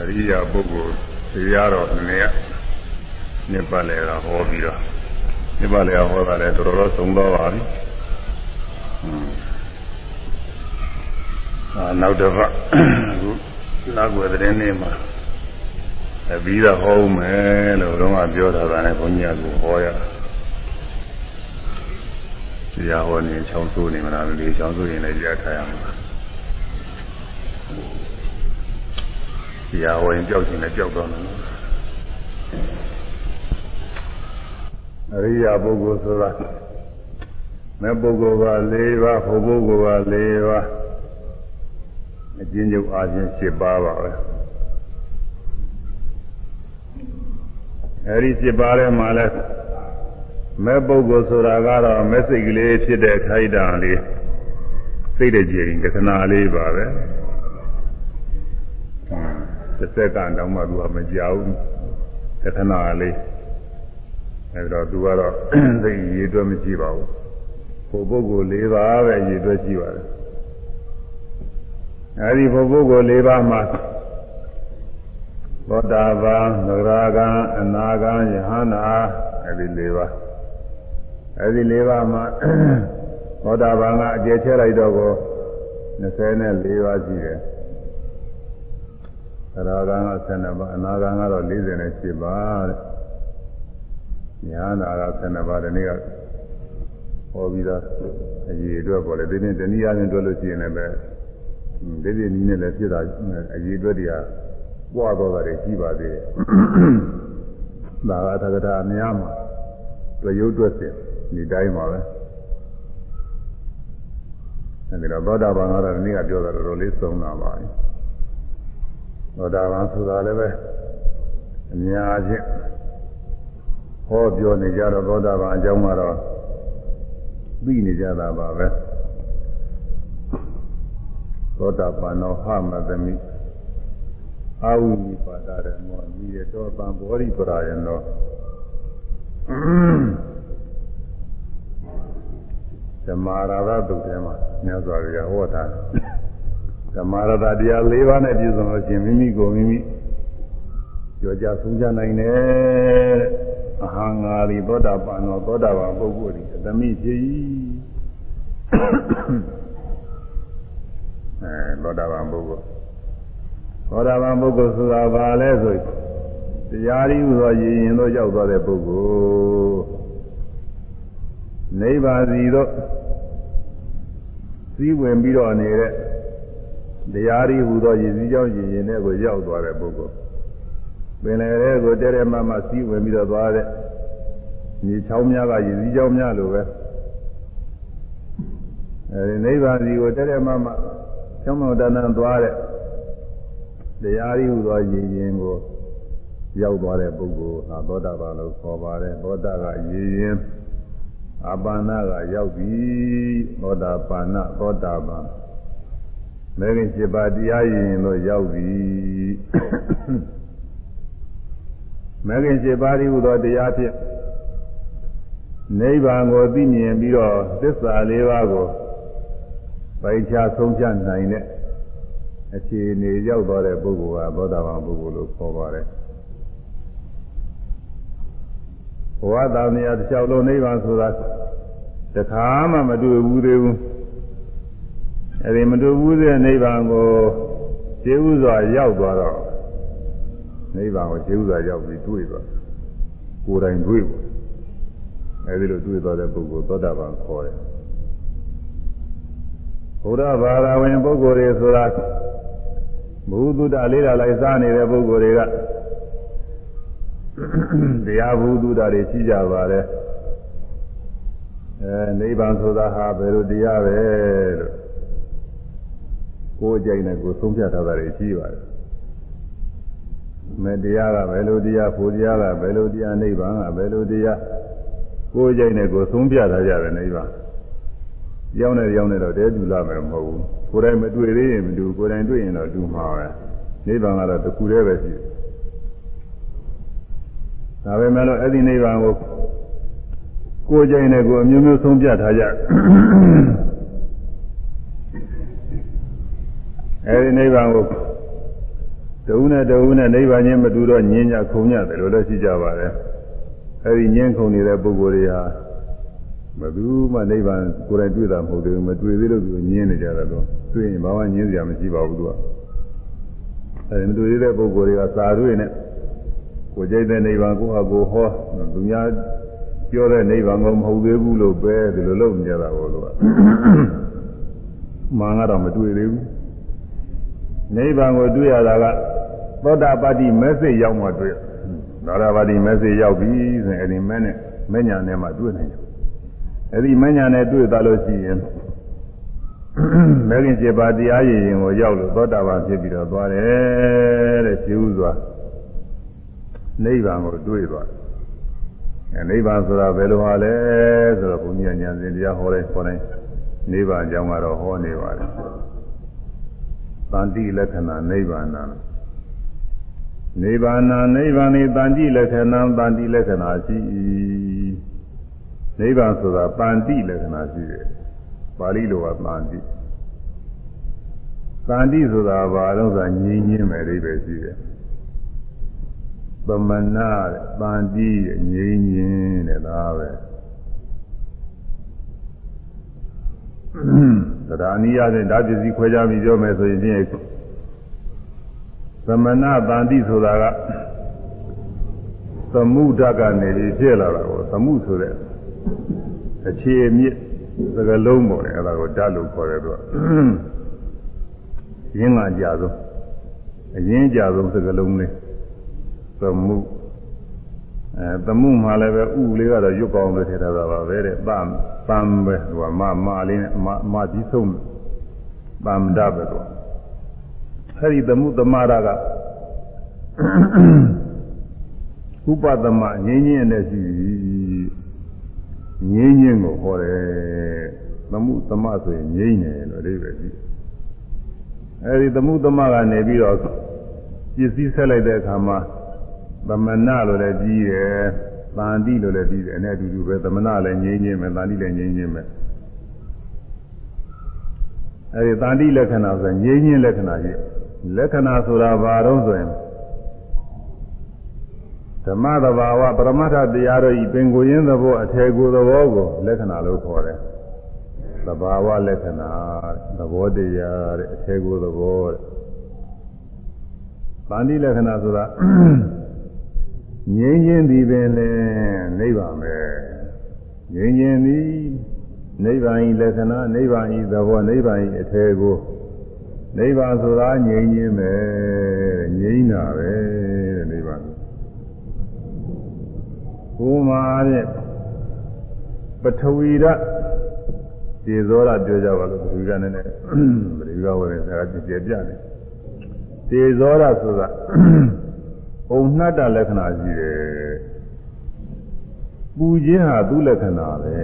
အရိယာပုဂ္ဂိုလ်တရားတော်နည်းနှစ်ပတ်လည်ကဟောပြီးတော့နှစ်ပတ်လည်ကဟောတာလည်းတော်တော်သုံးတော့ပါပြီအာနောက်တစ်ပတ်အခုနောက်ွယ်တဲ့နေ့မှာအပြီးတော့ဟောဦးမယ်လို့တော့ပြောထားတာနဲ့ဘုန်းကြီးကဟောရတရားဟောနေချောင်းဆိုးနေမလားလေချောင်းဆိုးရင်လည်းကြားထားရမှာ တရားဝင်ကြောက်ခြင်းနဲ့ကြောက်တော့တယ်အရိယာပုဂ္ဂိုလ်ဆိုတာမဲ့ပုဂ္ဂိုလ်က၄ပါးဘုပုဂ္ဂိုလ်က၄ပါးအကျဉ်းချုပ်အားဖြင့်7ပါးပါပဲအဲဒီ7ပါးထဲမှာလဲမဲ့ပုဂ္ဂိုလ်ဆိုတာကတော့မဲ့စိတ်ကလေးဖြစ်တဲ့ခိုက်တာလေးစိတ်တကြင်တခဏလေးပါပဲ တစ်စက္ကန့်တောင်မှသူကမကြောက်ဘူးတခဏလေးအဲဒါသူကတော့သိရည်အတွက်မရှိပါဘူးဘုပုဂ္ဂိုလ်၄ပါးပဲရည်အတွက်ရှိပါတယ်အဲဒီဘုပုဂ္ဂိုလ်၄ပါးမှာသောတာပန်သရဂံအနာဂံယဟနာအဲဒီ၄ပါးအဲဒီ၄ပါးမှာသောတာပန်ကအကျေချဲလိုက်တော့ကို24ပါးရှိတယ် သရဂံက12ပါးအနာဂံကတော့48ပါးတဲ့ညာနာက12ပါးဒီနေ့ကဟောပြီးတော့အရေးအတွက်ပေါ်လေဒီနေ့တနည်းအားဖြင့်တွက်လို့ရှိရင်လည်းပဲဒီဒီနည်းနဲ့လည်းဖြစ်တာအရေးအတွက်တွေကပွားတော့တာတွေရှိပါသေးတယ်။ဒါကသက္ကတာအများမှာတွေ့ရုပ်တွေ့စင်ဒီတိုင်းပါပဲ။အဲဒီတော့သောတာပန်ကတော့ဒီနေ့ကပြောတာတော်တော်လေးသုံးတာပါ။ သောတာပန်ဆိုတာလည်းပဲအများချင်းဟောပြောနေကြတော့သောတာပန်အကြောင်းကတော့သိနေကြတာပါပဲသောတာပန်သောဟမသမိအာဝိနိပါဒရမောဤရတောပံဘောရိပရာယနောဓမ္မာရသသုတ်ထဲမှာမြတ်စွာဘုရားဟောတာဓ မ္မာရသတရား၄ပါးနဲ့ပြည့်စုံလို့ရှင်မိမိကိုမိမိကြောကြဆုံးကြနိုင်တယ်အဟံငါရီသောတာပန်သောသောတာပန်ပုဂ္ဂိုလ်ဒီအသမိဖြစ်၏အဲသောတာပန်ပုဂ္ဂိုလ်သောတာပန်ပုဂ္ဂိုလ်ဆိုတာဘာလဲဆိုတရားရည်ဟူသောရည်ရင်တို့ရောက်သွားတဲ့ပုဂ္ဂိုလ်နိဗ္ဗာန်စီတို့စည်းဝင်ပြီးတော့နေတဲ့ တရားရည်ဟူသောရည်စည်းကြောင်းရည်ရင်တွေကိုရောက်သွားတဲ့ပုဂ္ဂိုလ်ပင်လယ်ထဲကိုတဲတဲမမစီးဝင်ပြီးတော့သွားတဲ့မြေချောင်းများကရည်စည်းချောင်းများလိုပဲအဲဒီနိဗ္ဗာန်စီကိုတဲတဲမမချောင်းမောတန်းတန်းသွားတဲ့တရားရည်ဟူသောရည်ရင်ကိုရောက်သွားတဲ့ပုဂ္ဂိုလ်ဟာသောတာပန်လို့ခေါ်ပါတယ်သောတာကရည်ရင်အပန္နကရောက်ပြီသောတာပန္နသောတာပန် မဲခင်7ပါးတရားရည်ရင်လို့ရောက်ပြီမဂ္ဂင်7ပါးဤဟူသောတရားဖြင့်နိဗ္ဗာန်ကိုသိမြင်ပြီးတော့သစ္စာ၄ပါးကိုပိုင်ခြားဆုံးဖြတ်နိုင်တဲ့အခြေအနေရောက်သွားတဲ့ပုဂ္ဂိုလ်ကသောတာပန်ပုဂ္ဂိုလ်လို့ခေါ်ပါတယ်။ဘဝတန်မြတ်တစ်လျှောက်လုံးနိဗ္ဗာန်ဆိုတာတခါမှမတွေ့ဘူးသေးဘူး။ အဲဒီမတွေ့ဘူးတဲ့နိဗ္ဗာန်ကိုကျေဥစွာရောက်သွားတော့နိဗ္ဗာန်ကိုခြေဥစွာရောက်ပြီးတွေ့သွားကိုယ်တိုင်တွေ့ဘူးအဲဒီလိုတွေ့သွားတဲ့ပုဂ္ဂိုလ်သောတာပန်ခေါ်တယ်ဘုရားဘာသာဝင်ပုဂ္ဂိုလ်တွေဆိုတာဘုသူတ္တလေးလာလိုက်စားနေတဲ့ပုဂ္ဂိုလ်တွေကတရားဘုသူတ္တတွေရှိကြပါတယ်အဲနိဗ္ဗာန်ဆိုတာဟာဘယ်လိုတရားပဲလို့ ကိုယ်ကြိုက်နဲ့ကိုယ်ဆုံးဖြတ်ထားတာတွေရှိပါတယ်မေတရားကဘယ်လိုတရားဖို့တရားကဘယ်လိုတရားနိဗ္ဗာန်ကဘယ်လိုတရားကိုယ်ကြိုက်နဲ့ကိုယ်ဆုံးပြထားကြတယ်နိဗ္ဗာန်ရောက်နေရောက်နေတော့တဲတူလာမယ်မဟုတ်ဘူးကိုယ်တိုင်မတွေ့သေးရင်မတူကိုယ်တိုင်တွေ့ရင်တော့တူမှာပဲနိဗ္ဗာန်ကတော့တစ်ခုတည်းပဲရှိတယ်ဒါပဲမဲ့လို့အဲ့ဒီနိဗ္ဗာန်ကိုကိုယ်ကြိုက်နဲ့ကိုယ်အမျိုးမျိုးဆုံးပြထားကြ အဲ့ဒီနိဗ္ဗာန်ကိုတဦးနဲ့တဦးနဲ့နိဗ္ဗာန်ချင်းမတူတော့ညင်းကြခုံကြတယ်လို့လည်းရှိကြပါတယ်အဲဒီညင်းခုံနေတဲ့ပုဂ္ဂိုလ်တွေဟာဘယ်သူမှနိဗ္ဗာန်ကိုယ်တိုင်တွေ့တာမဟုတ်သေးဘူးမတွေ့သေးလို့သူညင်းနေကြတယ်လို့တွေ့ရင်ဘာမှညင်းစရာမရှိပါဘူးသူကအဲဒီမတွေ့သေးတဲ့ပုဂ္ဂိုလ်တွေကစာတွေ့နဲ့ကိုယ်ကြိုက်တဲ့နိဗ္ဗာန်ကိုယ့်ဟာကိုယ်ဟောသူများပြောတဲ့နိဗ္ဗာန်ကိုမဟုတ်သေးဘူးလို့ပဲဒီလိုလုပ်နေကြတာပေါ့လို့ကမှန်ကတော့မတွေ့သေးဘူး နိဗ္ဗာန်ကိုတွေ့ရတာကသောတာပတ္တိမက်ဆေ့ရောက်မှတွေ့သောတာပတ္တိမက်ဆေ့ရောက်ပြီဆိုရင်အဲဒီမဲနဲ့မညာနဲ့မှတွေ့နိုင်တယ်အဲဒီမညာနဲ့တွေ့သွားလို့ရှိရင်မဲခင်7ပါးတရားရည်ရင်ကိုရောက်လို့သောတာပန်ဖြစ်ပြီးတော့သွားတယ်တဲ့ရှိဥစွာနိဗ္ဗာန်ကိုတွေ့သွားအဲနိဗ္ဗာန်ဆိုတာဘယ်လိုဟာလဲဆိုတော့ဘုရားဉာဏ်စဉ်တရားဟောတဲ့ခေါ်တဲ့နိဗ္ဗာန်အကြောင်းကတော့ဟောနေပါတယ် တန်တိလက္ခဏာနိဗ္ဗာန်နိဗ္ဗာန်နိဗ္ဗာန်ဤတန်တိလက္ခဏာတန်တိလက္ခဏာရှိ၏နိဗ္ဗာန်ဆိုတာတန်တိလက္ခဏာရှိတယ်ပါဠိလိုကတန်တိတန်တိဆိုတာဘာလို့ဆိုငြိမ်းချင်းပဲအိဗယ်ရှိတယ်သမဏတဲ့တန်တိငြိမ်းချင်းတဲ့ဒါပဲ တရားနည်းရတဲ့ဓာတ်ပစ္စည်းခွဲခြားပြီးပြောမယ်ဆိုရင်ချင်းသမဏတန်တိဆိုတာကသမုဒ္ဒကနေပြီးဖြစ်လာတာကိုသမှုဆိုတဲ့အခြေအမြစ်စကလုံးပေါ်တယ်အဲ့ဒါကိုဓာတ်လို့ခေါ်တယ်သူကရင်းကကြဆုံးအရင်ကြဆုံးစကလုံးလေးသမှုအဲသမှုမှလည်းပဲဥလေးကတော့ရွတ်ကောင်းလို့ထည့်ထားတာပါပဲတဲ့တမ် တမ်ပဲသူကမမလေးနဲ့မမကြီးဆုံးတမ်ဒပဲသူအဲဒီသမှုသမရကဥပသမငင်းချင်းနဲ့ရှိငင်းချင်းကိုဟောတယ်သမှုသမဆိုရင်ငိမ့်တယ်လို့အဓိပ္ပာယ်ရှိအဲဒီသမှုသမကနေပြီးတော့ပစ္စည်းဆက်လိုက်တဲ့အခါမှာသမဏလို့လည်းပြီးတယ် တန်တိလို့လည်းပြီးတယ်အဲ့ဒါအတူတူပဲသမဏလည်းငြိမ်းချင်းပဲတန်တိလည်းငြိမ်းချင်းပဲအဲဒီတန်တိလက္ခဏာဆိုငြိမ်းချင်းလက္ခဏာကြီးလက္ခဏာဆိုတာဘာတော့ဆိုရင်ဓမ္မသဘာဝပရမတ္ထတရားတို့ဤပင်ကိုရင်းသဘောအထေကိုသဘောကိုလက္ခဏာလို့ခေါ်တယ်သဘာဝလက္ခဏာသဘောတရားတဲ့အထေကိုသဘောတဲ့တန်တိလက္ခဏာဆိုတာ ငြိမ်းချင်းသည်ပင်လေနိဗ္ဗာန်ပဲငြိမ်းချင်းသည်နိဗ္ဗာန်ဤလက္ခဏာနိဗ္ဗာန်ဤသဘောနိဗ္ဗာန်ဤအထေကိုနိဗ္ဗာန်ဆိုတာငြိမ်းချင်းပဲငြိမ်းတာပဲတဲ့နိဗ္ဗာန်ဘုမာတဲ့ပထဝီရဒီဇောရပြောကြပါလို့ပထဝီကလည်းနည်းပထဝီကဝယ်စကားကြည့်ပြပြတယ်ဒီဇောရဆိုတာ ပုံနှတ်တာလက္ခဏာရှိတယ်ပူခြင်းဟာသူ့လက္ခဏာပဲ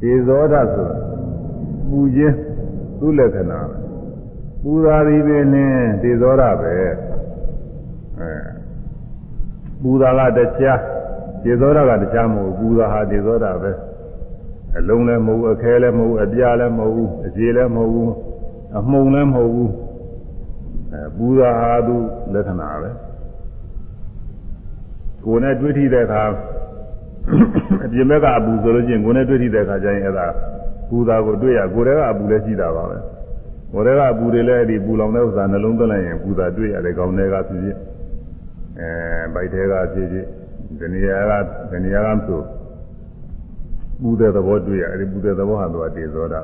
ဒီဇောဒဆိုတာပူခြင်းသူ့လက္ခဏာပဲပူသာသည်ပင်နဲ့ဒီဇောဒပဲအဲပူသာကတရားဒီဇောဒကတရားမဟုတ်ပူသာဟာဒီဇောဒပဲအလုံးလည်းမဟုတ်အခဲလည်းမဟုတ်အပြားလည်းမဟုတ်အကြေလည်းမဟုတ်အမှုန်လည်းမဟုတ်ဘူး အဲပူဇာဟာသူလက္ခဏာပဲကိုယ်နဲ့တွေ့ထိတဲ့အခါအပြင်ဘက်ကအပူဆိုလို့ချင်းကိုယ်နဲ့တွေ့ထိတဲ့အခါကျရင်အဲ့ဒါပူဇာကိုတွေ့ရကိုယ်တည်းကအပူလည်းရှိတာပါပဲကိုယ်တည်းကအပူတွေလည်းအဲ့ဒီပူလောင်တဲ့ဥစ္စာနှလုံးသွင်းလိုက်ရင်ပူဇာတွေ့ရတယ်ကောင်းတဲ့ကဖြစ်ဖြစ်အဲဗိုက်ထဲကဖြစ်ဖြစ်ဒီနေရာကဒီနေရာကဆိုပူတဲ့သဘောတွေ့ရအဲ့ဒီပူတဲ့သဘောဟာသူကတေဇောတာ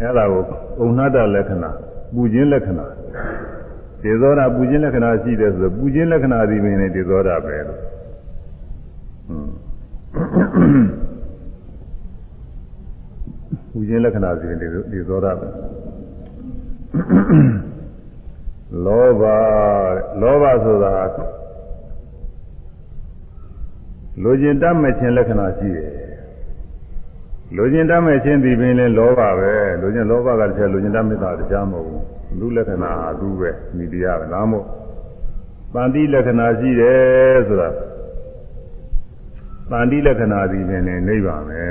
အဲ့ဒါကိုဥဏ္ဏတလက္ခဏာ ပူခြင်းလက္ခဏာဒေဇောဓာပူခြင်းလက္ခဏာရှိတယ်ဆိုတော့ပူခြင်းလက္ခဏာဒီပင်နဲ့ဒေဇောဓာပဲလို့ပူခြင်းလက္ခဏာစီရင်ဒေဇောဓာပဲလောဘလောဘဆိုတာလူကျင်တတ်မဲ့ခြင်းလက္ခဏာရှိတယ် လူကျင်တတ်မဲ့ခြင်းဒီပင်လဲလောဘပဲလူကျင်လောဘကတည်းကလူကျင်တတ်မဲ့တာတရားမဟုတ်ဘူးလူလက္ခဏာဟာသူပဲမိတရားပဲလားမို့တန်တိလက္ခဏာရှိတယ်ဆိုတာတန်တိလက္ခဏာဒီပင်နဲ့နိဗ္ဗာန်ပဲ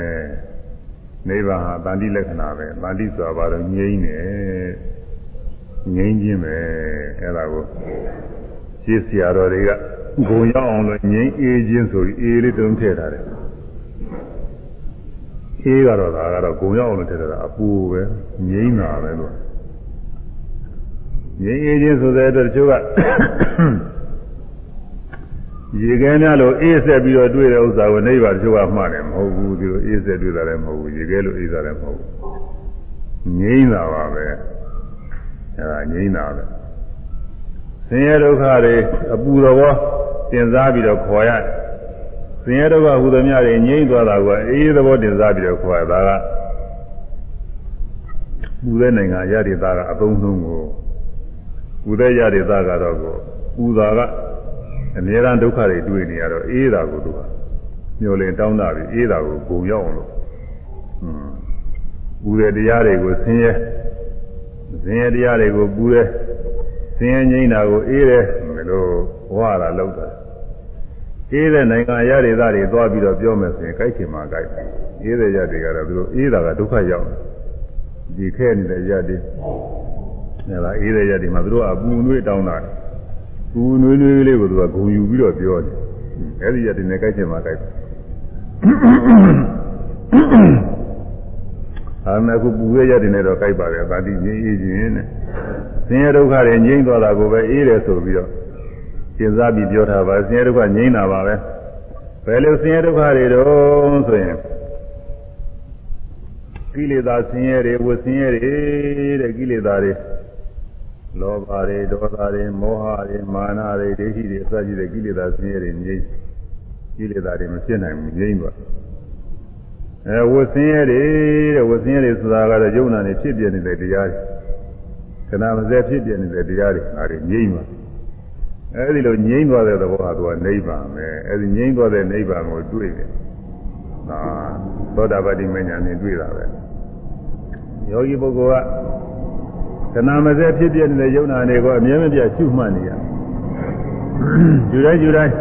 နိဗ္ဗာန်ဟာတန်တိလက္ခဏာပဲတန်တိဆိုတာဘာလို့ငြိမ့်နေငြိမ်းခြင်းပဲအဲ့ဒါကိုရှင်းဆရာတော်တွေကဂုံရောက်အောင်လို့ငြိမ်းအေးခြင်းဆိုပြီးအေးလေးတုံးထည့်ထားတယ် အေးကတော့ဒါကတော့ဂုံရောက်အောင်လို့ထည့်ထားတာအပူပဲငြိမ်းတာပဲလို့ငြိမ်းအေးခြင်းဆိုတဲ့အတွက်တချို့ကရေခဲများလို့အေးဆက်ပြီးတော့တွေ့တဲ့ဥစ္စာကိုနိဗ္ဗာန်တချို့ကမှားတယ်မဟုတ်ဘူးဒီလိုအေးဆက်တွေ့တာလည်းမဟုတ်ဘူးရေခဲလို့အေးတာလည်းမဟုတ်ဘူးငြိမ်းတာပါပဲအဲဒါငြိမ်းတာပဲဆင်းရဲဒုက္ခတွေအပူတော်တင်စားပြီးတော့ခေါ်ရတယ်ဆ င်းရဲဒုက္ခဟူသမျှတွေငြိမ်းသွားတာကအေးသဘောတင်စားပြီးတော့ခေါ်ရတာကပူတဲ့နိုင်ငံရတဲ့သားကအသုံးနှုန်းကိုပူတဲ့ရတဲ့သားကတော့ကိုပူတာကအများအားဒုက္ခတွေတွေ့နေရတော့အေးတာကိုသူကမျောလင်တောင်းတာပြီးအေးတာကိုဂုံရောက်အောင်လို့อืมပူတဲ့တရားတွေကိုဆင်းရဲဆင်းရဲတရားတွေကိုပူတဲ့ဆင်းရဲငြိမ်းတာကိုအေးတယ်မလို့ဝါတာလောက်တာ အေးတဲ့နိုင်ငံရတဲ့သားတွေသွားပြီးတော့ပြောမယ်ဆိုရင်ကြိုက်ချင်မှာကြိုက်အေးတဲ့ရတွေကတော့သူတို့အေးတာကဒုက္ခရောက်ဒီခဲနေတဲ့ရတွေအဲဒါအေးတဲ့ရတွေမှာသူတို့အပူနွေးတောင်းတာပူနွေးနွေးလေးကိုသူကဂုံယူပြီးတော့ပြောတယ်အဲဒီရတွေနဲ့ကြိုက်ချင်မှာကြိုက်အာမအခုပူရရတဲ့နဲ့တော့ကြိုက်ပါတယ်ဗာတိငြိမ်းအေးခြင်းနဲ့ဆင်းရဲဒုက္ခတွေငြိမ်းသွားတာကိုပဲအေးတယ်ဆိုပြီးတော့ ရှင်းစားပြီးပြောထားပါဆင်းရဲဒုက္ခငြိမ်းတာပါပဲဘယ်လိုဆင်းရဲဒုက္ခတွေတုံးဆိုရင်ကိလေသာဆင်းရဲတွေဝဆင်းရဲတွေတဲ့ကိလေသာတွေလောဘတွေဒေါသတွေမောဟတွေမာနတွေဒိဋ္ဌိတွေအစရှိတဲ့ကိလေသာဆင်းရဲတွေငြိမ်းကိလေသာတွေမဖြစ်နိုင်ဘူးငြိမ်းသွားအဲဝဆင်းရဲတွေတဲ့ဝဆင်းရဲတွေဆိုတာကတော့ယုံနာနေဖြစ်ပြနေတဲ့တရားတွေခဏမစဲဖြစ်ပြနေတဲ့တရားတွေအားတွေငြိမ့်ပါ အဲဒီလိုငြိမ့်သွားတဲ့သဘောဟာသူကနိဗ္ဗာန်ပဲအဲဒီငြိမ့်သွားတဲ့နိဗ္ဗာန်ကိုတွေ့တယ်ဟာသောတာပတိမညာနဲ့တွေ့တာပဲယောဂီပုဂ္ဂိုလ်ကခဏမစဲဖြစ်ပြနေတဲ့ယုံနာတွေကိုအမြဲမပြတ်ရှုမှတ်နေရယူတိုင်းယူတိုင်း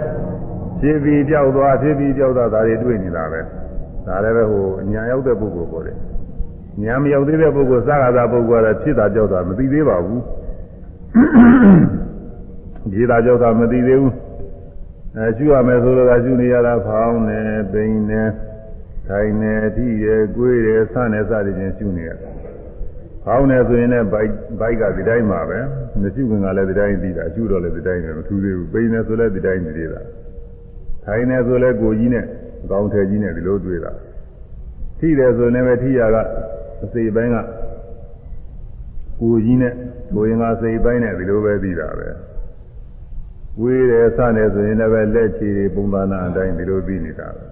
ဖြစ်ပြီးပြောက်သွားဖြစ်ပြီးပြောက်သွားဒါတွေတွေ့နေတာပဲဒါလည်းပဲဟိုညာရောက်တဲ့ပုဂ္ဂိုလ်ပေါ်တယ်ညာမရောက်သေးတဲ့ပုဂ္ဂိုလ်စကားသာပုဂ္ဂိုလ်ကတော့ဖြစ်တာကြောက်တာမသိသေးပါဘူး ဒီတာကြောက်တာမသိသေးဘူးအဲရှုရမယ်ဆိုတော့ရှုနေရတာဖောင်းနေပိန်နေထိုင်နေထိရကိုွေးရဆန့်နေစသည်ချင်းရှုနေရတယ်ဖောင်းနေဆိုရင်လည်းဘိုက်ဘိုက်ကဒီတိုင်းမှာပဲမရှုခင်ကလည်းဒီတိုင်းပြီးတာအရှုတော့လည်းဒီတိုင်းပဲမထူးသေးဘူးပိန်နေဆိုလည်းဒီတိုင်းနေသေးတာထိုင်နေဆိုလည်းကိုကြီးနဲ့ကောင်းထဲကြီးနဲ့ဒီလိုတွေ့တာထိတယ်ဆိုရင်ပဲထိရကအစိပိုင်းကကိုကြီးနဲ့ကိုရင်ကစိပိုင်းနဲ့ဒီလိုပဲပြီးတာပဲ ဝေးတယ်စတယ်ဆိုရင်လည်းလက်ချီပုံသဏ္ဍာန်အတိုင်းဒီလိုပြီးနေတာပဲ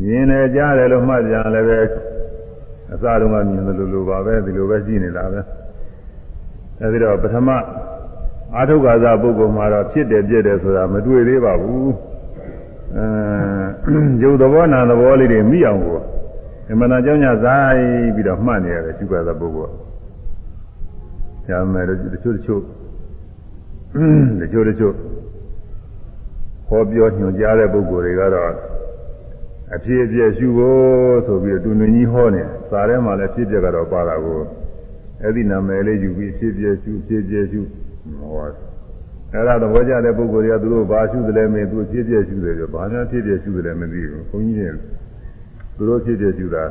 မြင်တယ်ကြားတယ်လို့မှတ်ကြလည်းပဲအစတုန်းကမြင်တယ်လို့လိုပါပဲဒီလိုပဲရှိနေတာပဲအဲဒီတော့ပထမအာထုက္ခါသာပုဂ္ဂိုလ်မှာတော့ဖြစ်တယ်ပြည့်တယ်ဆိုတာမတွေ့သေးပါဘူးအဲရုပ်သဘောနာသဘောလေးတွေမိအောင်ကိုအမှန်တရားကြောင့်ညဆိုင်ပြီးတော့မှတ်နေရတယ်ရှိပါတဲ့ပုဂ္ဂိုလ်။ဒါမှမဟုတ်တချို့တချို့ တချို့တချို့ဟောပြောညွှန်ကြားတဲ့ပုဂ္ဂိုလ်တွေကတော့အဖြစ်အပျက်ရှုဖို့ဆိုပြီးတူနွင်ကြီးဟောနေစာထဲမှာလည်းဖြစ်ပျက်ကတော့ပါတာကိုအဲ့ဒီနာမည်လေးယူပြီးဖြစ်ပျက်ရှုဖြစ်ပျက်ရှုဟောအဲ့ဒါသဘောကျတဲ့ပုဂ္ဂိုလ်တွေကသူတို့ဘာရှုတယ်လဲမင်းသူဖြစ်ပျက်ရှုတယ်ပြောဘာများဖြစ်ပျက်ရှုတယ်လဲမသိဘူးခွန်ကြီးတွေသူတို့ဖြစ်ဖြစ်ရှုတာ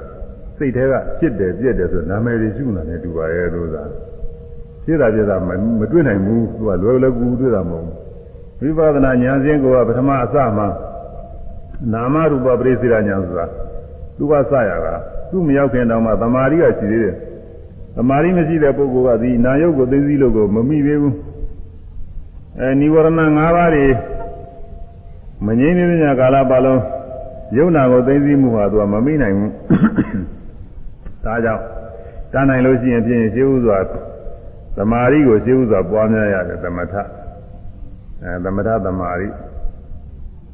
စိတ်ထဲကဖြစ်တယ်ပြက်တယ်ဆိုနာမည်တွေရှုနေတာနဲ့တူပါရဲ့လို့သာ ဖြစ်တာပြက်တာမတွေ့နိုင်ဘူးသူကလွယ်လွယ်ကူကူတွေ့တာမဟုတ်ဘူးဝိပဿနာဉာဏ်စဉ်ကပထမအစမှာနာမရူပပရိစ္ဆေရဉာဏ်ဆိုတာသူကစရတာသူ့မရောက်ခင်တောင်မှသမာဓိကရှိသေးတယ်သမာဓိမရှိတဲ့ပုဂ္ဂိုလ်ကဒီနာယုတ်ကိုသိသိလို့ကိုမမိသေးဘူးအဲនិဝရဏ၅ပါးတွေမငြိမ့်သေးတဲ့ကာလပတ်လုံးယုံနာကိုသိသိမှုဟာသူကမမိနိုင်ဘူးဒါကြောင့်တန်းနိုင်လို့ရှိရင်ဖြင့်ရှင်းဥစွာ သမာဓိကိုရှင်းဥစွာပွားများရတယ်သမထအဲသမထသမာဓိ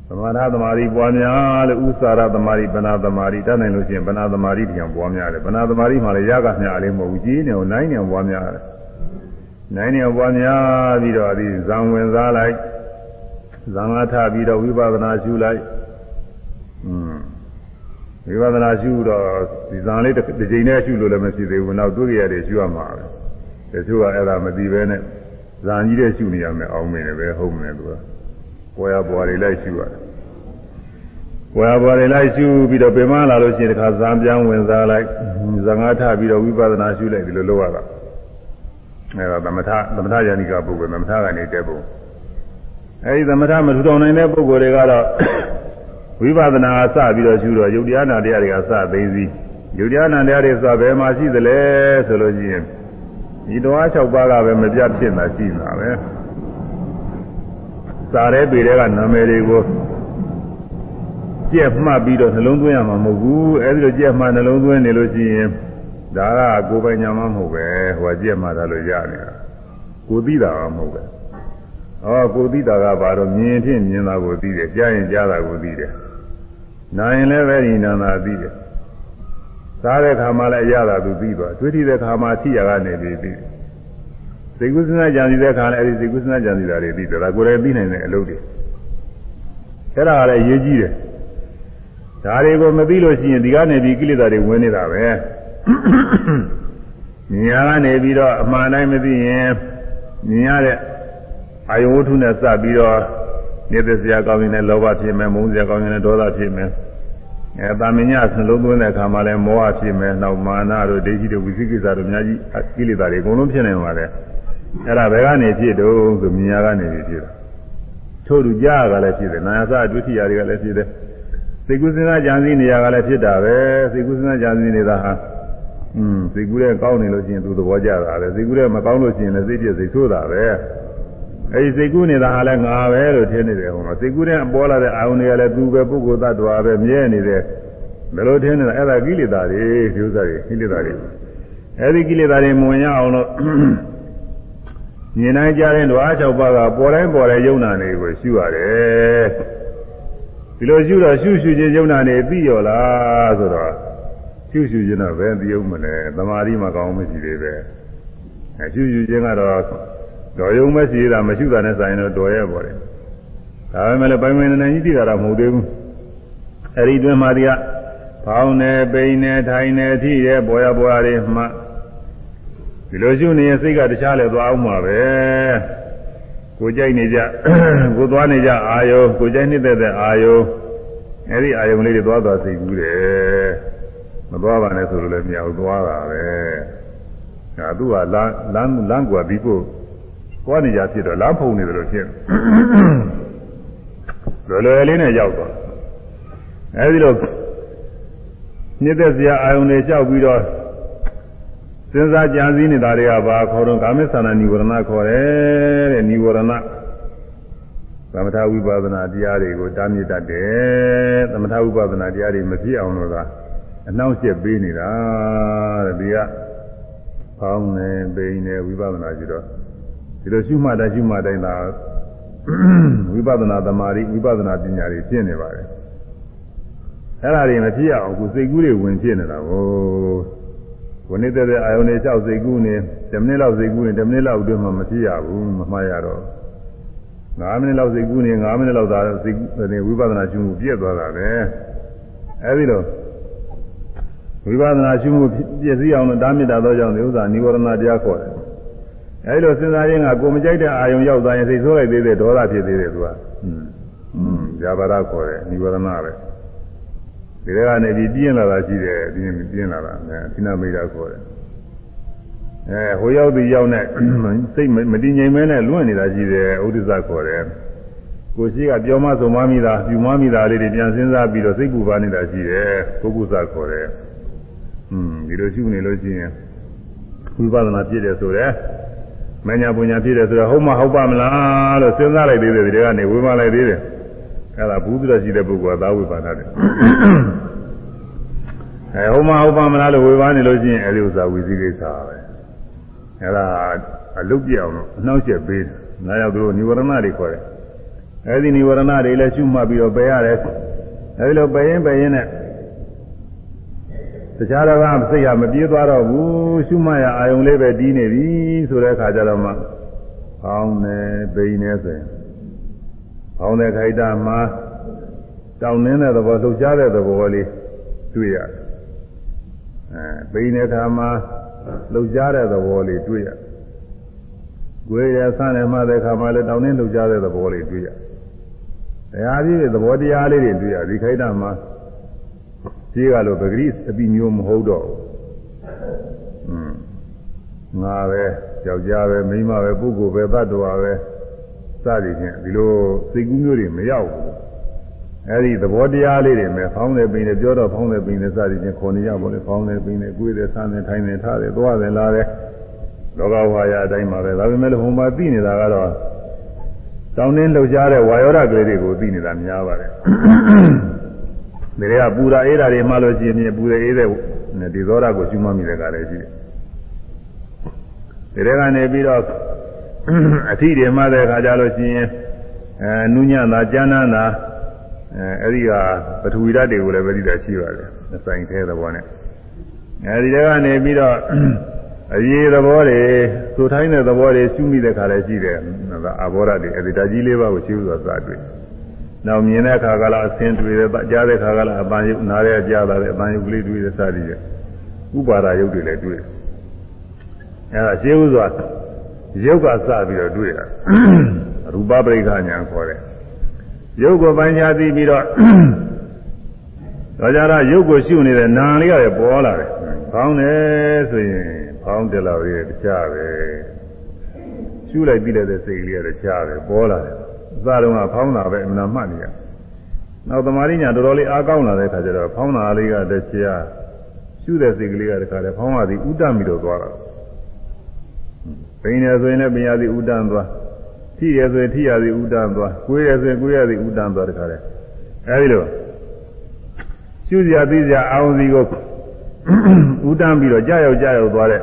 သမထသမာဓိပွားများလို့ဥစာရသမာဓိဗနာသမာဓိတန်းနိုင်လို့ရှိရင်ဗနာသမာဓိတရားပွားများတယ်ဗနာသမာဓိမှလည်းရကမြလေးမဟုတ်ဘူးကြီးနေအောင်နိုင်နေအောင်ပွားများတယ်နိုင်နေအောင်ပွားများပြီးတော့ဒီဇံဝင်စားလိုက်ဇံငါထပြီးတော့ဝိပဿနာရှုလိုက်อืมဝိပဿနာရှုတော့ဒီဇံလေးတစ်ချိန်နဲ့ရှုလို့လည်းမရှိသေးဘူးနောက်တွေ့ရတယ်ရှုရမှာပဲ တချို့ကအဲ့ဒါမသိပဲနဲ့ဇာန်ကြီးတဲ့ရှုနေရမယ်အောင်းမင်းလည်းပဲဟုတ်မယ်သူကပေါ်ရပေါ်တွေလိုက်ရှုရတယ်ပေါ်ရပေါ်တွေလိုက်ရှုပြီးတော့ပြင်မလာလို့ရှိရင်တခါဇာန်ပြန်ဝင်စားလိုက်ဇာငါထပြီးတော့ဝိပဿနာရှုလိုက်ဒီလိုလုပ်ရတာအဲ့ဒါသမထသမထယာနိကပုဂ္ဂိုလ်သမထကနေတက်ပုံအဲဒီသမထမထူထောင်နိုင်တဲ့ပုဂ္ဂိုလ်တွေကတော့ဝိပဿနာစပြီးတော့ရှုတော့ယုတ်တရားနာတရားတွေကစသိသိယုတ်တရားနာတရားတွေဆိုဘယ်မှာရှိသလဲဆိုလို့ရှိရင် ဒီတော်အား6ပါးကပဲမပြတ်ဖြစ်နေတာရှိနေတာပဲစားတဲ့ပေတွေကနာမည်တွေကိုကြက်မှတ်ပြီးတော့နှလုံးသွင်းရမှာမဟုတ်ဘူးအဲဒီလိုကြက်မှတ်နှလုံးသွင်းနေလို့ရှိရင်ဒါကကိုယ်ပိုင်ညာမမဟုတ်ပဲဟိုကကြက်မှတ်တာလို့ရနေတာကိုသိတာမဟုတ်ပဲဟောကိုသိတာကဘာတော့မြင်ဖြင့်မြင်တာကိုသိတယ်ကြားရင်ကြားတာကိုသိတယ်နာရင်လည်းပဲဒီနာနာသိတယ် စားတဲ့ခါမှလည်းရတာသူသိသွားတွေ့ထိတဲ့ခါမှသိရကနေပြီးသိစိတ်ကုသနာကြံစီတဲ့ခါလည်းအဲဒီစိတ်ကုသနာကြံစီတာတွေသိတယ်ဒါကိုယ်လည်းသိနိုင်တဲ့အလုပ်တွေအဲ့ဒါကလည်းအရေးကြီးတယ်ဒါတွေကိုမသိလို့ရှိရင်ဒီကနေပြီးကိလေသာတွေဝင်နေတာပဲမြင်ရကနေပြီးတော့အမှန်တိုင်းမသိရင်မြင်ရတဲ့အာယုဝတ္ထုနဲ့စပ်ပြီးတော့နေတဲ့စရာကောင်းရင်လည်းလောဘဖြစ်မယ်မုန်းစရာကောင်းရင်လည်းဒေါသဖြစ်မယ် အဲတာမညဆလုံးသွင်းတဲ့အခါမှာလည်းမောဟဖြစ်မယ်နောက်မာနတို့ဒိဋ္ဌိတို့ဝိသိကိစ္စတို့အများကြီးကိလေသာတွေအကုန်လုံးဖြစ်နေပါလေအဲ့ဒါဘယ်ကနေဖြစ်တော့ဆိုမြင်ရကနေဖြစ်တာထို့သူကြားရကလည်းဖြစ်တယ်နာယသဒုတိယတွေကလည်းဖြစ်တယ်စိတ်ကူးစဉ်းစားကြံစည်နေရကလည်းဖြစ်တာပဲစိတ်ကူးစဉ်းစားကြံစည်နေတာဟာอืมစိတ်ကူးတဲ့ကောင်းနေလို့ရှိရင်သူသဘောကျတာပဲစိတ်ကူးတဲ့မကောင်းလို့ရှိရင်လည်းစိတ်ပြည့်စိတ်ဆိုးတာပဲ အဲဒီစိတ်ကူးနေတာဟာလည်းငါပဲလို့ထင်နေတယ်ဟိုမှာစိတ်ကူးတဲ့ပေါ်လာတဲ့အာယုန်တွေကလည်းသူပဲပုဂ္ဂိုလ်သတ္တဝါပဲမြဲနေတဲ့ဘယ်လိုထင်နေတာအဲ့ဒါကိလေသာတွေဒီဥစ္စာတွေကိလေသာတွေအဲဒီကိလေသာတွေမဝင်ရအောင်လို့မြင်နိုင်ကြတဲ့ဓဝါ၆ပါးကပေါ်တိုင်းပေါ်တဲ့ယုံနာတွေကိုရှုရတယ်ဒီလိုရှုတော့ရှုရှုချင်းယုံနာနေပြီးရောလားဆိုတော့ရှုရှုချင်းတော့ဘယ်သိအောင်မလဲသမာဓိမကောင်းမရှိသေးပဲအဲရှုရှုချင်းကတော့ တော်ယုံမရှိတာမရှိတာနဲ့ဆိုင်တော့တော်ရဲ့ပေါ်တယ်ဒါပေမဲ့လည်းပိုင်ဝင်နေကြီးသိတာတော့မဟုတ်သေးဘူးအဲဒီတွင်မှဒီကဖောင်းနေပိန်နေထိုင်နေထိရဲ့ပေါ်ရပေါ်ရတွေမှဒီလိုရှုနေရင်စိတ်ကတခြားလဲသွားအောင်မှာပဲကိုကြိုက်နေကြကိုသွားနေကြအာယုကိုကြိုက်နေတဲ့တဲ့အာယုအဲဒီအာယုလေးတွေသွားသွားစိတ်ကူးတယ်မသွားပါနဲ့ဆိုလို့လည်းမရဘူးသွားတာပဲဒါသူကလမ်းလမ်းလမ်းကွာပြီးဖို့ သွားနေကြဖြစ်တော့လမ်းဖုံနေတယ်လို့ဖြစ်လွယ်လွယ်လေးနဲ့ရောက်သွားအဲဒီလိုနှစ်သက်စရာအာယုန်တွေလျှောက်ပြီးတော့စဉ်းစားကြံစည်နေတာတွေကဘာခေါ်တော့ကာမိသနာနိဝရဏခေါ်တယ်တဲ့နိဝရဏသမထဝိပဿနာတရားတွေကိုတားမြစ်တတ်တယ်သမထဝိပဿနာတရားတွေမဖြစ်အောင်လို့ကအနှောင့်အယှက်ပေးနေတာတဲ့ဒီကဖောင်းနေပိန်နေဝိပဿနာကြည့်တော့ ဒီလိုရှုမှတ်တာရှုမှတ်တိုင်းသာဝိပဿနာသမာဓိဝိပဿနာပညာတွေဖြစ်နေပါတယ်အဲ့ဒါတွေမဖြစ်အောင်ခုစိတ်ကူးတွေဝင်ဖြစ်နေတာကိုဝိနည်းတဲ့အာယုန်တွေလျှောက်စိတ်ကူးနေ10မိနစ်လောက်စိတ်ကူးနေ10မိနစ်လောက်အတွင်းမှာမဖြစ်ရဘူးမမှားရတော့9မိနစ်လောက်စိတ်ကူးနေ9မိနစ်လောက်သာစိတ်ဝိပဿနာရှုမှုပြည့်သွားတာပဲအဲဒီတော့ဝိပဿနာရှုမှုပြည့်စည်အောင်လို့တားမြစ်တာသောကြောင့်ဒီဥစ္စာនិဝရဏတရားခေါ်တယ် အဲဒီလိုစဉ်းစားရင်းကကိုမကြိုက်တဲ့အာယုံရောက်သွားရင်စိတ်ဆိုးလိုက်သေးတယ်ဒေါသဖြစ်သေးတယ်သူကอืมอืมဇာဘာရခေါ်တယ်និဝရဏပဲဒီထဲကနေပြီးပြင်းလာတာရှိတယ်ပြင်းပြင်းလာတာအဲအသီနာမိတာခေါ်တယ်အဲဟိုရောက်ပြီးရောက်နေစိတ်မတည်ငြိမ်မဲနဲ့လွင့်နေတာရှိတယ်ဥဒိစ္စခေါ်တယ်ကိုရှိကပြောမဆုံးမမိတာပြူမမိတာလေးတွေပြန်စဉ်းစားပြီးတော့စိတ်ပူပါနေတာရှိတယ်ပုဂ္ဂုစခေါ်တယ်อืมဒီလိုရှိနေလို့ရှိရင်ဝိပဿနာပြည့်တယ်ဆိုတော့ မညာပညာပြည့်တယ်ဆိုတော့ဟုတ်မဟုတ်ပါမလားလို့စဉ်းစားလိုက်သေးတယ်ဒီကနေဝေမလိုက်သေးတယ်အဲ့ဒါဘူးပြီးတော့ရှိတဲ့ပုဂ္ဂိုလ်ကသာဝိပါဒတယ်အဲဟုတ်မဟုတ်ပါမလားလို့ဝေဘာနေလို့ရှိရင်အဲဒီဥစ္စာဝီစည်းကိစ္စပဲအဲ့ဒါအလုတ်ပြအောင်လို့အနှောက်အယှက်ပေးတယ်ငါရောက်သူတို့និဝရဏတွေခေါ်တယ်အဲဒီនិဝရဏတွေလည်းရှုမှတ်ပြီးတော့ပယ်ရတယ်အဲဒီလိုပယ်ရင်ပယ်ရင်နဲ့ တခြားတော့ကစိတ်ကမပြေးသွားတော့ဘူးရှုမှတ်ရအာယုံလေးပဲတီးနေပြီဆိုတဲ့အခါကျတော့မှကောင်းတယ်ပိန်နေဆိုရင်ကောင်းတဲ့ခိုက်တာမှာတောင်းနေတဲ့သဘောလှုပ်ရှားတဲ့သဘောလေးတွေ့ရတယ်အဲပိန်တဲ့အခါမှာလှုပ်ရှားတဲ့သဘောလေးတွေ့ရကိုယ်ရဆန်းတယ်မှတဲ့ခါမှလည်းတောင်းနှင်းလှုပ်ရှားတဲ့သဘောလေးတွေ့ရတရားကြီးတဲ့သဘောတရားလေးတွေတွေ့ရဒီခိုက်တာမှာ ကြီးကလို့ပဂရိအပိမျိုးမဟုတ်တော့ဘူးငါပဲယောက်ျားပဲမိန်းမပဲပုဂ္ဂိုလ်ပဲသတ္တဝါပဲစသည်ဖြင့်ဒီလိုစိတ်ကူးမျိုးတွေမရောက်ဘူးအဲဒီသဘောတရားလေးတွေမဲ့ဖောင်းတယ်ပိန်တယ်ပြောတော့ဖောင်းတယ်ပိန်တယ်စသည်ဖြင့်ခေါ်နေကြပါလေဖောင်းတယ်ပိန်တယ်ကိုယ်တယ်ဆန်းတယ်ထိုင်တယ်ထားတယ်သွားတယ်လာတယ်လောကဝါယအတိုင်းပါပဲဒါပေမဲ့လည်းဟိုမှာသိနေတာကတော့တောင်းတင်းလှုပ်ရှားတဲ့ဝါယောဓကလေးတွေကိုသိနေတာများပါတယ်ဒီ တွေကပူရာအေးတာတွေမှလို့ရှိရင်ပူရအေးတဲ့ဒီသောတာကိုကျွမ်းမိတဲ့ကလည်းရှိတယ်ဒီတွေကနေပြီးတော့အထီးတွေမှတဲ့ခါကြလို့ရှိရင်အဲနုညံ့တာကျမ်းမ်းတာအဲအဲ့ဒီကပထဝီဓာတ်တွေကိုလည်းပဲသိတာရှိပါတယ်အဆိုင်သေးသဘောနဲ့အဲဒီတွေကနေပြီးတော့အရေးသဘောတွေသိုထိုင်းတဲ့သဘောတွေရှုမိတဲ့ခါလည်းရှိတယ်အာဘောဓတွေအဲဒီဓာတ်ကြီးလေးပါးကိုရှင်းလို့သာတွေ့ နောက်မြင်တဲ့အခါကလည်းအဆင်းတွေ့တယ်ကြားတဲ့အခါကလည်းအပန်းယုတ်နားတဲ့ကြားတာလည်းအပန်းယုတ်ကလေးတွေ့တယ်စသည်ဖြင့်ဥပါဒယုတ်တွေလည်းတွေ့တယ်အဲဒါရှင်းဥစွာယုတ်ကစပြီးတော့တွေ့တာရူပပရိက္ခညာခေါ်တယ်ယုတ်ကိုပိုင်းခြားသိပြီးတော့ဒါကြတော့ယုတ်ကိုရှုနေတဲ့နာလေးကလည်းပေါ်လာတယ်။ကောင်းတယ်ဆိုရင်ဖောင်းတယ်လို့ရတခြားပဲရှုလိုက်ပြီးတဲ့စိတ်ကလေးကတခြားပဲပေါ်လာတယ် အစတုန်းကဖောင်းတာပဲအမှန်မှတ်နေရနောက်သမာဓိညာတော်တော်လေးအားကောင်းလာတဲ့အခါကျတော့ဖောင်းတာလေးကတခြားရှုတဲ့စိတ်ကလေးကတခါလေဖောင်းတာဒီဥဒ္ဒမီတော့သွားတာဘိနေဆိုရင်လည်းပညာသည်ဥဒ္ဒံသွားထိရဆိုရင်ထိရသည်ဥဒ္ဒံသွားကိုယ်ရဆိုရင်ကိုယ်ရသည်ဥဒ္ဒံသွားတခါလေအဲဒီလိုရှုစရာသိစရာအာရုံစီကိုဥဒန်းပြီးတော့ကြာရောက်ကြာရောက်သွားတဲ့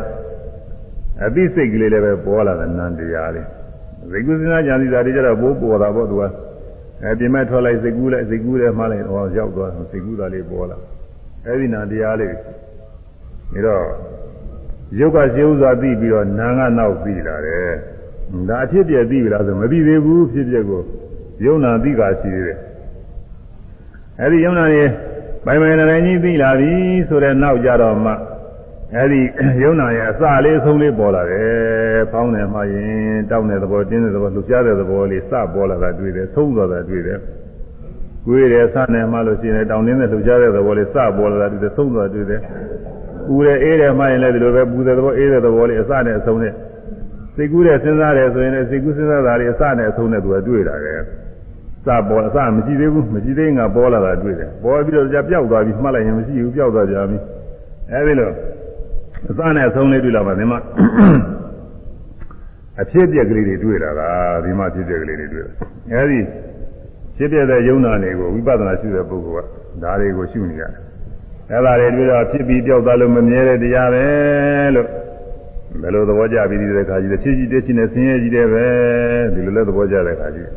အသိစိတ်ကလေးလည်းပဲပေါ်လာတဲ့နန္တရားလေး စိတ်ကူးစဉ်းစားကြံစည်တာတွေကြတော့ဘိုးပေါ်တာပေါ့သူကအဲပြင်မဲ့ထွက်လိုက်စိတ်ကူးလိုက်စိတ်ကူးတယ်မှလိုက်ဟောရောက်သွားစိတ်ကူးတာလေးပေါ်လာအဲဒီနန္တရားလေးဒါတော့ရုပ်ကရှင်းဥစွာသိပြီးတော့နာငါနောက်သိလာတယ်ဒါအဖြစ်ပြည့်သိပြီလားဆိုမသိသေးဘူးဖြစ်ပြည့်ကိုယုံနာသိတာရှိသေးတယ်အဲဒီယုံနာနေပိုင်ပိုင်နိုင်ကြီးသိလာပြီဆိုတဲ့နောက်ကြတော့မှ အဲဒီယုံနာရဲ့အစလေးအဆုံးလေးပေါ်လာတယ်။ဖောင်းတယ်မှရင်တောက်တဲ့သဘောတင်းတဲ့သဘောလှူရှားတဲ့သဘောလေးစပေါ်လာတာတွေ့တယ်။သုံးသွားတာတွေ့တယ်။ကိုယ်ရယ်ဆနဲ့မှလို့ရှိရင်တောင်းတင်းတဲ့လှူရှားတဲ့သဘောလေးစပေါ်လာတာတွေ့တယ်။သုံးသွားတွေ့တယ်။ပူတယ်အေးတယ်မှရင်လည်းဒီလိုပဲပူတဲ့သဘောအေးတဲ့သဘောလေးအစနဲ့အဆုံးနဲ့စိတ်ကူးတဲ့စဉ်းစားတယ်ဆိုရင်လည်းစိတ်ကူးစဉ်းစားတာလေးအစနဲ့အဆုံးနဲ့သူကတွေ့တာတယ်။စပေါ်အစမရှိသေးဘူးမရှိသေးငါပေါ်လာတာတွေ့တယ်ပေါ်ပြီးတော့ကြာပျောက်သွားပြီမှတ်လိုက်ရင်မရှိဘူးပျောက်သွားကြပြီအဲဒီလို အစနဲ့အဆုံးလေးတွေ့လာပါဒီမှာအဖြစ်ပြက်ကလေးတွေတွေ့တာကဒီမှာဖြစ်ပြက်ကလေးတွေတွေ့တာအဲဒီဖြစ်ပြတဲ့ယုံနာတွေကိုဝိပဿနာရှိတဲ့ပုဂ္ဂိုလ်ကဒါတွေကိုရှုနေရတယ်အဲဒါတွေတွေ့တော့ဖြစ်ပြီးပျောက်သွားလို့မမြဲတဲ့တရားပဲလို့ဘယ်လိုသဘောကျပြီးဒီတဲ့ခါကြီးတဲ့ဖြစ်ကြီးတက်ချင်းနဲ့ဆင်းရဲကြီးတဲ့ပဲဒီလိုလဲသဘောကျတဲ့ခါကြီး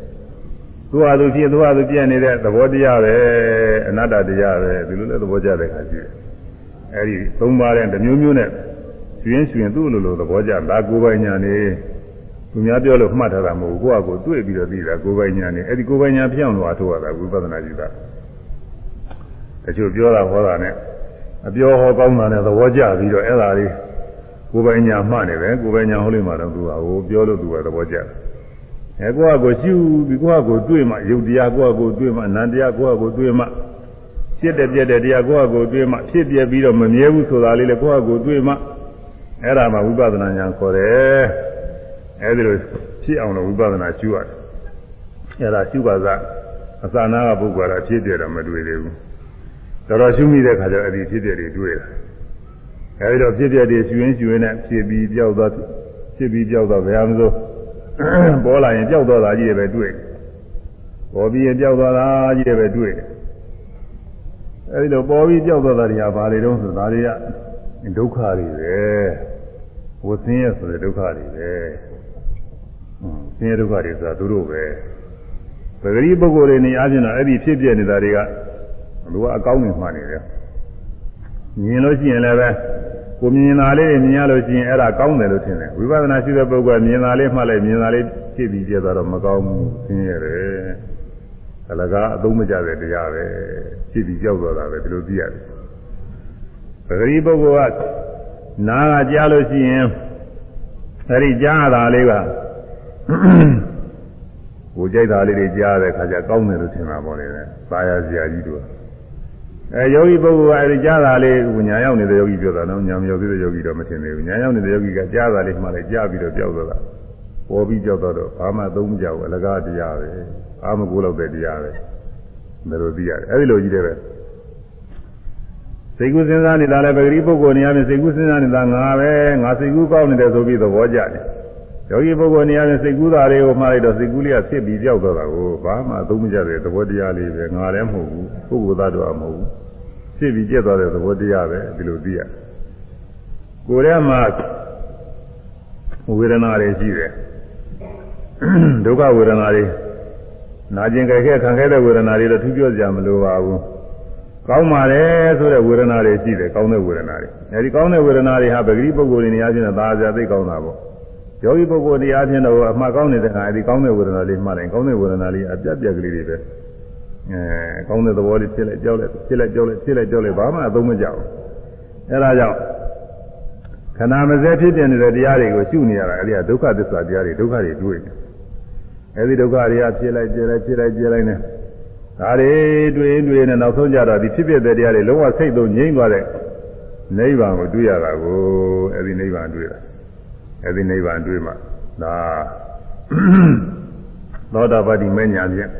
သူ့ဟာသူဖြစ်သူ့ဟာသူပြည့်နေတဲ့သဘောတရားပဲအနတ္တတရားပဲဒီလိုလည်းသဘောကျတဲ့ခါရှိတယ် အဲဒီသုံးပါးတဲ့တစ်မျိုးမျိုးနဲ့ရှင်ရင်ရှင်သူ့လိုလိုသဘောကျဒါကိုယ်ပိုင်ညာနေသူများပြောလို့မှတ်ထားတာမဟုတ်ဘူးကိုယ့်ဟာကိုယ်တွေ့ပြီးတော့သိတာကိုယ်ပိုင်ညာနေအဲဒီကိုယ်ပိုင်ညာပြောင်းလို့အထောက်ရတာဝိပဿနာကြည့်တာတချို့ပြောတာဟောတာနဲ့အပြောဟောကောင်းတာနဲ့သဘောကျပြီးတော့အဲ့ဒါလေးကိုယ်ပိုင်ညာမှတ်နေတယ်ကိုယ်ပိုင်ညာဟောလို့မှတော့သူကဟိုပြောလို့သူကသဘောကျတယ်အဲကိုယ့်အကိုရှုပြီးကိုယ့်အကိုတွေ့မှယုတ်တရားကိုယ့်အကိုတွေ့မှနန္တရားကိုယ့်အကိုတွေ့မှ ဖြစ်တဲ့ပြက်တဲ့တရားကိုယ့်အကိုတွေ့မှဖြစ်ပြပြီးတော့မမြဲဘူးဆိုတာလေးလေကိုယ့်အကိုတွေ့မှအဲ့ဒါမှဝိပဿနာဉာဏ်ခေါ်တယ်အဲဒီလိုဖြစ်အောင်လို့ဝိပဿနာရှုရတယ်အဲ့ဒါရှုပါစအစာနာကပုဂ္ဂိုလ်ကဖြစ်ပြတော့မတွေ့သေးဘူးတော်တော်ရှုမိတဲ့ခါကျတော့အဲ့ဒီဖြစ်ပြတွေတွေ့တာအဲဒီတော့ဖြစ်ပြတွေရှုရင်းရှုရင်းနဲ့ဖြစ်ပြီးပြောက်သွားဖြစ်ပြီးပြောက်သွားဘယ်ဟာမလို့ပေါ်လာရင်ပျောက်သွားတာကြီးတွေပဲတွေ့ပေါ်ပြီးရင်ပျောက်သွားတာကြီးတွေပဲတွေ့ အဲဒီလိုပေါ်ပြီးပျောက်သွားတာတွေကဘာတွေတုံးဆိုဒါတွေကဒုက္ခတွေပဲဝဆင်းရဲဆိုတဲ့ဒုက္ခတွေပဲဆင်းရဲဒုက္ခတွေဆိုတာသူတို့ပဲပဂရိပုဂ္ဂိုလ်တွေနေအားဖြင့်တော့အဲ့ဒီဖြစ်ပြနေတာတွေကလူကအကောင်းနေမှနေတယ်မြင်လို့ရှိရင်လည်းပဲကိုမြင်တာလေးမြင်ရလို့ရှိရင်အဲ့ဒါကောင်းတယ်လို့ထင်တယ်ဝိပဿနာရှိတဲ့ပုဂ္ဂိုလ်ကမြင်တာလေးမှတ်လိုက်မြင်တာလေးဖြစ်ပြီးပြသွားတော့မကောင်းဘူးဆင်းရဲတယ် အလကားအသုံးမကျတဲ့တရားပဲဖြစ်ပြီးကြောက်သွားတာပဲဒီလိုသိရတယ်ပဂရိပုဂ္ဂိုလ်ကနားကကြားလို့ရှိရင်အဲ့ဒီကြားရတာလေးကကိုကြိုက်တာလေးတွေကြားတဲ့ခါကျကောင်းတယ်လို့ထင်တာပေါ့လေ။သာယာစရာကြီးတို့အဲယောဂီပုဂ္ဂိုလ်ကအဲဒီကြားတာလေးကိုညာရောက်နေတဲ့ယောဂီပြောတာနော်ညာမရောက်သေးတဲ့ယောဂီတော့မထင်သေးဘူးညာရောက်နေတဲ့ယောဂီကကြားတာလေးမှလည်းကြားပြီးတော့ကြောက်တော့တာပေါ်ပြီးကြောက်တော့ဘာမှသုံးမကြဘူးအလကားတရားပဲ အာမကိုလောက်တဲ့တရားပဲဘယ်လိုသိရလဲအဲဒီလိုကြီးတယ်ပဲစိတ်ကူးစဉ်းစားနေတာလည်းပဂတိပုဂ္ဂိုလ်နေရာမှာစိတ်ကူးစဉ်းစားနေတာငါပဲငါစိတ်ကူးကောင်းနေတယ်ဆိုပြီးသဘောကျတယ်ယောဂီပုဂ္ဂိုလ်နေရာမှာစိတ်ကူးတာတွေကိုမှားလိုက်တော့စိတ်ကူးလေးကဖြစ်ပြီးကြောက်တော့တာကိုဘာမှသုံးမကြတဲ့သဘောတရားလေးပဲငါလည်းမဟုတ်ဘူးပုဂ္ဂိုလ်သားတော့မဟုတ်ဘူးဖြစ်ပြီးကျက်သွားတဲ့သဘောတရားပဲဒီလိုသိရကိုယ်ထဲမှာဝေဒနာတွေရှိတယ်ဒုက္ခဝေဒနာတွေ နာကျင်ကြိုက်ခဲခံခဲ့တဲ့ဝေဒနာတွေတော့သူပြောကြမလိုပါဘူးကောင်းပါတယ်ဆိုတဲ့ဝေဒနာတွေရှိတယ်ကောင်းတဲ့ဝေဒနာတွေအဲဒီကောင်းတဲ့ဝေဒနာတွေဟာပဂတိပုဂ္ဂိုလ်တွေနေရာချင်းသာသာသိကောင်းတာပေါ့ယောဂီပုဂ္ဂိုလ်တရားချင်းတော့အမှကောင်းနေတဲ့ခါအဲဒီကောင်းတဲ့ဝေဒနာလေးမှတ်တယ်ကောင်းတဲ့ဝေဒနာလေးအပြတ်ပြက်ကလေးတွေပဲအဲကောင်းတဲ့သဘောလေးဖြစ်လိုက်ကြောက်လိုက်ဖြစ်လိုက်ကြောက်လိုက်ဖြစ်လိုက်ကြောက်လိုက်ဘာမှအသုံးမကျဘူးအဲဒါကြောင့်ခန္ဓာမစဲဖြစ်ပြနေတဲ့တရားတွေကိုရှုနေရတာအဲဒီကဒုက္ခသစ္စာတရားတွေဒုက္ခတွေတွေ့တယ် အဲဒီဒုက္ခတွေကဖြစ်လိုက်ပြလိုက်ဖြစ်လိုက်ပြလိုက်နေဒါတွေတွေ့ရင်တွေ့နေနောက်ဆုံးကြတော့ဒီဖြစ်ဖြစ်တဲ့တရားတွေလုံးဝစိတ်သုံးငြိမ့်သွားတဲ့နိဗ္ဗာန်ကိုတွေ့ရတာကိုအဲဒီနိဗ္ဗာန်တွေ့တာအဲဒီနိဗ္ဗာန်တွေ့မှဒါသောတာပတိမညာဖြင့်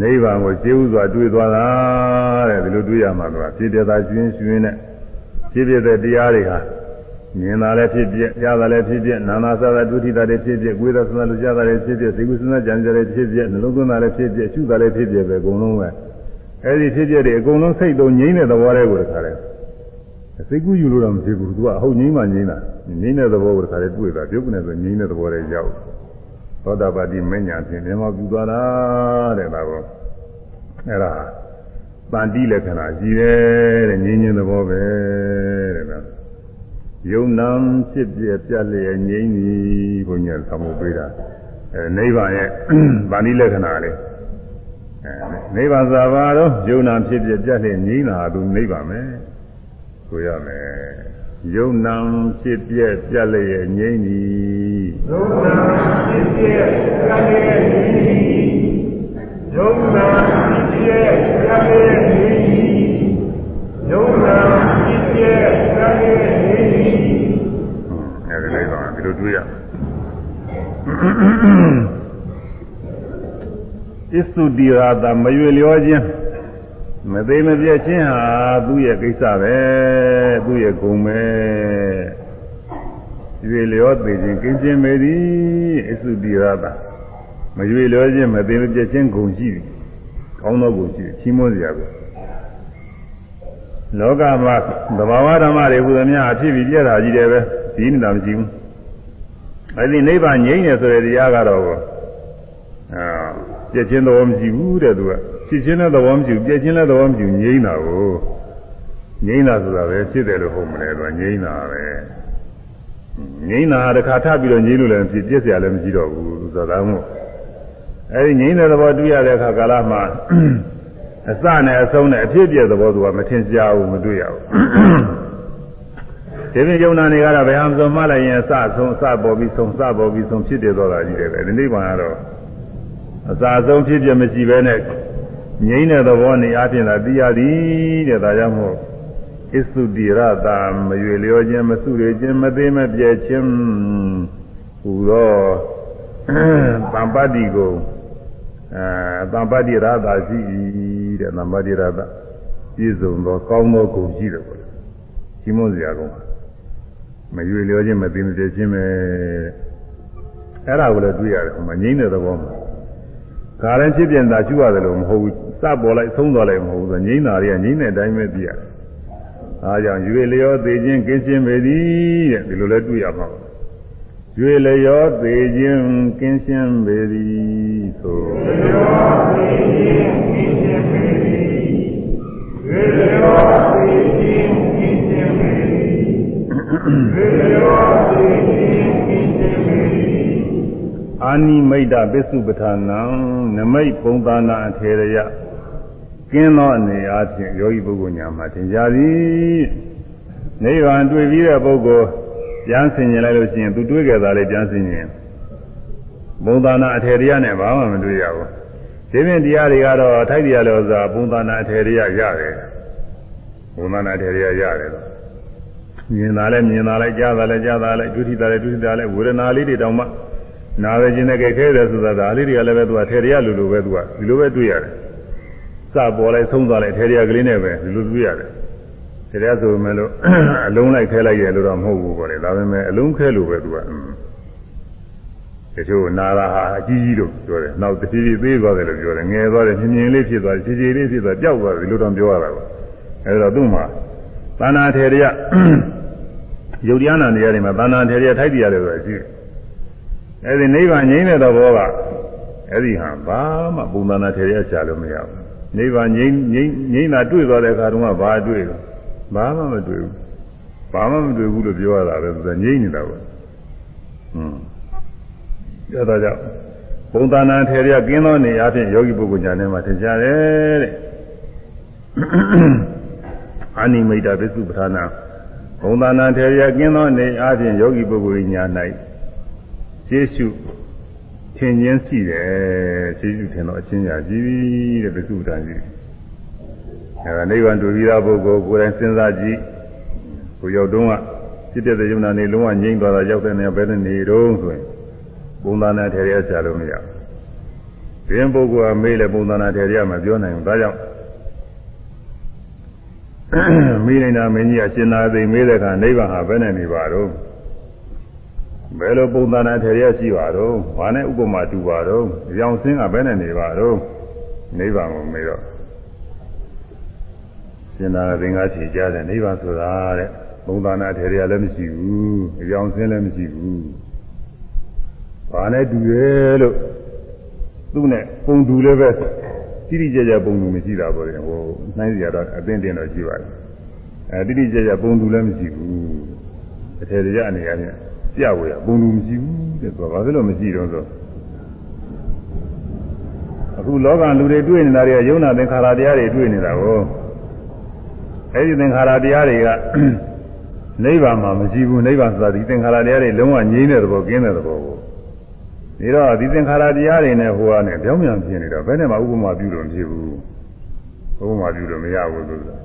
နိဗ္ဗာန်ကိုရှင်းဥစွာတွေ့သွားတာတဲ့ဒီလိုတွေ့ရမှာကဖြစ်တဲ့သာရှင်ရှင်နဲ့ဖြစ်ဖြစ်တဲ့တရားတွေဟာ မြင်တာလည်းဖြစ်ဖြစ်ကြားတာလည်းဖြစ်ဖြစ်နာနာသာသာဒုတိတာလည်းဖြစ်ဖြစ်ကိုယ်သာသနာလူကြတာလည်းဖြစ်ဖြစ်သိကုသနာကြံကြလည်းဖြစ်ဖြစ်နှလုံးသွင်းတာလည်းဖြစ်ဖြစ်ရှုတာလည်းဖြစ်ဖြစ်ပဲအကုန်လုံးပဲအဲဒီဖြစ်ဖြစ်တွေအကုန်လုံးစိတ်သုံးငြိမ့်တဲ့သဘောတွေကိုတခါလဲစိတ်ကူးယူလို့တော့မဖြစ်ဘူးသူကအဟုတ်ငြိမ့်မှငြိမ့်တာငြိမ့်တဲ့သဘောကိုတခါလဲတွေ့တာပြုတ်ကနေဆိုငြိမ့်တဲ့သဘောတွေရောက်သောတာပတိမညာဖြင့်မြင်မောပြုသွားတာတဲ့ဒါကောအဲ့ဒါတန်တိလက္ခဏာကြီးတယ်တဲ့ငြိမ့်ခြင်းသဘောပဲတဲ့နော် ယုံနာဖြစ်ပြပြလျက်ငြိမ့်သည်ဘုညာသမှုပေးတာအဲနိဗ္ဗာန်ရဲ့ဗာဏိလက္ခဏာလေးအဲနိဗ္ဗာန်သာဘာတော့ယုံနာဖြစ်ပြပြလျက်ငြိမ့်တာသူနိဗ္ဗာန်ပဲဆိုရမယ်ယုံနာဖြစ်ပြပြလျက်ငြိမ့်သည်ယုံနာဖြစ်ပြပြလျက်ငြိမ့်သည်ယုံနာဖြစ်ပြပြလျက်ငြိမ့်သည်ယုံနာဖြစ်ပြပြလျက်ငြိမ့်သည်အဲဒီလိုက်ပါဒီလိုတွေ့ရဣ သုတိရာတာမရွေလျောခြင်းမသိမပြည့်ခြင်းဟာသူ့ရဲ့ကိစ္စပဲသူ့ရဲ့ဂုဏ်ပဲရွေလျောသိခြင်းကင်းခြင်းမေသည်ဣသုတိရာတာမရွေလျောခြင်းမသိမပြည့်ခြင်းဂုဏ်ရှိတယ်ကောင်းသောဂုဏ်ရှိတယ်ချီးမွမ်းစရာပဲလောကမှာသဘာဝဓမ္မတွေဟူသမျှအဖြစ်ပြီးပြည့်တာကြီးတယ်ပဲဒီနေတာမရှိဘူး အဲဒီနိဗ္ဗာန်ငြိမ့်နေဆိုတဲ့တရားကတော့အာပြည့်ချင်းသဘောမရှိဘူးတဲ့သူကဖြစ်ချင်းတဲ့သဘောမရှိဘူးပြည့်ချင်းတဲ့သဘောမရှိဘူးငြိမ့်တာကိုငြိမ့်တာဆိုတာပဲဖြစ်တယ်လို့ဟုတ်မလဲသူကငြိမ့်တာပဲငြိမ့်တာတစ်ခါထပ်ပြီးတော့ငြိမ့်လို့လည်းဖြစ်ပြည့်စရာလည်းမရှိတော့ဘူးဆိုတာမို့အဲဒီငြိမ့်တဲ့သဘောတွေ့ရတဲ့အခါကာလမှာအစနဲ့အဆုံးနဲ့အဖြစ်ပြည့်သဘောသူကမထင်ရှားဘူးမတွေ့ရဘူး ဒီပြင်ယုံနာနေကတော့ဘယ်ဟာမစုံမှလိုက်ရင်အစဆုံးအစပေါ်ပြီးဆုံးအစပေါ်ပြီးဆုံးဖြစ်တယ်ဆိုတာကြီးတယ်ပဲဒီနိဗ္ဗာန်ကတော့အစဆုံးဖြစ်ပြမရှိဘဲနဲ့ငြိမ့်တဲ့သဘောနေအပြင်သာသိရသည်တဲ့ဒါကြောင့်မို့ဣသုတိရတာမရွေလျောခြင်းမစုရခြင်းမသေးမပြဲခြင်းဟူသောတံပတ္တိကိုအဲတံပတ္တိရတာရှိတဲ့တံပတ္တိရတာပြည့်စုံသောကောင်းသောဂုဏ်ရှိတယ်ပေါ့လေကြီးမွန်စရာကောင်း မရွေလျောခြင်းမသိမပြဲခြင်းပဲအဲ့ဒါကိုလည်းတွေ့ရတယ်ဟိုမှာငြိမ့်တဲ့သဘောမှာခါရင်ဖြစ်ပြန်တာကျွရတယ်လို့မဟုတ်ဘူးစပေါ်လိုက်သုံးသွားလိုက်မဟုတ်ဘူးဆိုငြိမ့်တာတွေကငြိမ့်တဲ့အတိုင်းပဲသိရတယ်အားကြောင့်ရွေလျောသေးခြင်းကင်းခြင်းပဲသည်တဲ့ဒီလိုလဲတွေ့ရမှာပါရွေလျောသေးခြင်းကင်းခြင်းပေသည်ဆိုရွေလျောသေးခြင်းကင်းခြင်းပေသည်ရွေလျော အာနိမိတ်တပစ္စုပ္ပထာနံနမိတ်ပုံသနာအထေရယကင်းသောအနေအားဖြင့်ယောဂီပုဂ္ဂိုလ်ညာမှာသင်ကြသည်နိဗ္ဗာန်တွေ့ပြီးတဲ့ပုဂ္ဂိုလ်ပြန်ဆင်ញင်လိုက်လို့ရှိရင်သူတွေးကြတာလေးပြန်ဆင်ញင်ဘုံသာနာအထေရရနဲ့ဘာမှမတွေ့ရဘူးဒီပြင်တရားတွေကတော့ထိုက်တရားလို့ဆိုတာဘုံသာနာအထေရရရတယ်ဘုံသာနာအထေရရရတယ်တော့ မြင်တာလဲမြင်တာလဲကြားတာလဲကြားတာလဲဒုတိတာလဲဒုတိတာလဲဝေဒနာလေးတွေတောင်မှနာပဲခြင်းနဲ့ကြိတ်ခဲတယ်ဆိုတာဒါလေးတွေကလည်းပဲသူကထေရရလိုလိုပဲသူကဒီလိုပဲတွေ့ရတယ်စပေါ်လိုက်ဆုံးသွားလိုက်ထေရရကလေးနဲ့ပဲဒီလိုတွေ့ရတယ်ထေရရဆိုမဲ့လို့အလုံးလိုက်ခဲလိုက်ရလို့တော့မဟုတ်ဘူးပေါ့လေဒါပေမဲ့အလုံးခဲလို့ပဲသူကတချို့နာတာဟာအကြီးကြီးလို့ပြောတယ်နောက်တဖြည်းဖြည်းသေးသွားတယ်လို့ပြောတယ်ငယ်သွားတယ်မြင်မြင်လေးဖြစ်သွားတယ်ခြေခြေလေးဖြစ်သွားပျောက်သွားတယ်လို့တော့ပြောရတာပေါ့အဲဒါသူ့မှာသာနာထေရရ ယုတ်တရားနာနေရာတွေမှာသာနာထေရရထိုက်တရားတွေဆိုတာရှိတယ်အဲဒီနိဗ္ဗာန်ငြိမ်းတဲ့သဘောကအဲဒီဟာဘာမှပုံသဏ္ဍာန်ထေရရရှာလို့မရဘူးနိဗ္ဗာန်ငြိမ်းငြိမ်းငြိမ်းတာတွေ့သွားတဲ့အခါတုန်းကဘာတွေ့လဲဘာမှမတွေ့ဘူးဘာမှမတွေ့ဘူးလို့ပြောရတာပဲသူကငြိမ်းနေတာပေါ့ဟွန်းအဲဒါကြောင့်ဘုံသာနာထေရကင်းသောနေရာဖြင့်ယောဂီပုဂ္ဂိုလ်ညာထဲမှာထင်ရှားတယ်တဲ့အာနိမိတ်တာပစ္စုပ္ပထာနာ ဘုံသာနာထေရကင်းသောနေရာဖြင့်ယောဂီပုဂ္ဂိုလ်ညာ၌ရှေးရှုထင်ခြင်းရှိတယ်ရှေးရှုထင်တော့အချင်းညာကြည့်တဲ့ပစ္စုပ္ပထာကြီးအဲဒါနိဗ္ဗာန်တွေ့ပြီးသားပုဂ္ဂိုလ်ကိုယ်တိုင်စဉ်းစားကြည့်ကိုရောက်တုန်းကဖြစ်တဲ့ယုံနာနေလုံးဝငြိမ့်သွားတာရောက်တဲ့နေရာဘယ်နဲ့နေတော့ဆိုရင်ပုံသဏ္ဍာန်ထေရဆရာလို့မရဘူး။ဒီပုဂ္ဂိုလ်ကမေးလဲပုံသဏ္ဍာန်ထေရမပြောနိုင်ဘူး။ဒါကြောင့် မေးနေတာမင်းကြီးအရှင်သာသိမေးတဲ့အခါနိဗ္ဗာန်ဟာဘယ်နဲ့နေပါတော့ဘယ်လိုပုံသဏ္ဍာန်ထေရရှိပါတော့ဘာနဲ့ဥပမာတူပါတော့ရောင်စင်းကဘယ်နဲ့နေပါတော့နိဗ္ဗာန်ကိုမေးတော့ရှင်သာသင်္ကားဖြေကြတယ်နိဗ္ဗာန်ဆိုတာတဲ့ပုံသဏ္ဍာန်ထေရလည်းမရှိဘူးရောင်စင်းလည်းမရှိဘူးဘာနဲ့တူရဲ့လို့သူ့နဲ့ပုံတူလည်းပဲ တိတိကျကျပုံတူမရှိတာပေါ့လေဟိုနှိုင်းစရာတော့အသိတင်တော့ရှိပါတယ်အဲတိတိကျကျပုံတူလည်းမရှိဘူးအထေရအနေနဲ့ပြဝေရပုံတူမရှိဘူးတဲ့ဆိုတော့ဘာဖြစ်လို့မရှိတော့ဆိုအခုလောကလူတွေတွေ့နေတာတွေကယုံနာသင်္ခါရတရားတွေတွေ့နေတာကိုအဲဒီသင်္ခါရတရားတွေကနိဗ္ဗာန်မှာမရှိဘူးနိဗ္ဗာန်ဆိုတာဒီသင်္ခါရတရားတွေလုံးဝငြိမ်းတဲ့သဘောကင်းတဲ့သဘောကို ဒီတော့ဒီသင်္ခါရတရားတွေနဲ့ဟိုကနေပြောင်းပြန်ဖြစ်နေတော့ဘယ်နဲ့မှဥပမာပြုလို့မဖြစ်ဘူးဥပမာပြုလို့မရဘူးလို့ဆိုတာ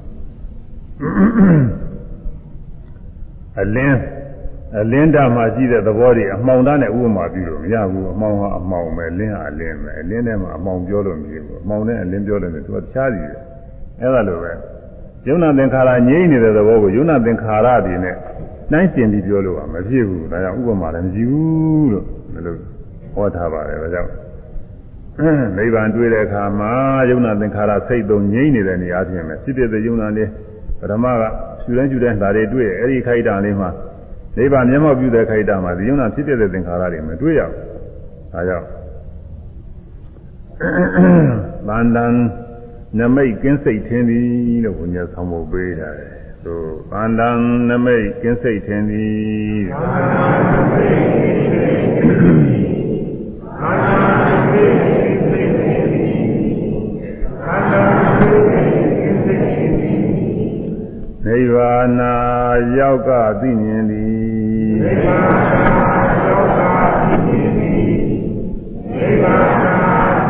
အလင်းအလင်းဓာတ်မှာရှိတဲ့သဘောတွေအမှောင်ဓာတ်နဲ့ဥပမာပြုလို့မရဘူးအမှောင်ဟာအမှောင်ပဲအလင်းဟာအလင်းပဲအလင်းထဲမှာအမှောင်ပြောလို့မရဘူးအမှောင်နဲ့အလင်းပြောလို့နေသူကတခြားစီတယ်အဲ့ဒါလိုပဲယုံနာသင်္ခါရငြိမ့်နေတဲ့သဘောကိုယုံနာသင်္ခါရတွေနဲ့နှိုင်းရှင်ပြီးပြောလို့ကမဖြစ်ဘူးဒါကြောင့်ဥပမာလည်းမရှိဘူးလို့မလို့ ဟောထားပါတယ်ဒါကြောင့်နိဗ္ဗာန်တွေ့တဲ့အခါမှာယုံနာသင်္ခါရစိတ်သုံးငြိမ့်နေတဲ့နေရာပြင်မယ်ဖြစ်တဲ့ယုံနာလေးပထမကရှူတိုင်းရှူတိုင်းဒါတွေတွေ့အဲ့ဒီခိုက်တာလေးမှာနိဗ္ဗာန်မျက်မှောက်ပြုတဲ့ခိုက်တာမှာဒီယုံနာဖြစ်တဲ့သင်္ခါရတွေမတွေ့ရဘူးဒါကြောင့်ဗန္တန်နမိတ်ကင်းစိတ်ထင်းသည်လို့ဘုရားဆောင်းဖို့ပေးတာလေသို့ဗန္တန်နမိတ်ကင်းစိတ်ထင်းသည်ဗန္တန်နမိတ်ကင်းစိတ် ရောက်ကသိမြင်သည်နိဗ္ဗာန်ရောက်ကသိမြင်သည်နိဗ္ဗာန်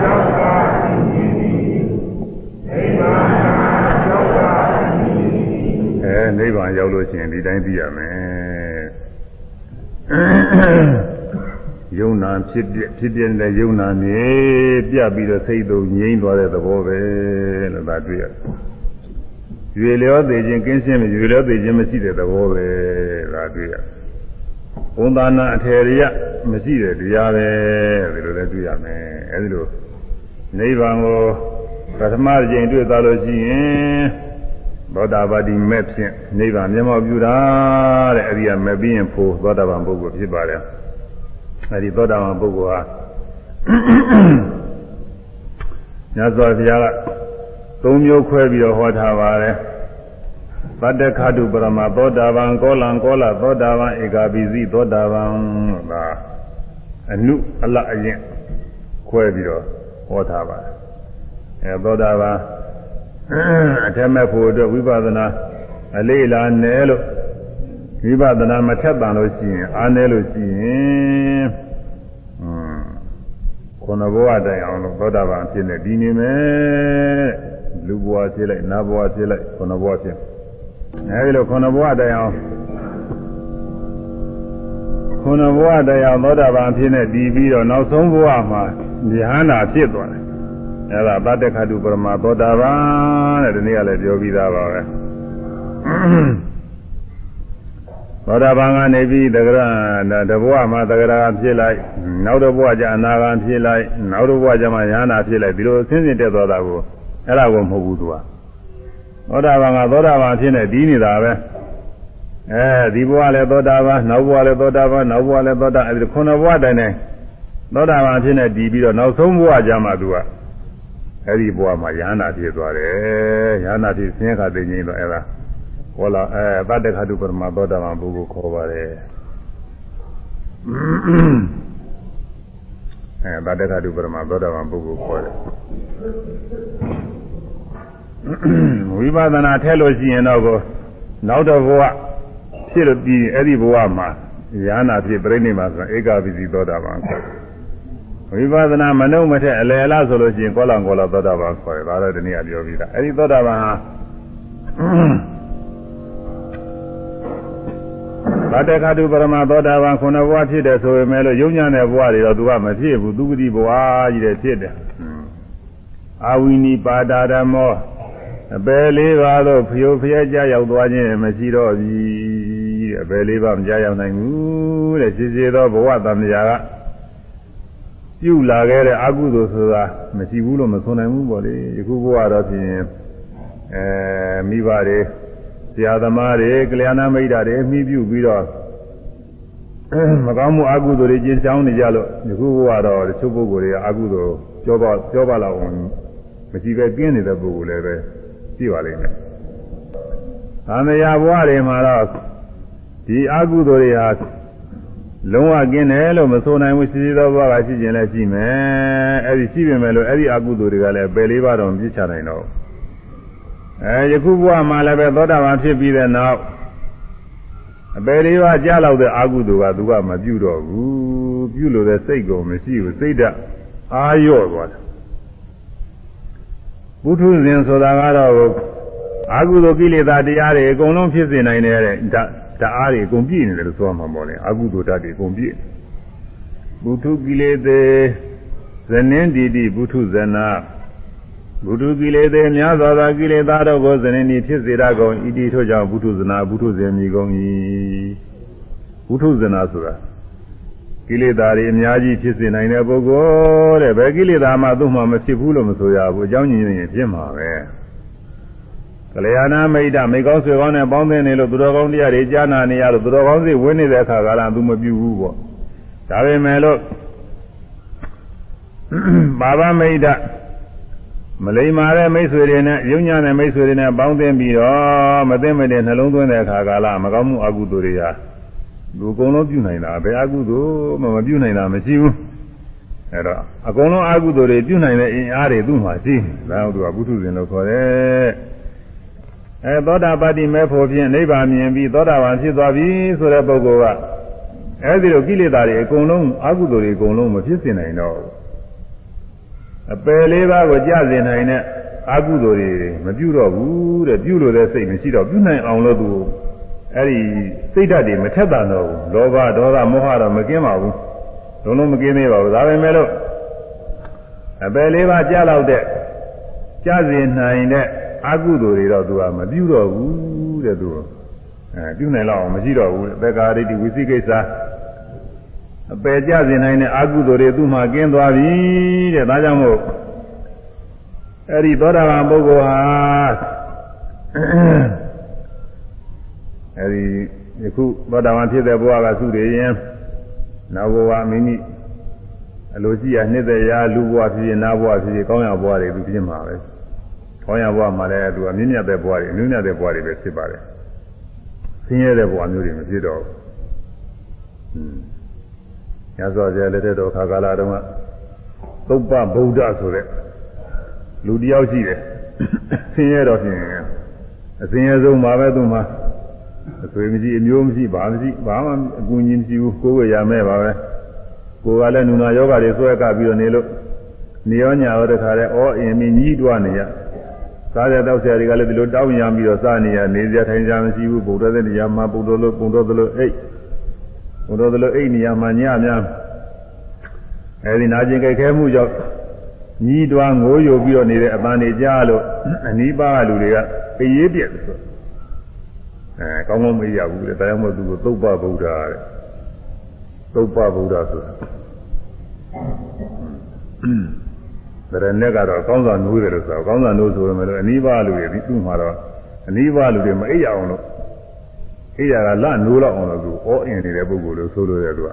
ရောက်ကသိမြင်သည်နိဗ္ဗာန်ရောက်ကသိမြင်သည်အဲနိဗ္ဗာန်ရောက်လို့ရှိရင်ဒီတိုင်းသိရမယ်ယုံနာဖြစ်ပြဖြစ်ပြတဲ့ယုံနာနေပြပြီးတော့စိတ်သုံးငြိမ်းသွားတဲ့သဘောပဲလို့ဒါတွေ့ရတယ် ရွေလျောသေးခြင်းကင်းရှင်းရွေလျောသေးခြင်းမရှိတဲ့သဘောပဲဒါတွေ့ရဘုံသာနာအထေရမရှိတဲ့တရားပဲဒီလိုလည်းတွေ့ရမယ်အဲဒီလိုနိဗ္ဗာန်ကိုပထမကြိမ်တွေ့သွားလို့ရှိရင်သောတာပတိမဲ့ဖြင့်နိဗ္ဗာန်မျက်မှောက်ပြုတာတဲ့အဲဒီကမဲ့ပြီးရင်ဖို့သောတာပန်ပုဂ္ဂိုလ်ဖြစ်ပါတယ်အဲဒီသောတာပန်ပုဂ္ဂိုလ်ဟာညဇောဘုရားကသုံးမျိုးခွဲပြီးတော့ဟောထားပါတယ် သတ္တခတုပရမသောတာပန်ကောလံကောလသောတာပန်ဧကပိစီသောတာပန်ဒါအနုအလအရင်ခွဲပြီးတော့ဟောထားပါတယ်အဲသောတာပန်အထက်မဲ့ဖို့အတွက်ဝိပဿနာအလေးလာနဲလို့ဝိပဿနာမထက်တန်လို့ရှိရင်အားနဲလို့ရှိရင်อืมခုနဘဝတိုင်အောင်လို့သောတာပန်ဖြစ်နေဒီနေမယ်လူဘဝဖြစ်လိုက်နတ်ဘဝဖြစ်လိုက်ခုနဘဝဖြစ် အဲဒီလိုခုနဘဝတိုင်အောင်ခုနဘဝတိုင်အောင်သောတာပန်ဖြစ်နေဒီပြီးတော့နောက်ဆုံးဘဝမှာဉာဏ်နာဖြစ်သွားတယ်အဲဒါတတ္တခတုပရမသောတာပန်တဲ့ဒီနေ့ကလည်းပြောပြီးသားပါပဲသောတာပန်ကနေပြီးတက္ကရာတဘဝမှာတက္ကရာဖြစ်လိုက်နောက်တစ်ဘဝကျအနာဂံဖြစ်လိုက်နောက်တစ်ဘဝကျမှညာနာဖြစ်လိုက်ဒီလိုဆင်းရဲတက်သွားတာကိုအဲ့ဒါကိုမဟုတ်ဘူးသူက သောတာပန်ကသောတာပန်ဖြစ်နေဒီနေတာပဲအဲဒီဘဝလည်းသောတာပန်နောက်ဘဝလည်းသောတာပန်နောက်ဘဝလည်းသောတာအဲဒီခုနဘဝတိုင်တိုင်သောတာပန်ဖြစ်နေဒီပြီးတော့နောက်ဆုံးဘဝကျမှသူကအဲ့ဒီဘဝမှာညာနာဖြစ်သွားတယ်ညာနာဖြစ်ဆင်းရဲခါသိနေတော့အဲ့ဒါဟောလာအဲတတ္တခတုပရမသောတာပန်ပုဂ္ဂိုလ်ခေါ်ပါတယ်အဲတတ္တခတုပရမသောတာပန်ပုဂ္ဂိုလ်ခေါ်တယ် ဝိပဿနာထည့်လို့ရှိရင်တော့ကိုနောက်တော့ဘဝဖြစ်လို့ပြီးအဲ့ဒီဘဝမှာဉာဏ်ဖြစ်ပြိဋိနိဗ္ဗာန်ဆိုဧကပိစီသောတာပန်ခေါ်ဝိပဿနာမနှုတ်မထက်အလယ်အလားဆိုလို့ရှိရင်ကောလံကောလသောတာပန်ခေါ်တယ်ဒါလည်းဒီနေ့ကပြောပြီးသားအဲ့ဒီသောတာပန်ဟာဗတ္တခတုပရမသောတာပန်ခုနဘဝဖြစ်တယ်ဆိုပေမဲ့လို့ယုံညာတဲ့ဘဝတွေတော့သူကမဖြစ်ဘူးသူဂတိဘဝကြီးတဲ့ဖြစ်တယ်အာဝိနိပါဒဓမ္မော အပယ်လေးပါးတော့ဖျို့ဖျက်ကြရောက်သွားခြင်းမရှိတော့ပြီအပယ်လေးပါးမကြရောက်နိုင်ဘူးတဲ့ရှိစေသောဘဝတမယာကပြုလာခဲ့တဲ့အကုသိုလ်ဆိုတာမရှိဘူးလို့မဆိုနိုင်ဘူးပေါ့လေယခုဘဝတော့ဖြင့်အဲမိဘတွေဆရာသမားတွေကလျာဏမိတ်တာတွေအမိပြုပြီးတော့မကောင်းမှုအကုသိုလ်တွေကျင်းချောင်းနေကြလို့ယခုဘဝတော့တချို့ပုဂ္ဂိုလ်တွေကအကုသိုလ်ပြောပါပြောပါလောက်အောင်မရှိပဲပြင်းနေတဲ့ပုဂ္ဂိုလ်လည်းပဲ ရှိပါလိမ့်မယ်။သံဃာဘဝတွေမှာတော့ဒီအကုသိုလ်တွေဟာလုံးဝကင်းတယ်လို့မဆိုနိုင်ဘူးရှိသေးသောဘဝကရှိခြင်းလည်းရှိမယ်။အဲဒီရှိပေမဲ့လို့အဲဒီအကုသိုလ်တွေကလည်းပယ်လေးပါတော့မပြစ်ချနိုင်တော့ဘူး။အဲယခုဘဝမှာလည်းပဲသောတာပန်ဖြစ်ပြီးတဲ့နောက်အပေလေးပါးကြားလောက်တဲ့အကုသိုလ်ကသူကမပြုတော့ဘူးပြုလို့တဲ့စိတ်ကုန်မရှိဘူးစိတ်ဓာတ်အာရော့သွားတယ် ပုထုဇဉ်ဆိုတာကတော့အာဟုသောကိလေသာတရားတွေအကုန်လုံးဖြစ်စေနိုင်တဲ့ဓာတ်အားတွေအကုန်ပြည့်နေတယ်လို့ဆိုမှပေါ့လေအာဟုသောဓာတ်တွေအကုန်ပြည့်ပုထုကိလေသေဇနင်းတိတိပုထုဇနာပုထုကိလေသေများစွာသောကိလေသာတို့ကိုဇနင်းတိဖြစ်စေတတ်ကုန်ဣတိထို့ကြောင့်ပုထုဇနာပုထုဇဉ်မြည်ကုန်၏ပုထုဇနာဆိုတာ ကိလေသာတွေအများကြီးဖြစ်စေနိုင်တဲ့ပုဂ္ဂိုလ်တဲ့ဘယ်ကိလေသာမှသူ့မှာမဖြစ်ဘူးလို့မဆိုရဘူးအကြောင်းညင်ရင်ဖြစ်မှာပဲကလျာဏမိတ်တမိကောင်းဆွေကောင်းနဲ့ပေါင်းသင်းနေလို့သူတော်ကောင်းတရားတွေကြားနာနေရလို့သူတော်ကောင်းစိတ်ဝင်နေတဲ့အခါကလည်းသူမပြုဘူးပေါ့ဒါပေမဲ့လို့ဘာဝမိတ်တမလိမ္မာတဲ့မိတ်ဆွေတွေနဲ့ယုံညာတဲ့မိတ်ဆွေတွေနဲ့ပေါင်းသင်းပြီးတော့မသိမတဲ့နှလုံးသွင်းတဲ့အခါကလည်းမကောင်းမှုအကုသိုလ်တွေဟာ လူအကုန်လုံးပြုနိုင်တာဘယ်အကုသိုလ်မှမပြုနိုင်တာမရှိဘူးအဲတော့အကုန်လုံးအကုသိုလ်တွေပြုနိုင်တဲ့အင်အားတွေသူ့မှာရှိတယ်ဒါကြောင့်သူကဘုထုဇဉ်လို့ခေါ်တယ်အဲသောတာပတ္တိမဲဖို့ဖြင့်နိဗ္ဗာန်မြင်ပြီးသောတာပန်ဖြစ်သွားပြီဆိုတဲ့ပုဂ္ဂိုလ်ကအဲဒီလိုကိလေသာတွေအကုန်လုံးအကုသိုလ်တွေအကုန်လုံးမဖြစ်စေနိုင်တော့ဘူးအပယ်လေးပါးကိုကြားစေနိုင်တဲ့အကုသိုလ်တွေမပြုတော့ဘူးတဲ့ပြုလို့တဲ့စိတ်မရှိတော့ပြုနိုင်အောင်လို့သူ အဲ့ဒီစိတ်ဓာတ်တွေမထက်တန်တော့ဘူးလောဘဒေါသမောဟတော့မကင်းပါဘူးလုံးလုံးမကင်းသေးပါဘူးဒါပေမဲ့လို့အပယ်လေးပါးကြားလောက်တဲ့ကြားစေနိုင်တဲ့အကုသိုလ်တွေတော့သူကမပြုတော့ဘူးတဲ့သူအဲပြုနိုင်တော့မရှိတော့ဘူးသက္ကာရိတိဝိသိကိစ္စအပယ်ကြစေနိုင်တဲ့အကုသိုလ်တွေသူ့မှာကင်းသွားပြီတဲ့ဒါကြောင့်မို့အဲ့ဒီသောတာပန်ပုဂ္ဂိုလ်ဟာ အဲဒီယခုသောတာပန်ဖြစ်တဲ့ဘဝကသုတွေရင်နောက်ဘဝမိမိအလိုရှိရနှစ်သက်ရာလူဘဝဖြစ်ရင်နာဘဝဖြစ်ရင်ကောင်းရဘဝတွေသူဖြစ်မှာပဲကောင်းရဘဝမှာလည်းသူအမြင့်မြတ်တဲ့ဘဝတွေအနုညတ်တဲ့ဘဝတွေပဲဖြစ်ပါတယ်ဆင်းရဲတဲ့ဘဝမျိုးတွေမဖြစ်တော့ဘူးညဇောကျလက်တဲ့တော်ခါကာလတုန်းကသုပ္ပဗုဒ္ဓဆိုတဲ့လူတယောက်ရှိတယ်ဆင်းရဲတော့ဖြင့်အစင်းရဲဆုံးပါပဲသူမှ အသွေးမရှိအမျိုးမရှိဘာမရှိဘာမှအကူအညီမရှိဘူးကိုယ်ဝေရမဲ့ပါပဲကိုယ်ကလည်းနူနာယောဂတွေဆွဲကပ်ပြီးတော့နေလို့နေရောညာရောတခါတည်းအောအင်မီညှိတွားနေရစားရတော့ဆရာတွေကလည်းဒီလိုတောင်းရမ်းပြီးတော့စားနေရနေစရာထိုင်ကြမရှိဘူးဗုဒ္ဓတဲ့တရားမှာပုံတော်လို့ပုံတော်သလိုအိတ်ပုံတော်သလိုအိတ်နေရာမှာညများအဲဒီနာကျင်ကြိုက်ခဲမှုကြောင့်ညီးတွားငိုးယိုပြီးတော့နေတဲ့အပန်းနေကြားလို့အနီးပါးလူတွေကအေးပြက်ဆို အဲကောင်းကောင်းမရဘူးလေဒါကြောင့်မို့သူကိုသုတ်ပဗုဒ္ဓတဲ့သုတ်ပဗုဒ္ဓဆိုတာဗရနဲ့ကတော့ကောင်းစွာနိုးတယ်လို့ဆိုတော့ကောင်းစွာနိုးဆိုရမယ်လို့အနီးပါးလူတွေဒီသူ့မှာတော့အနီးပါးလူတွေမအိပ်ရအောင်လို့အိပ်ရကလနိုးတော့အောင်လို့သူဩအင်နေတဲ့ပုဂ္ဂိုလ်လို့ဆိုလို့ရသူက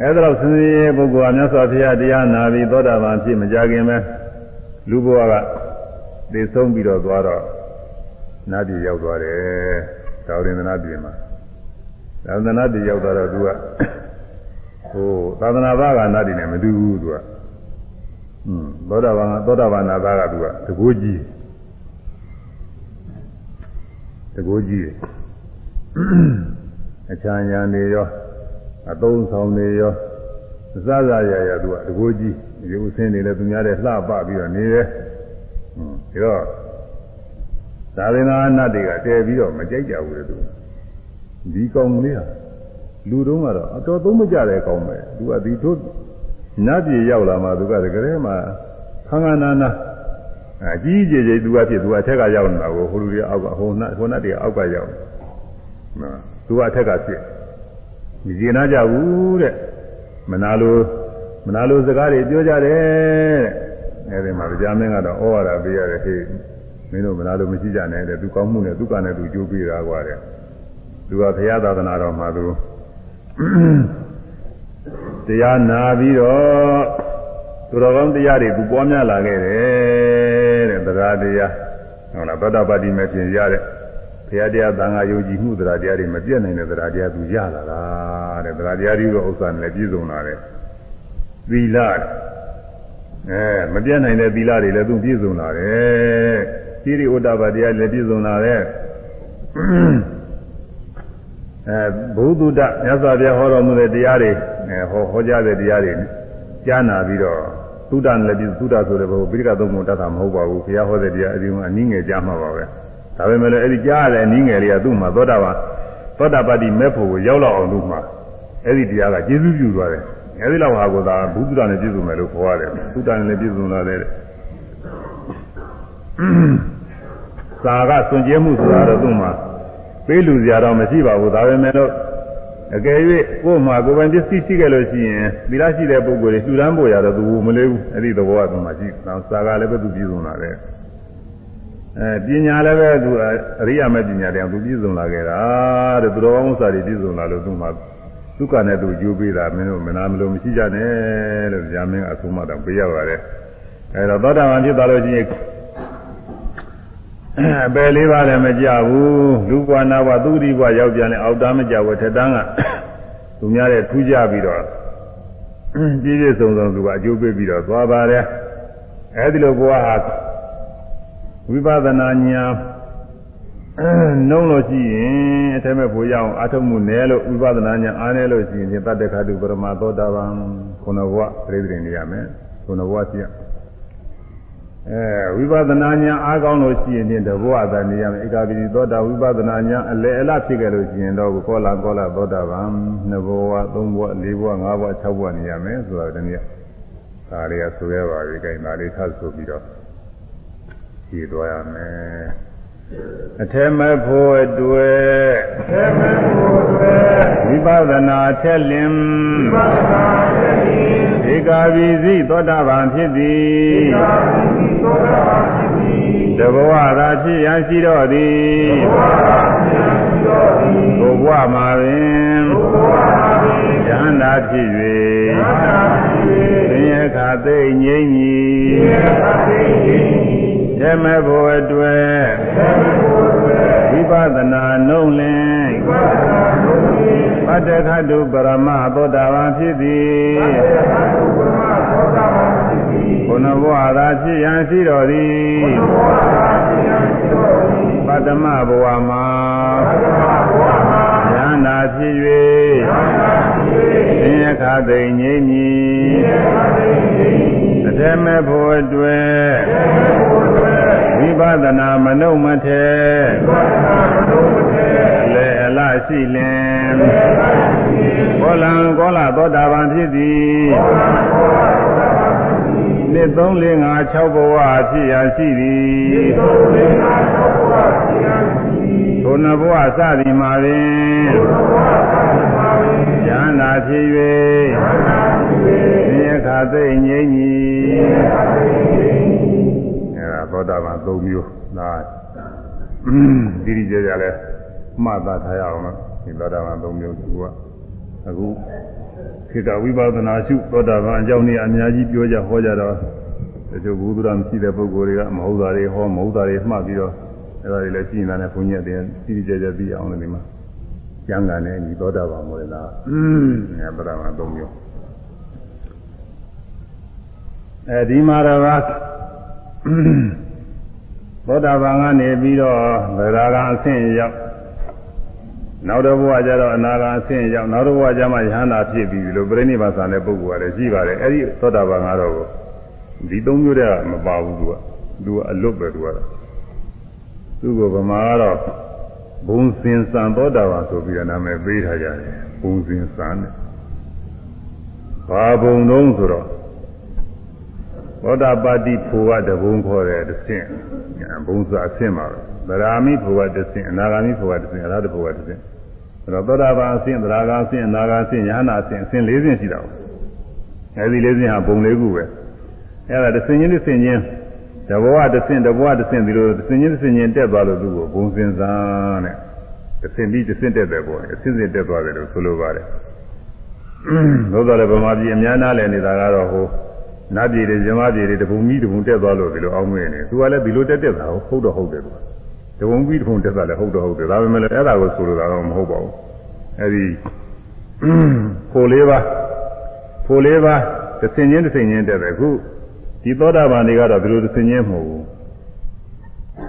အဲဒါတော့စင်စင်ရဲ့ပုဂ္ဂိုလ်ကမြတ်စွာဘုရားတရားနာပြီးသောတာပန်ဖြစ်မကြခင်ပဲလူဘဝကသိဆုံးပြီးတော့သွားတော့ နတ်ပြည်ရောက်သွားတယ်။ဒါဝင်သနာပြည်မှာသာသနာပြည်ရောက်သွားတော့သူကဟိုသာသနာ့ဘာကနတ်ပြည်နဲ့မတူဘူးသူက။อืมသောတာပန်ကသောတာပန်နာသားကသူကတကိုးကြီးတကိုးကြီးအချမ်းရံနေရောအသုံးဆောင်နေရောစစရရရသူကတကိုးကြီးရုပ်ဆင်းနေလဲသူများတဲ့လှပပြီးတော့နေတယ်อืมဒါတော့ သာသနာ့နတ်တွေကတည်ပြီးတော့မကြိုက်ကြဘူးလေသူဒီကောင်လေးဟာလူတုံးကတော့အတော်သုံးမကြတဲ့ကောင်ပဲသူကဒီတို့နတ်ပြည်ရောက်လာမှသူကတကယ်မှခန်းခန်းနာနာအကြီးကြီးကြီးသူကဖြစ်သူကအထက်ကရောက်နေတာကိုဟိုလူတွေအောက်ကဟိုနတ်ဟိုနတ်တွေအောက်ကရောက်နော်သူကအထက်ကဖြစ်မကျေနာကြဘူးတဲ့မနာလိုမနာလိုစကားတွေပြောကြတယ်တဲ့အဲဒီမှာကြာမင်းကတော့ဩဝါဒပေးရတယ်ဟေး မင်းတို့မနာလိုမရှိကြနဲ့တဲ့သူကောင်းမှုနဲ့သူကနဲ့သူကြိုးပေးတာကွာတဲ့သူကဘုရားသာသနာတော်မှာသူတရားနာပြီးတော့သူတော်ကောင်းတရားတွေသူပွားများလာခဲ့တယ်တဲ့တရားတရားဟုတ်လားသောတာပတိမဲ့ပြင်ရတဲ့ဘုရားတရားသံဃာယုံကြည်မှုတရားတရားတွေမပြည့်နိုင်တဲ့တရားတရားသူရလာတာတဲ့တရားတရားတွေဥစ္စာနဲ့ပြည့်စုံလာတယ်သီလအဲမပြည့်နိုင်တဲ့သီလတွေလည်းသူပြည့်စုံလာတယ် သီရိဥဒ္ဒဘာတရားလည်းပြည့်စုံလာတယ်အဲဘုသူဒ္ဓမြတ်စွာဘုရားဟောတော်မူတဲ့တရားတွေအဲဟောဟောကြားတဲ့တရားတွေကြားနာပြီးတော့သုဒ္ဓနဲ့ပြီးသုဒ္ဓဆိုတဲ့ဘုပိဋကသုံးပုံတတ်တာမဟုတ်ပါဘူးဘုရားဟောတဲ့တရားအဒီကအနည်းငယ်ကြားမှာပါပဲဒါပေမဲ့လည်းအဲ့ဒီကြားရတဲ့အနည်းငယ်လေးကသူ့မှာသောတာပန်သောတာပတိမဲ့ဖို့ကိုရောက်လောက်အောင်သူ့မှာအဲ့ဒီတရားကကျေးဇူးပြုသွားတယ်အဲဒီလောက်ဟာကိုသာဘုဒ္ဓနဲ့ပြည့်စုံမယ်လို့ခေါ်ရတယ်သုဒ္ဓနဲ့လည်းပြည့်စုံလာတယ် စာကစွန့်ကြဲမှုဆိုတာတော့သူ့မှာပေးလူစရာတော့မရှိပါဘူးဒါပေမဲ့လို့အကယ်၍ကိုယ်မှာကိုယ်ပိုင်ပစ္စည်းရှိခဲ့လို့ရှိရင်သီလရှိတဲ့ပုဂ္ဂိုလ်တွေလှူဒန်းဖို့ရတော့သူမလေးဘူးအဲ့ဒီသဘောကသူမှရှိတယ်စာကလည်းပဲသူပြည့်စုံလာတယ်အဲပညာလည်းပဲသူအရိယာမဲ့ပညာတရားသူပြည့်စုံလာခဲ့တာတဲ့သူတော်ကောင်းဥစ္စာတွေပြည့်စုံလာလို့သူမှဒုက္ခနဲ့သူကြိုးပေးတာမင်းတို့မနာမလို့မရှိကြနဲ့လို့ဇာမင်းအဆုံးမတော့ပေးရပါတယ်အဲတော့သောတာပန်ဖြစ်သွားလို့ရှိရင် အပယ်လေးပါးလည်းမကြဘူးလူဘဝနာဘဝသုတိဘဝရောက်ပြန်လဲအောက်တားမကြဘူးထက်တန်းကသူများတဲ့ထူးကြပြီးတော့ပြည့်ပြည့်စုံစုံသူကအကျိုးပေးပြီးတော့သွားပါတယ်အဲဒီလိုဘဝဟာဝိပဿနာဉာဏ်နှုံးလို့ရှိရင်အထက်မဲ့ဖို့ရအောင်အထုံးမှုနဲလို့ဝိပဿနာဉာဏ်အားနဲလို့ရှိရင်တတ္တခါတုပရမသောတာပန်ခုနဘဝပြိတ္တိနေရမယ်ခုနဘဝရှိရ အဲဝိပဿနာဉာဏ်အားကောင်းလို့ရှိရင်တဘဝသာနေရမယ်ဧကပိသောတာဝိပဿနာဉာဏ်အလယ်အလဖြစ်ခဲ့လို့ရှိရင်တော့ကောလာကောလာသောတာပန်နှစ်ဘဝသုံးဘဝလေးဘဝငါးဘဝ၆ဘဝနေရမယ်ဆိုတာတနည်းဒါလေးကဆိုရပါပြီခိုင်းဒါလေးထပ်ဆိုပြီးတော့ကြည့်သွားရမယ်အထက်မဲ့ဖို့အတွက်အထက်မဲ့ဖို့အတွက်ဝိပဿနာထက်လင်ဝိပဿနာထက်လင်ဧကဝိသိသောတာပန်ဖြစ်သည်ဧကဝိသိသောတာပန်ဖြစ်သည် တဘဝသာဖြစ်ရန်ရှိတော်သည်တဘဝသာဖြစ်ရန်ရှိတော်သည်ဘုဘဝမှာပင်ဘုဘဝမှာပင်ယန္တာ ဖြစ်၍ယန္တာဖြစ်၍သင်္ယခသိငြိမ့်မည်သင်္ယခသိငြိမ့်မည်ရမဲ့ဖို့အတွက်ဝိပဿနာနှုံးလင်ပတ္တခတုပရမသောတာပန်ဖြစ်သည်ဘုနဘဝသာဖြစ်ရန်ရှိတော်သည်ပတ္တမဘဝမှာယနာဖြစ်၍သင်ရခသိငြိမ့်မည်အထက်မဲ့ဖို့အတွက်ဝိပဿနာမနှုတ်မထဲလေအ လရှိလင်ကောလံကောလသောတာပန်ဖြစ်သည်နှစ်3 4 5 6ဘဝဖြစ်ရာရှိသည်ထိုနဘဝစသည်မှာပင်ဉာဏ်သာဖြစ်၍မြင်ခါသိငြိမ့်မည်အဲဒါသောတာပန်၃မျိုးဒါဒီဒီကြကြလဲ မှတ်သားထားရအောင်လို့ဒီသောတာပန်သုံးမျိုးသူကအခုခေတ္တဝိပဿနာရှုသောတာပန်အကြောင်းနေအများကြီးပြောကြဟောကြတော့တချို့ဘုသူတော်မရှိတဲ့ပုဂ္ဂိုလ်တွေကမဟုတ်တာတွေဟောမဟုတ်တာတွေမှတ်ပြီးတော့အဲ့ဒါတွေလည်းရှင်းနေတာနဲ့ဘုန်းကြီးအတင်းတိတိကျကျသိအောင်လို့ဒီမှာကျမ်းဂန်နဲ့ညီသောတာပန်မို့လားငါပရမသုံးမျိုးအဲဒီမှာတော့သောတာပန်ကနေပြီးတော့ဗရာဂံအဆင့်ရောက် နောက်တစ်ဘဝကျတော့အနာဂံအဆင့်ရောက်နောက်တစ်ဘဝကျမှယဟန္တာဖြစ်ပြီးလို့ပြိဋိနိဗ္ဗာန်ဆံတဲ့ပုဂ္ဂိုလ်ကလည်းရှိပါတယ်အဲဒီသောတာပန်ကတော့ဒီသုံးမျိုးတည်းကမပါဘူးသူကသူကအလွတ်ပဲသူကတော့သူကဗမာကတော့ဘုံစင်စံသောတာပန်ဆိုပြီးတော့နာမည်ပေးထားကြတယ်ဘုံစင်စံတဲ့ဘာဘုံလုံးဆိုတော့သောတာပတိဖို့ကတဘုံခေါ်တယ်တစ်ဆင့်ဘုံစာအဆင့်ပါပဲ သရာမိဖို့ကတစ်ဆင့်အနာဂါမိဖို့ကတစ်ဆင့်အရဟတဖို့ကတစ်ဆင့်အဲ့တော့သောတာပန်အဆင့်သရာဂါအဆင့်အနာဂါအဆင့်ယဟနာအဆင့်အဆင့်၄ဆင့်ရှိတာပေါ့အဲဒီ၄ဆင့်ဟာဘုံ၄ခုပဲအဲ့ဒါတစ်ဆင့်ချင်းတစ်ဆင့်ချင်းတဘဝတစ်ဆင့်တဘဝတစ်ဆင့်ဒီလိုတစ်ဆင့်ချင်းတစ်ဆင့်ချင်းတက်သွားလို့သူ့ကိုဘုံစင်စားတဲ့တစ်ဆင့်ပြီးတစ်ဆင့်တက်တယ်ပေါ့အဆင့်ဆင့်တက်သွားတယ်လို့ဆိုလိုပါတယ်သို့တော်လည်းဗမာပြည်အများနာလဲနေတာကတော့ဟိုနတ်ပြည်တွေဇမပြည်တွေတပုံကြီးတပုံတက်သွားလို့ဒီလိုအောင်းမင်းနေသူကလည်းဒီလိုတက်တက်တာဟုတ်တော့ဟုတ်တယ်သူက တပုံကြီးတပုံတက်တာလည်းဟုတ်တော့ဟုတ်တယ်ဒါပေမဲ့လည်းအဲ့ဒါကိုဆိုလိုတာတော့မဟုတ်ပါဘူးအဲ့ဒီဖိုလေးပါဖိုလေးပါတစ်ဆင့်ချင်းတစ်ဆင့်ချင်းတက်တယ်အခုဒီသောတာပန်တွေကတော့ဒီလိုတစ်ဆင့်ချင်းမဟုတ်ဘူး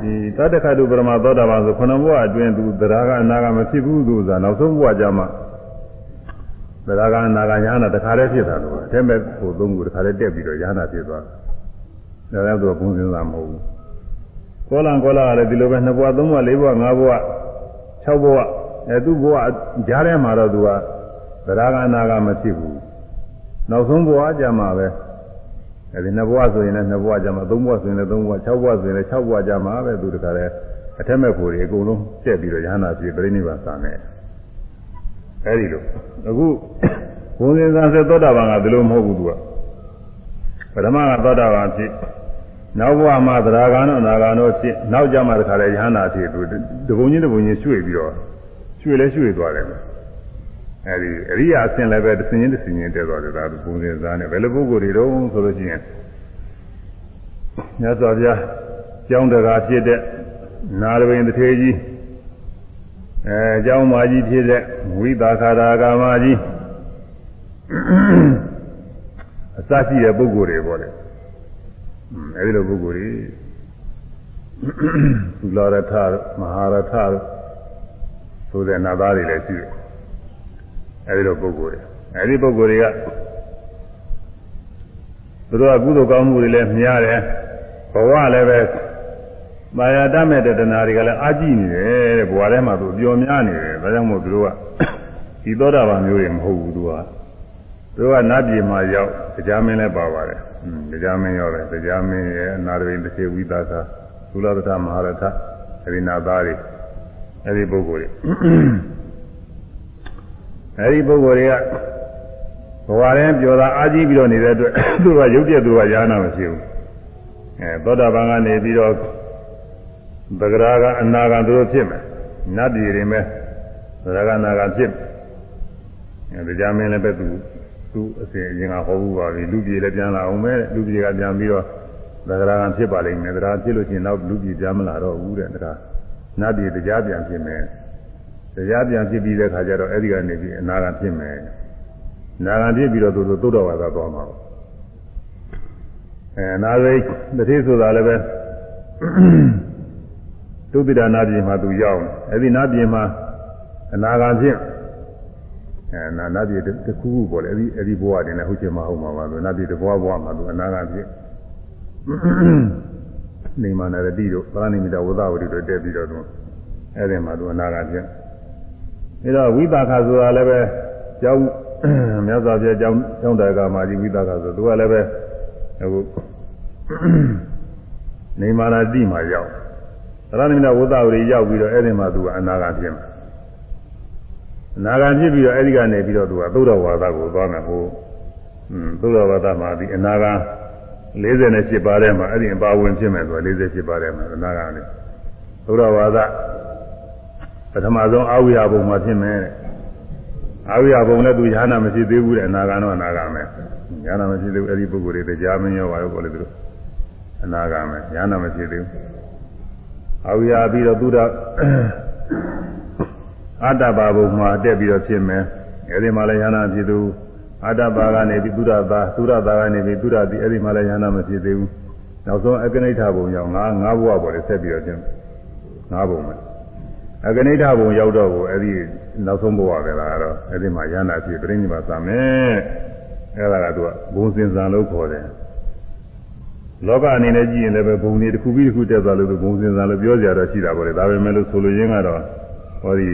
ဒီတတ္တခတုပရမသောတာပန်ဆိုခဏဘဝအတွင်းသူတရားကအနာကမဖြစ်ဘူးသူဆိုတာနောက်ဆုံးဘဝကြမှာတရားကအနာကညာနာတခါတည်းဖြစ်တာလို့အထက်မဲ့ကိုသုံးခုတခါတည်းတက်ပြီးတော့ညာနာဖြစ်သွားတယ်ဒါလည်းသူကဘုံစင်းစာမဟုတ်ဘူး ကောလံကောလာကလည်းဒီလိုပဲနှစ်ဘဝသုံးဘဝလေးဘဝငါးဘဝ၆ဘဝအဲသူ့ဘဝကြားထဲမှာတော့သူကတရားကအနာကမဖြစ်ဘူးနောက်ဆုံးဘဝကြမှာပဲအဲဒီနှစ်ဘဝဆိုရင်လည်းနှစ်ဘဝကြမှာသုံးဘဝဆိုရင်လည်းသုံးဘဝ၆ဘဝဆိုရင်လည်း၆ဘဝကြမှာပဲသူတခါတည်းအထက်မဲ့ကိုယ်တွေအကုန်လုံးတက်ပြီးတော့ညာနာဖြစ်ပြိဋိနိဗ္ဗာန်ဆံတယ်အဲဒီလိုအခုဘုံစင်စားဆက်သောတာပန်ကဒီလိုမဟုတ်ဘူးသူကပထမကသောတာပန်ဖြစ် နောက်ဘဝမှာသရဂါနောနာဂါနောဖြစ်နောက်ကြမှာတခါလေယဟနာဖြစ်သူတပုံချင်းတပုံချင်းရွှေ့ပြီးတော့ရွှေ့လဲရွှေ့သွားတယ်အဲဒီအရိယာအဆင့်လည်းပဲတစ်စင်ချင်းတစ်စင်ချင်းတက်သွားတယ်ဒါဘုံစင်စားနဲ့ဘယ်လိုပုဂ္ဂိုလ်တွေတော့ဆိုလို့ရှိရင်မြတ်စွာဘုရားကျောင်းတကာဖြစ်တဲ့နာရဝိန်တထေကြီးအဲအကြောင်းမကြီးဖြစ်တဲ့ဝိသခာရာကာမကြီးအစရှိတဲ့ပုဂ္ဂိုလ်တွေပေါ့လေ အဲဒီလိုပုဂ္ဂိုလ်တွေသုလာရထမဟာရထဆိုတဲ့နာသားတွေလည်းရှိတယ်အဲဒီလိုပုဂ္ဂိုလ်တွေအဲဒီပုဂ္ဂိုလ်တွေကသူတို့ကကုသိုလ်ကောင်းမှုတွေလည်းများတယ်ဘဝလည်းပဲမာယာတမဲ့တဏှာတွေကလည်းအာကြည့်နေတယ်တဲ့ဘဝထဲမှာသူပျော်များနေတယ်ဒါကြောင့်မို့သူတို့ကဒီသောတာပန်မျိုးတွေမဟုတ်ဘူးသူက သူကနတ်ပြည်မှာရောက်တရားမင်းလည်းပါပါတယ်။တရားမင်းရောက်တယ်တရားမင်းရဲ့အနာရဝိတစ်ခေဝိသသာသုလသထမဟာရထအဲဒီနာသားတွေအဲဒီပုဂ္ဂိုလ်တွေအဲဒီပုဂ္ဂိုလ်တွေကဘဝထဲပျော်တာအာကြည့်ပြီးတော့နေတဲ့အတွက်သူကရုပ်ပြက်သူကယာနာမရှိဘူး။အဲသောတာပန်ကနေပြီးတော့သဂရာကအနာဂံသူတို့ဖြစ်မယ်နတ်ပြည်တွေမဲ့သဂရာကနာဂံဖြစ်အဲတရားမင်းလည်းပဲသူ သူအစဉ်အရင်ကဟောဘူးပါပြီလူပြည်လည်းပြန်လာအောင်ပဲလူပြည်ကပြန်ပြီးတော့သဂရာကဖြစ်ပါလိမ့်မယ်သဂရာဖြစ်လို့ရှိရင်နောက်လူပြည်ပြန်မလာတော့ဘူးတဲ့ဒါနတ်ပြည်တရားပြန်ဖြစ်မယ်တရားပြန်ဖြစ်ပြီးတဲ့ခါကျတော့အဲ့ဒီကနေပြီးအနာဂံဖြစ်မယ်နာဂံဖြစ်ပြီးတော့သူတို့သုဒ္ဓဝါဒသွားမှာအဲနာရိတတိဆိုတာလည်းပဲသုတိဒနာပြည်မှာသူရောက်တယ်အဲ့ဒီနာပြည်မှာအနာဂံဖြစ် အဲနာနာပြည်တစ်ခုခုပေါ်လေအဲ့ဒီအဲ့ဒီဘဝတင်လည်းဟုတ်ချင်မဟုတ်မှာပါလို့နာပြည်တစ်ဘဝဘဝမှာသူအနာဂတ်ဖြစ်နေမနာရတိတို့ပရဏိမိတဝသဝတိတို့တက်ပြီးတော့သူအဲ့ဒီမှာသူအနာဂတ်ဖြစ်အဲတော့ဝိပါခဆိုတာလည်းပဲကျောင်းမြတ်စွာဘုရားကျောင်းကျောင်းတော်ကမာကြီးဝိပါခဆိုသူကလည်းပဲအခုနေမာနာတိမှာရောက်ပရဏိမိတဝသဝတိရောက်ပြီးတော့အဲ့ဒီမှာသူကအနာဂတ်ဖြစ်မှာ အနာဂတ်ဖြစ်ပြီးတော့အဲ့ဒီကနေပြီးတော့သူကသုဒ္ဓဝါဒကိုသွားမယ်ဟိုอืมသုဒ္ဓဝါဒမှာဒီအနာဂတ်48ပါးထဲမှာအဲ့ဒီအပါဝင်ဖြစ်မယ်ဆို48ပါးထဲမှာအနာဂတ်နဲ့သုဒ္ဓဝါဒပထမဆုံးအာဝိယဘုံမှာဖြစ်မယ်တဲ့အာဝိယဘုံလည်းသူရဟနာမရှိသေးဘူးတဲ့အနာဂတ်တော့အနာဂတ်မယ်ရဟနာမရှိသေးဘူးအဲ့ဒီပုဂ္ဂိုလ်တွေတရားမင်းရောပါလို့ပြောလို့သူအနာဂတ်မယ်ရဟနာမရှိသေးဘူးအာဝိယပြီးတော့သူတော် အတ္တပါဘုံမှာတက်ပြီးတော့ဖြစ်မယ်အဲဒီမှာလည်းယန္နာဖြစ်သူအတ္တပါကနေပြီးသုရသာသုရသာကနေပြီးသုရတိအဲဒီမှာလည်းယန္နာမဖြစ်သေးဘူးနောက်ဆုံးအကနိဋ္ဌဘုံရောက်ငါးငါးဘဝပေါ်တယ်ဆက်ပြီးတော့ဖြစ်ငါးဘုံမှာအကနိဋ္ဌဘုံရောက်တော့ကိုအဲဒီနောက်ဆုံးဘဝပဲလားတော့အဲဒီမှာယန္နာဖြစ်ပြိဋိမာသမယ်အဲဒါကသူကဘုံစင်စံလို့ခေါ်တယ်လောကအနေနဲ့ကြည့်ရင်လည်းပဲဘုံတွေတစ်ခုပြီးတစ်ခုတက်သွားလို့ဘုံစင်စံလို့ပြောကြရတော့ရှိတာပေါ့လေဒါပေမဲ့လို့ဆိုလိုရင်းကတော့ဟောဒီ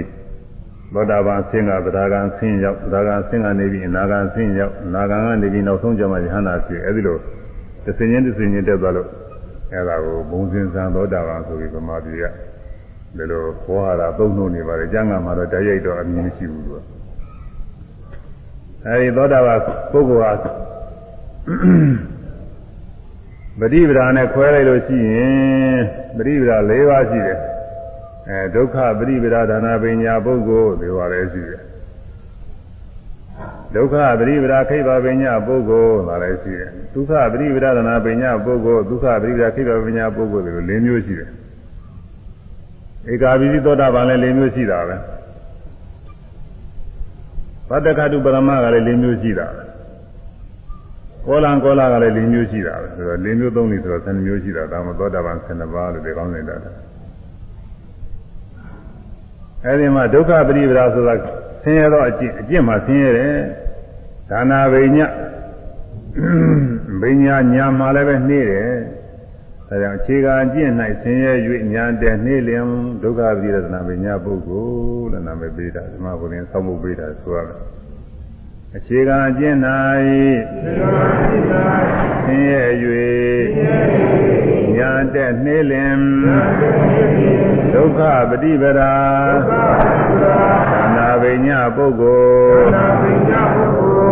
သောတာပန်ဆင်းကသဒ္ဒါကံဆင်းရောက်သဒ္ဒါကံဆင်းကနေပြီးအနာကံဆင်းရောက်အနာကံကနေပြီးနောက်ဆုံးကျမှယဟနာဖြစ်အဲဒီလိုတစ်စင်ချင်းတစ်စင်ချင်းတက်သွားလို့အဲဒါကိုဘုံစင်စံသောတာပန်ဆိုပြီးဗမာပြည်ကဒီလိုဘောဟာရသုံးလို့နေပါတယ်ကျမ်းဂန်မှာတော့တရိုက်တော့အမြင်မရှိဘူးသူကအဲဒီသောတာပန်ပုဂ္ဂိုလ်ဟာပฏิပဒါနဲ့ခွဲလိုက်လို့ရှိရင်ပฏิပဒါ၄ပါးရှိတယ် အဲဒုက္ခပရိပဒဒါနာပညာပုဂ္ဂိုလ်ဒီပါလေရှိတယ်ဒုက္ခပရိပဒခိဗ္ဗပညာပုဂ္ဂိုလ်ဒါလည်းရှိတယ်ဒုက္ခပရိပဒဒါနာပညာပုဂ္ဂိုလ်ဒုက္ခပရိပဒခိဗ္ဗပညာပုဂ္ဂိုလ်ဒီလို၄မျိုးရှိတယ်ဧကာပိသသောတာပန်လည်း၄မျိုးရှိတာပဲဘဒ္ဒခတုပရမကလည်း၄မျိုးရှိတာပဲကောလံကောလာကလည်း၄မျိုးရှိတာပဲဆိုတော့၄မျိုးသုံးနေဆိုတော့7မျိုးရှိတာဒါမှသောတာပန်7ပါးလို့ဒီကောင်းနေတာ အဲဒီမှာဒုက္ခပရိပဒါဆိုတာဆင်းရဲတော့အကျင့်အကျင့်မှာဆင်းရဲတယ်ဒါနာဘိညာဘိညာညာမှာလည်းပဲနှေးတယ်ဒါကြောင့်အခြေခံအကျင့်၌ဆင်းရဲ၍ညာတဲ့နှေးလျင်ဒုက္ခပရိဒနာဘိညာပုဂ္ဂိုလ်လို့နာမည်ပေးတာဒီမှာဘုရင်ဆောက်ဖို့ပေးတာဆိုရတယ်အခြေခံအကျင့်၌ဆင်းရဲ၍ညာတဲ့နှေးလင်ဒု က္ခပฏิပဒါသနာပညာပုဂ္ဂိုလ်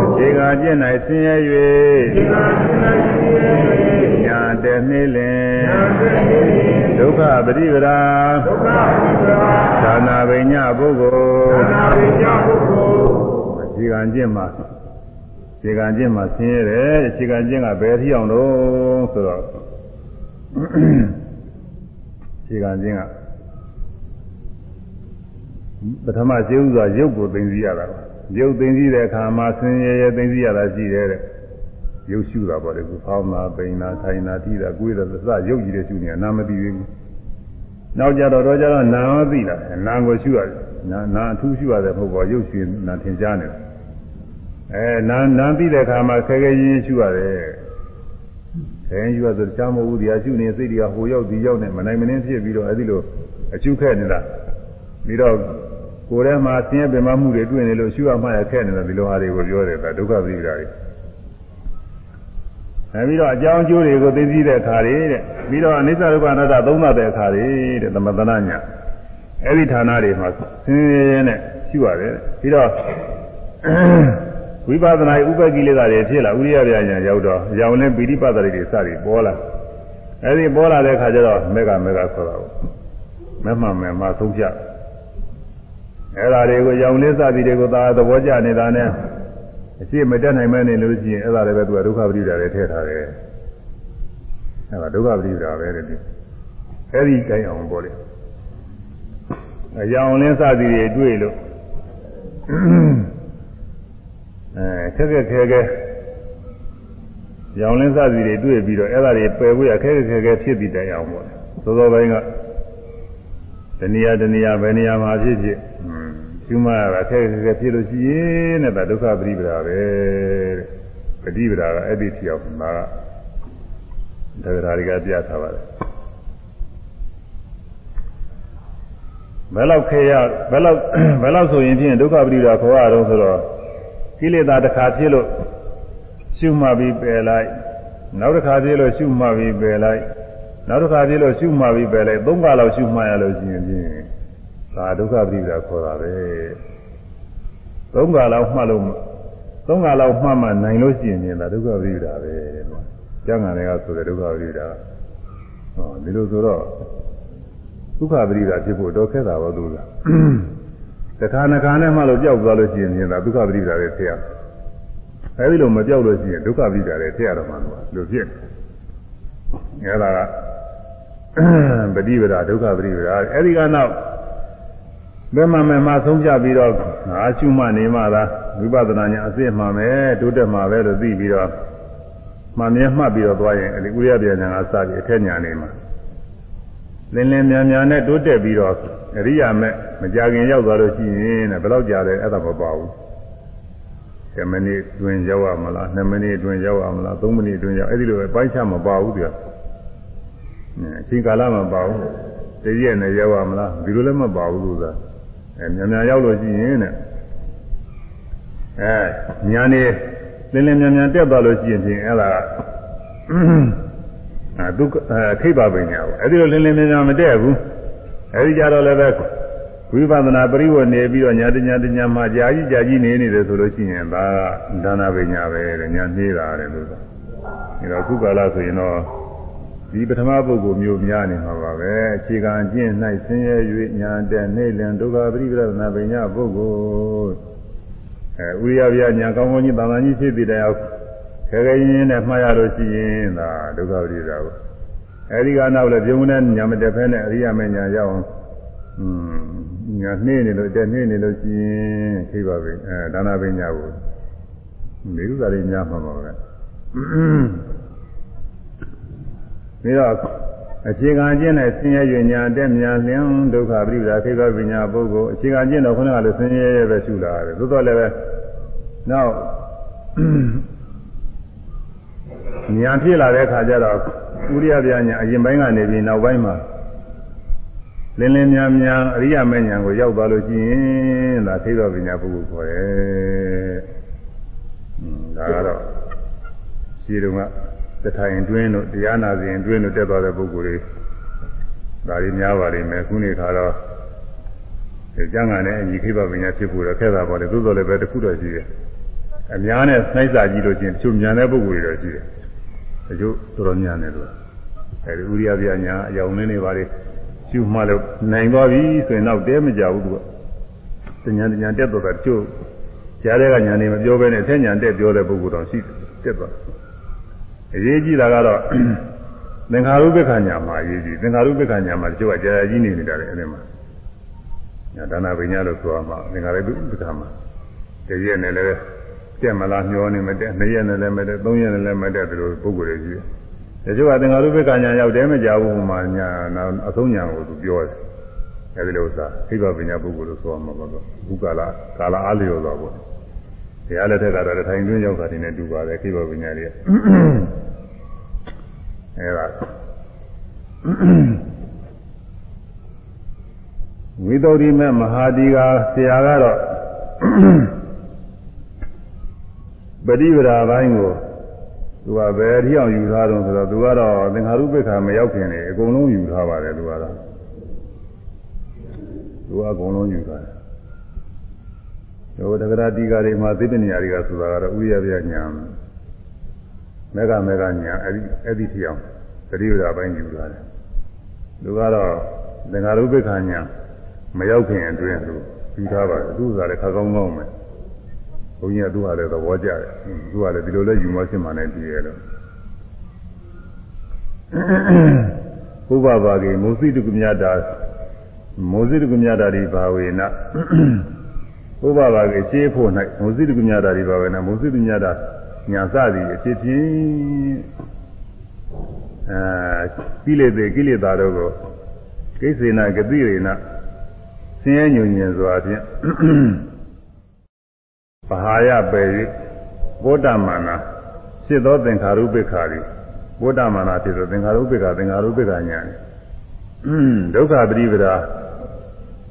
အခြေခံအကျင့်၌ဆင်းရဲ၍ညာတဲ့နှေးလင်ဒုက္ခပฏิပဒါသနာပညာပုဂ္ဂိုလ်ခြေကံကျင့်မှာခြေကံကျင့်မှာဆင်းရဲတယ်ခြေကံကျင့်ကဘယ်ထီအောင်လို့ဆိုတော့ခြေကံကျင့်က ပထမခြေဥစွာရုပ်ကိုသိသိရတာပါရုပ်သိသိတဲ့အခါမှာဆင်းရဲရဲသိသိရတာရှိတယ်တဲ့ရုပ်ရှုတာပေါ့လေခုဖောင်းတာပိန်တာထိုင်တာထိတာကိုယ်တာစရုပ်ကြီးတဲ့ရှုနေတာနာမသိသေးဘူးနောက်ကြတော့တော့ကြတော့နာမသိတာနာကိုရှုရတယ်နာနာအထူးရှုရတယ်မဟုတ်ပါရုပ်ရှင်နာထင်ရှားနေတယ်အဲနာနာသိတဲ့အခါမှာခဲခဲရင်းရှုရတယ်ခဲရင်းရှုရဆိုတခြားမဟုတ်ဘူးဒီဟာရှုနေစိတ်တွေကဟိုရောက်ဒီရောက်နေမနိုင်မနှင်းဖြစ်ပြီးတော့အဲဒီလိုအကျုခဲနေတာပြီးတော့ ကိုယ်ထဲမှာဆင်းရဲပင်မမှုတွေတွေ့နေလို့ရှုရမှရခဲနေတယ်ဒီလိုဟာတွေကိုပြောတယ်ဒါဒုက္ခသိတာတွေအဲပြီးတော့အကြောင်းအကျိုးတွေကိုသိသိတဲ့အခါတွေတဲ့ပြီးတော့အနိစ္စဒုက္ခအနတ္တသုံးသပ်တဲ့အခါတွေတဲ့သမထနာညာအဲ့ဒီဌာနတွေမှာဆင်းရဲနဲ့ရှုရတယ်ပြီးတော့ဝိပဿနာဥပကိလေသာတွေဖြစ်လာဥရိယပြညာရောက်တော့အကြောင်းနဲ့ပိဋိပတ်တွေစသည်ပေါ်လာအဲဒီပေါ်လာတဲ့အခါကျတော့မေဃမေဃဆိုတာကိုမမှန်မှန်မှသုံးဖြတ် အဲဒါတွေကိုရောင်လေးစသည်တွေကိုသာသဘောကျနေတာနဲ့အရှိမတက်နိုင်မဲနေလို့ရှိရင်အဲ့ဒါလည်းပဲသူကဒုက္ခပရိဒါတွေထည့်ထားတယ်အဲ့ဒါဒုက္ခပရိဒါပဲတဲ့ဒီအဲ့ဒီတိုင်းအောင်ပေါ့လေအရောင်လင်းစသည်တွေတွေ့လို့အဲခက်ခက်ခဲခဲရောင်လင်းစသည်တွေတွေ့ပြီးတော့အဲ့ဒါတွေပယ်ဖို့ရခက်ခက်ခဲခဲဖြစ်ပြီးတိုင်းအောင်ပေါ့လေသောသောပိုင်းကတဏှာတဏှာဘယ်နေရာမှာဖြစ်ဖြစ် ခြေရှုမှတ်ရတာခဲခဲဖြစ်လို့ရှိရင်တဲ့ဒါဒုက္ခပရိပဒါပဲတဲ့ပฏิပဒါကအဲ့ဒီထီအောင်ဒါကဒါကြရာတွေကပြထားပါတယ်ဘယ်လောက်ခဲရဘယ်လောက်ဘယ်လောက်ဆိုရင်ဖြင့်ဒုက္ခပရိဒါခေါ်ရတော့ဆိုတော့ကိလေသာတစ်ခါဖြစ်လို့ရှုမှတ်ပြီးပယ်လိုက်နောက်တစ်ခါဖြစ်လို့ရှုမှတ်ပြီးပယ်လိုက်နောက်တစ်ခါဖြစ်လို့ရှုမှတ်ပြီးပယ်လိုက်သုံးခါလောက်ရှုမှတ်ရလို့ရှိရင်ဖြင့် ဒါဒုက္ခပရိဒါခေါ်တာပဲသုံးခါလောက်မှတ်လို့သုံးခါလောက်မှတ်မှနိုင်လို့ရှိရင်ဒါဒုက္ခပရိဒါပဲကျမ်းဂန်တွေကဆိုတဲ့ဒုက္ခပရိဒါဟောဒီလိုဆိုတော့ဒုက္ခပရိဒါဖြစ်ဖို့တော့ခက်တာပါသူလားတခါနှခါနဲ့မှလို့ကြောက်သွားလို့ရှိရင်ဒါဒုက္ခပရိဒါတွေထည့်ရအဲဒီလိုမကြောက်လို့ရှိရင်ဒုက္ခပရိဒါတွေထည့်ရတော့မှလို့ဖြစ်အဲဒါကပฏิပဒါဒုက္ခပฏิပဒါအဲဒီကနောက် ဘယ်မှမမှဆုံးဖြတ်ပြီးတော့ငါရှုမှနေမှသာဝိပဿနာညာအစစ်မှမယ်တိုးတက်မှပဲလို့သိပြီးတော့မှမြဲမှတ်ပြီးတော့သွားရင်အဲဒီဥရပြညာကစပြီးအထက်ညာနေမှာလင်းလင်းမြန်မြန်နဲ့တိုးတက်ပြီးတော့အရိယာမဲ့မကြခင်ရောက်သွားလို့ရှိရင်တဲ့ဘယ်တော့ကြာလဲအဲ့ဒါမပေါ့ဘူး7မိနစ်တွင်ရောက်ရမလား2မိနစ်တွင်ရောက်ရမလား3မိနစ်တွင်ရောက်အဲ့ဒီလိုပဲပိုင်းခြားမပေါ့ဘူးသူကအချိန်ကာလမပေါ့ဘူးတရည့်နဲ့ရောက်ရမလားဒီလိုလည်းမပေါ့ဘူးသူက အဲမြန်မြန်ရောက်လို့ရှိရင်တဲ့အဲညာနေလင်းလင်းမြန်မြန်တက်သွားလို့ရှိရင်ဖြင့်အဲ့ဒါကအဲဒုက္ခခိဗ္ဗပညာပေါ့အဲ့ဒီလိုလင်းလင်းမြန်မြန်မတက်ဘူးအဲ့ဒီကြတော့လည်းပဲဝိပဿနာပရိဝေနေပြီးတော့ညာတညာတညာမှာကြာကြီးကြာကြီးနေနေတယ်ဆိုလို့ရှိရင်ဒါကဒါနာပညာပဲတဲ့ညာနှေးတာတဲ့လို့ဆိုဒါတော့ခုကာလဆိုရင်တော့ ဒီပထမပုဂ္ဂိုလ်မျိုးများနေမှာပါပဲအခြေခံကျင့်၌ဆင်းရဲ၍ညာတဲ့နေလင်ဒုက္ခပရိပဒနာပညာပုဂ္ဂိုလ်အဲဥရိယဗျာညာကောင်းကောင်းကြီးတန်တန်ကြီးဖြစ်ပြီးတဲ့အောင်ခဲခဲရင်းရင်းနဲ့မှားရလို့ရှိရင်ဒါဒုက္ခပရိပဒကိုအဲဒီကနောက်လည်းပြုံးနဲ့ညာမတက်ဖဲနဲ့အရိယာမညာရောက်အောင်อืมညာနှေးနေလို့တက်နှေးနေလို့ရှိရင်ခိပါပဲအဲဒါနာပညာကိုဒီဥစ္စာတွေများမှာပါပဲ ပြီးတော့အခြေခံကျင့်တဲ့ဆင်းရဲ၍ညာတက်မြန်လင်းဒုက္ခပရိဒါခိကပညာပုဂ္ဂိုလ်အခြေခံကျင့်တော့ခုနကလိုဆင်းရဲရဲပဲရှုလာတယ်သို့တော်လည်းပဲနောက်ညာဖြစ်လာတဲ့ခါကျတော့ဥရိယပြညာအရင်ပိုင်းကနေပြီးနောက်ပိုင်းမှာလင်းလင်းများများအရိယာမဉ္ဇဉ်ကိုရောက်သွားလို့ရှိရင်ဒါသိတော်ပညာပုဂ္ဂိုလ်ခေါ်တယ်။ဒါကတော့ရှိတုန်းက တထိုင်တွင်းတို့တရားနာစဉ်တွင်းတို့တက်သွားတဲ့ပုဂ္ဂိုလ်တွေဒါတွေများပါလိမ့်မယ်ခုနေခါတော့ကျမ်းဂန်နဲ့အညီခိဗပညာဖြစ်ဖို့တော့ခက်တာပေါ့လေသို့တော်လည်းပဲတစ်ခုတော့ရှိတယ်အများနဲ့နှိုက်စာကြည့်လို့ချင်းတချို့မြန်တဲ့ပုဂ္ဂိုလ်တွေတော့ရှိတယ်တချို့တော်တော်မြန်တယ်လို့အဲဒီဥရိယပြညာအယောင်လေးတွေပါလေကျူမှလို့နိုင်သွားပြီဆိုရင်တော့တဲမကြဘူးသူကဉာဏ်ဉာဏ်တက်တော့တာတချို့ကြားတဲ့ကညာနေမပြောဘဲနဲ့အထက်ညာတက်ပြောတဲ့ပုဂ္ဂိုလ်တော်ရှိတက်သွား အရေးကြီးတာကတော့သင်္ခါရုပ္ပခဏညာမှာအရေးကြီးသင်္ခါရုပ္ပခဏညာမှာတချို့ကကြာကြာကြီးနေနေတာလေအဲ့ဒီမှာညာဒါနာပညာလို့ဆိုရမှာသင်္ခါရုပ္ပခဏမှာတရည့်နဲ့လည်းတက်မလားမျောနေမတက်နှစ်ရက်နဲ့လည်းမတက်သုံးရက်နဲ့လည်းမတက်ဒီလိုပုဂ္ဂိုလ်တွေကြီးတယ်တချို့ကသင်္ခါရုပ္ပခဏညာရောက်တယ်မကြဘူးမှာညာနောက်အဆုံးညာကိုသူပြောတယ်အဲဒီလိုဥစ္စာခိဗ္ဗပညာပုဂ္ဂိုလ်လို့ဆိုရမှာပေါ့ဘုကာလကာလအားလျော်သွားပေါ့ တရားလက်ထက်ကတော့ထိုင်တွင်းရောက်တာဒီနဲ့တူပါတယ်ခိဗ္ဗပညာတွေအဲဒါဝိသုဒ္ဓိမေမဟာဒီကဆရာကတော့ပฏิပဒါပိုင်းကိုသူကဘယ်အထီအောင်ယူထားတော့ဆိုတော့သူကတော့သင်္ခါရုပ္ပခါမရောက်ခင်နေအကုန်လုံးယူထားပါတယ်သူကတော့သူကအကုန်လုံးယူထားတယ် ဟိုတက္ကရာတိကာတွေမှာသိပ္ပညာတွေကဆိုတာကတော့ဥရပြညာမေဃမေဃညာအဲ့ဒီအဲ့ဒီထီအောင်တတိယရာပိုင်းယူလာတယ်သူကတော့သင်္ဃာရုပ္ပခာညာမရောက်ခင်အတွင်းသူယူထားပါတယ်သူကလည်းခါကောင်းကောင်းပဲဘုန်းကြီးကသူ့ဟာလည်းသဘောကျတယ်သူကလည်းဒီလိုလဲယူမဖြစ်မှနဲ့တည်ရလို့ဘုဗ္ဗဘာဂေမုသိတုကမြတ်တာမောဇိတုကမြတ်တာဒီဘာဝေန ဘုဗ္ဗဘာဂေခြေဖို့၌မောဇိတုကမြတ်တာဒီဘာဝေနမောဇိတုမြတ်တာညာစသည်အဖြစ်ဖြင့်အဲကိလေသာကိလေသာတို့ကိုကိစ္စေနဂတိရေနဆင်းရဲညဉ့်ညင်စွာဖြင့်ပဟာယပယ်၍ဗုဒ္ဓမာနာဖြစ်သောသင်္ခါရုပ္ပခါရီဗုဒ္ဓမာနာဖြစ်သောသင်္ခါရုပ္ပခါသင်္ခါရုပ္ပခါညာဒုက္ခပရိပဒါ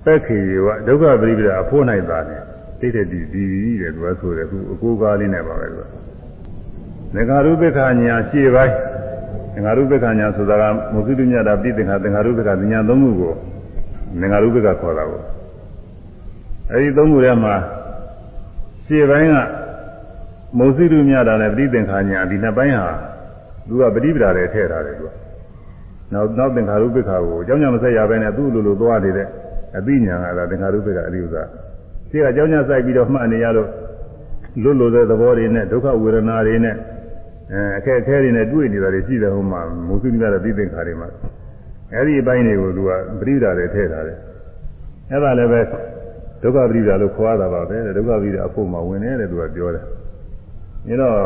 ပက်ခေဝဒုက္ခပရိပဒါအဖို့၌သာနဲ့တိတ်တဲ့ဒီဒီတဲ့သူကဆိုတယ်သူအကိုကားလေးနဲ့ပါပဲသူကသင်္ခါရုပ္ပခါညာရှေ့ပိုင်းသင်္ခါရုပ္ပခါညာဆိုတာကမုသုတ္တမြတ်တာပြိသင်္ခါသင်္ခါရုပ္ပခါဉာဏ်သုံးခုကိုသင်္ခါရုပ္ပခါခေါ်တာကိုအဲဒီသုံးခုထဲမှာရှေ့ပိုင်းကမုသုတ္တမြတ်တာနဲ့ပြိသင်္ခါညာဒီနှစ်ပိုင်းဟာသူကပฏิပဒါတွေထည့်ထားတယ်သူကနောက်နောက်သင်္ခါရုပ္ပခါကိုအကြောင်းကြောင့်မဆက်ရဘဲနဲ့သူ့လိုလိုသွားနေတဲ့ အသိဉာဏ်ကသာသင်္ခါရုပ္ပခါအရိဥ္ဇာဒီကအကြောင်းညာစိုက်ပြီးတော့မှတ်နေရလို့လွတ်လို့တဲ့သဘောတွေနဲ့ဒုက္ခဝေဒနာတွေနဲ့အဲအခက်အခဲတွေနဲ့တွေ့နေတာတွေရှိတယ်ဟိုမှာမုသုနိကတဲ့သိသင်္ခါတွေမှာအဲဒီအပိုင်းတွေကိုသူကပရိဒါတွေထည့်ထားတယ်အဲ့ဒါလည်းပဲဒုက္ခပရိဒါလို့ခေါ်ရတာပါပဲဒုက္ခပရိဒါအဖို့မှာဝင်တယ်တဲ့သူကပြောတယ်အဲတော့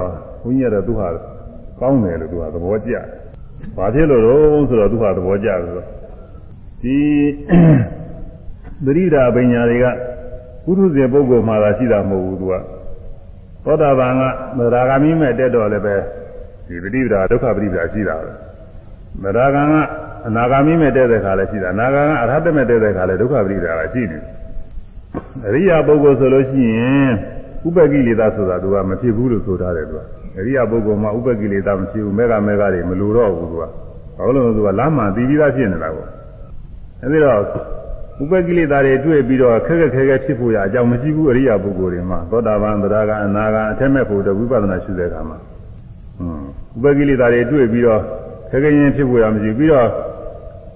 ဘုန်းကြီးကတော့သူဟာကောင်းတယ်လို့သူကသဘောကျတယ်ဘာဖြစ်လို့တော့ဆိုတော့သူဟာသဘောကျတယ်ဆိုတော့ဒီ ပရိဒါပညာတွေကပုထုဇဉ်ပုဂ္ဂိုလ်မှာသာရှိတာမဟုတ်ဘူးသူကသောတာပန်ကမရာဂမိမဲ့တက်တော့လည်းပဲဒီပရိဒါဒုက္ခပရိဒါရှိတာပဲမရာဂံကအနာဂမိမဲ့တက်တဲ့ခါလည်းရှိတာအနာဂံကအရဟတမဲ့တက်တဲ့ခါလည်းဒုက္ခပရိဒါကရှိနေအရိယာပုဂ္ဂိုလ်ဆိုလို့ရှိရင်ဥပကိလေသာဆိုတာသူကမဖြစ်ဘူးလို့ဆိုထားတယ်သူကအရိယာပုဂ္ဂိုလ်မှာဥပကိလေသာမဖြစ်ဘူးမေဃမေဃတွေမလိုတော့ဘူးသူကဘာလို့လဲသူကလမ်းမှပြီးပြီးသားဖြစ်နေတာကိုအဲဒီတော့ ဥပကိလေသာတွေတွေ့ပြီးတော့ခက်ခက်ခဲခဲဖြစ်ဖို့ရအကြောင်းမရှိဘူးအရိယာပုဂ္ဂိုလ်တွေမှာသောတာပန်သဒ္ဒါကအနာကအထက်မဲ့ဖို့တဝိပဿနာရှုတဲ့အခါမှာဥပကိလေသာတွေတွေ့ပြီးတော့ခက်ခဲရင်ဖြစ်ဖို့ရမရှိဘူးပြီးတော့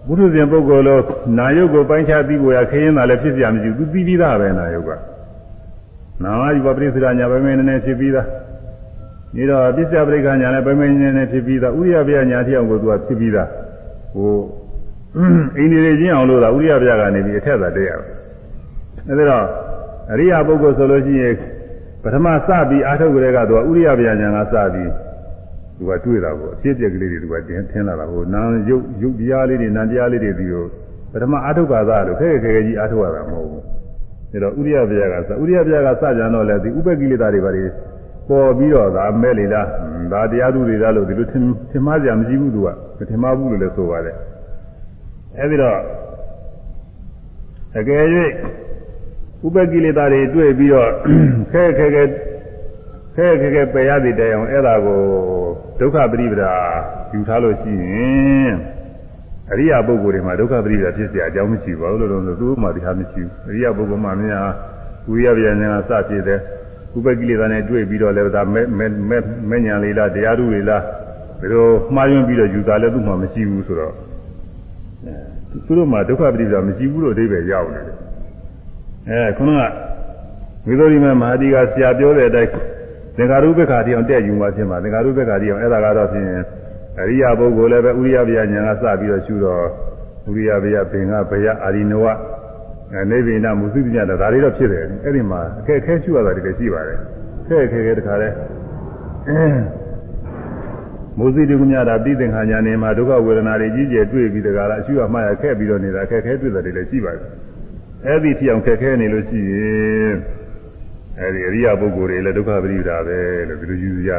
ဘုရုဇင်ပုဂ္ဂိုလ်လို့နာယုတ်ကိုပိုင်းခြားသိဖို့ရခရင်သာလည်းဖြစ်ပြမရှိဘူးသူသိပြီးသားပဲနာယုတ်ကနာမယူပပရိသရာညာပဲမင်းနဲ့ဖြစ်ပြီးသားနေတော့ပစ္စယပရိက္ခညာလည်းပဲမင်းနဲ့ဖြစ်ပြီးသားဥရိယပယညာတိအောင်ကိုသူကဖြစ်ပြီးသားဟို အိန္ဒိရေချင်းအောင်လို့သာဥရိယပြကနေပြီးအထက်သာတက်ရအောင်အဲဒါတော့အရိယာပုဂ္ဂိုလ်ဆိုလို့ရှိရင်ပထမစပြီးအာထုတ်ကြတဲ့ကသူကဥရိယပြညာကစပြီးသူကတွေ့တာပေါ့အဖြစ်အပျက်ကလေးတွေသူကတင်ထင်းလာတာဟိုနာယုတ်ယုတ်တရားလေးတွေနာတရားလေးတွေဒီကိုပထမအာထုတ်ပါသားလို့ခဲခဲခဲကြီးအာထုတ်ရတာမဟုတ်ဘူးဒါတော့ဥရိယပြကစဥရိယပြကစကြံတော့လေဒီဥပကိလေသာတွေပါတွေပေါ်ပြီးတော့ဒါမဲလေလားဒါတရားသူတွေလားလို့ဒီလိုထင်ထင်မှားကြမရှိဘူးသူကမထင်မှားဘူးလို့လည်းဆိုပါတယ် အဲဒီတော့အကယ်၍ဥပကိလေသာတွေတွေ့ပြီးတော့ခဲခဲခဲခဲခဲခဲပယ်ရသည်တည်းအောင်အဲ့ဒါကိုဒုက္ခပရိပဒါယူထားလို့ရှိရင်အရိယာပုဂ္ဂိုလ်တွေမှာဒုက္ခပရိပဒါဖြစ်เสียအကြောင်းမရှိပါဘူးလို့လို့ဆိုသူ့မှာဒီဟာမရှိဘူးအရိယာပုဂ္ဂိုလ်မှာများဝိရဗျာဉာဏ်ကစဖြစ်တယ်ဥပကိလေသာနဲ့တွေ့ပြီးတော့လည်းဒါမဲမဲမဲညာလေးလားတရားဓုလေးလားဘယ်လိုမှားယွင်းပြီးတော့ယူတာလည်းသူ့မှာမရှိဘူးဆိုတော့ သူတို့မှာဒုက္ခပရိပဒါမရှိဘူးလို့အဓိပ္ပာယ်ရောက်နေတယ်အဲခုနကဝိသုရိမမဟာဒီကဆရာပြောတဲ့အတိုင်းသင်္ခါရုပ္ပခါတိအောင်တက်ယူမှဖြစ်မှာသင်္ခါရုပ္ပခါတိအောင်အဲ့ဒါကတော့ဖြင့်အရိယာပုဂ္ဂိုလ်လည်းပဲဥရိယဗျာဉာဏ်ကစပြီးတော့ရှုတော့ဥရိယဗျာဘင်္ဂဗျာအာရိနဝနေဗိနာမုသုတိညတာဒါတွေတော့ဖြစ်တယ်အဲ့ဒီမှာအခက်အခဲရှုရတာတွေလည်းရှိပါတယ်ခက်ခဲခဲတခါလဲ မုသုတိကညတာပြီးသင်္ခါညာနေမှာဒုက္ခဝေဒနာတွေကြီးကျယ်တွေ့ပြီးတခါလားအရှုရမှရခက်ပြီးတော့နေတာအခက်ခဲတွေ့တာတွေလည်းရှိပါတယ်အဲ့ဒီဖြစ်အောင်ခက်ခဲနေလို့ရှိရင်အဲဒီအရိယာပုဂ္ဂိုလ်တွေလည်းဒုက္ခပရိဒါပဲလို့ဒီလိုယူကြ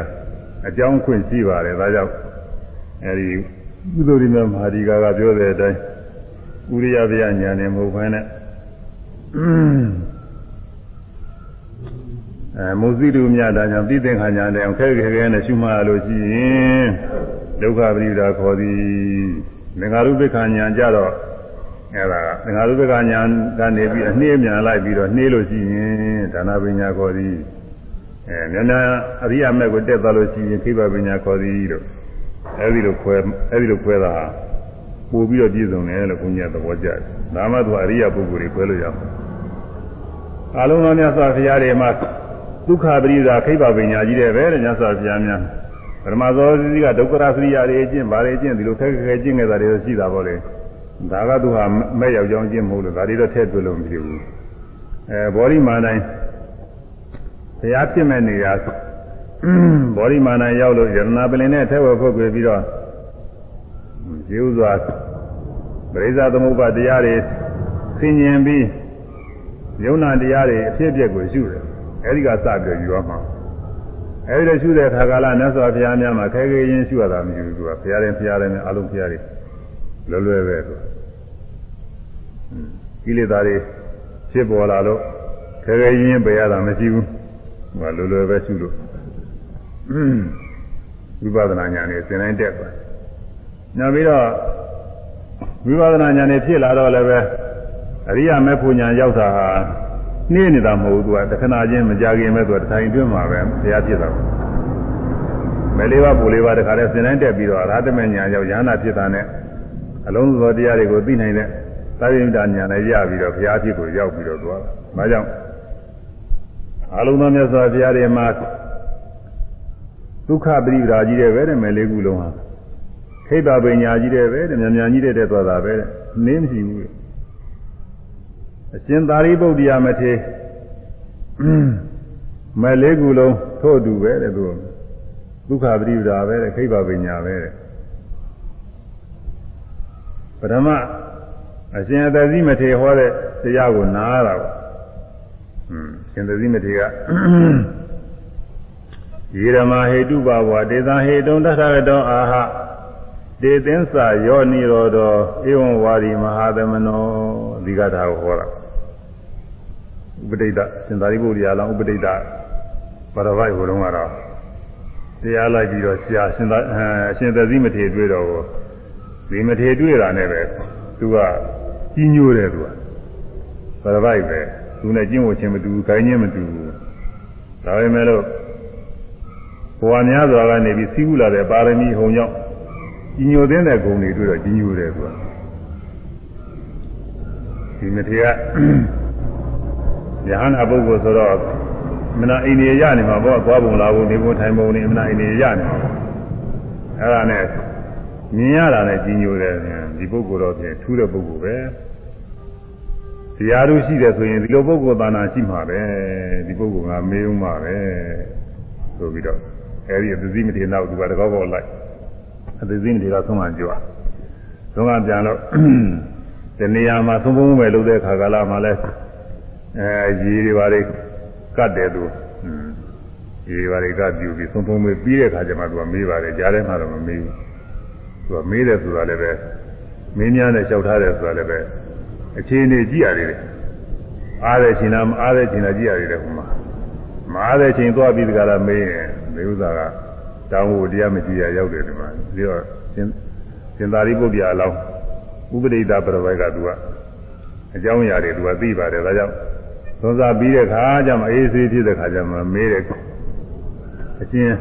အကြောင်းခွင့်ရှိပါတယ်ဒါကြောင့်အဲဒီကုသိုလ်ဒီမမဟာဒီကာကပြောတဲ့အတိုင်းဥရိယဗျာညာနဲ့မဟုတ်ဘဲနဲ့ အဲမုဇိတုမြတ်တာကြောင့်ပြည်သင်္ခါညာတဲ့အောင်ခဲခဲခဲနဲ့ရှုမှတ်လို့ရှိရင်ဒုက္ခပရိဒါခေါ်သည်ငင်္ဂါရုပ္ပခာညာကြတော့အဲဒါသင်္ဃာရုပ္ပကညာကနေပြီးအနှေးမြန်လိုက်ပြီးတော့နှေးလို့ရှိရင်ဒါနပညာခေါ်သည်အဲမြန်မြန်အရိယာမဲ့ကိုတက်သွားလို့ရှိရင်ခိဗပညာခေါ်သည်လို့အဲဒီလိုခွဲအဲဒီလိုခွဲတာပို့ပြီးတော့ပြည့်စုံတယ်လို့ဘုန်းကြီးကသဘောကျတယ်ဒါမှသူအရိယာပုဂ္ဂိုလ်တွေခွဲလို့ရအောင်အလုံးစုံမြတ်စွာဘုရားတွေမှာ ဒုက္ခပရိဒါခိဗပညာကြီးတဲ့ပဲတဲ့မြတ်စွာဘုရားများပရမဇောတိကဒုက္ခရသရိယာတွေအကျင့်ဗာတွေအကျင့်ဒီလိုခက်ခဲကျင့်ခဲ့တာတွေရှိတာပေါ့လေဒါကသူဟာမဲ့ယောက်ျောင်းချင်းမဟုတ်လို့ဒါတွေတော့ထည့်တွေ့လို့မဖြစ်ဘူးအဲဘောဓိမာတိုင်းဘုရားဖြစ်မဲ့နေရာဘောဓိမာနရောက်လို့ယရနာပလင်နဲ့ထဲဝဖုတ်ကြပြီးတော့ကျေဥစွာပရိစ္ဆသမုပ္ပါတရားတွေဆင်ញင်ပြီးယုံနာတရားတွေအဖြစ်အပျက်ကိုရှုတယ် အဲဒီကစပြီးယူရမှာအဲဒီလိုရှုတဲ့အခါကလည်းမြတ်စွာဘုရားများမှာခဲခဲရင်းရှုရတာမရှိဘူးသူကဘုရားရင်ဘုရားရင်အလုံးဘုရားတွေလွယ်လွယ်ပဲသူကိလေသာတွေဖြစ်ပေါ်လာလို့ခဲခဲရင်းပယ်ရတာမရှိဘူးဟိုလွယ်လွယ်ပဲရှုလို့ဝိပဿနာဉာဏ်နဲ့သင်တိုင်းတက်သွားနောက်ပြီးတော့ဝိပဿနာဉာဏ်နဲ့ဖြစ်လာတော့လည်းပဲအရိယာမေဖို့ညာရောက်တာဟာ နှင်းနေတာမဟုတ်ဘူးသူကတခဏချင်းမကြခင်မဲ့သူကတထိုင်တွင်းမှာပဲဘုရားဖြစ်တာမဲလေးပါပူလေးပါတခါတည်းစင်တိုင်းတက်ပြီးတော့ရာသမေညာရောက်ရဟနာဖြစ်တာနဲ့အလုံးစုံတရားတွေကိုသိနိုင်တဲ့သာဝိဒ္ဒညာနဲ့ရပြီးတော့ဘုရားဖြစ်ကိုရောက်ပြီးတော့သွားတာ။ဒါကြောင့်အလုံးစုံမြတ်စွာဘုရားတွေမှာဒုက္ခပရိပဒါကြီးတဲ့ပဲတဲ့မဲလေးခုလုံးဟာခိတ္တပညာကြီးတဲ့ပဲတဲ့မြန်မြန်ကြီးတဲ့တဲ့သွားတာပဲတဲ့နင်းမရှိဘူး အရှင်သာရိပုတ္တရာမထေမဲလေးခုလုံးထို့အတူပဲတဲ့သူဒုက္ခပရိပဒါပဲတဲ့ခိတ္တပညာပဲတဲ့ပထမအရှင်အသတိမထေဟောတဲ့တရားကိုနားရတာပေါ့อืมရှင်သတိမထေကယေရမဟေတုပါဝတေသံဟေတုံတထရတောအာဟတေသင်္စာယောနိရောဓောဧဝံဝါရီမဟာသမနောဒီကထာကိုဟောတာ ဥပဒိတရှင်သာရိပုတ္တရာလောင်းဥပဒိတပါရဝိုက်ဟိုတုန်းကတော့တရားလိုက်ပြီးတော့ဆရာရှင်သာအရှင်သတိမထေတွေ့တော့ဒီမထေတွေ့တာနဲ့ပဲသူကကြီးညိုတယ်သူကပါရဝိုက်ပဲသူနဲ့ကျင့်ဝတ်ခြင်းမတူဘူးခိုင်းခြင်းမတူဘူးဒါပေမဲ့လို့ဘဝများစွာကနေပြီးစီးပူလာတဲ့ပါရမီဟုံကြောင့်ကြီးညိုတဲ့ဂုဏ်တွေတွေ့တော့ကြီးညိုတယ်သူကဒီမထေရ ယဟနာပုဂ္ဂိုလ်ဆိုတော့မနာအိန္ဒိယရနေမှာပေါ့သွားပုံလာပုံနေပုံထိုင်ပုံနေမနာအိန္ဒိယရနေမှာအဲ့ဒါနဲ့မြင်ရတာနဲ့ကြီးညိုတယ်ဒီပုဂ္ဂိုလ်တော့ဖြင့်ထူးတဲ့ပုဂ္ဂိုလ်ပဲတရားတို့ရှိတယ်ဆိုရင်ဒီလိုပုဂ္ဂိုလ်သာနာရှိမှာပဲဒီပုဂ္ဂိုလ်ကမေးဦးမှာပဲဆိုပြီးတော့အဲဒီအသတိမထေနောက်သူကတကောက်ကောက်လိုက်အသတိမထေကဆုံးမကြွဆုံးမပြန်တော့ဒီနေရာမှာသုံးပုံးပဲလုပ်တဲ့ခါကလာမှလဲ အဲရေတွေပါလေကတ်တယ်သူရေတွေပါလေကပြူပြီးသုံးပုံးပဲပြီးတဲ့ခါကျမှသူကမေးပါတယ်ကြားထဲမှာတော့မမေးဘူးသူကမေးတယ်ဆိုတာလည်းပဲမင်းများနဲ့လျှောက်ထားတယ်ဆိုတာလည်းပဲအခြေအနေကြည့်ရတယ်အားတဲ့ချိန်လားမအားတဲ့ချိန်လားကြည့်ရတယ်ဟိုမှာမအားတဲ့ချိန်သွားပြီးတကလားမေးရင်မေဥစ္စာကတောင်းဖို့တရားမကြည့်ရရောက်တယ်ဒီမှာပြီးတော့ရှင်ရှင်သာရိပုတ္တရာအလောင်းဥပဒိတာပြပိုက်ကသူကအကြောင်းအရာတွေသူကသိပါတယ်ဒါကြောင့် သုံးစားပြီးတဲ့ခါကျမှအေးဆေးဖြစ်တဲ့ခါကျမှမေးတယ်အရှင်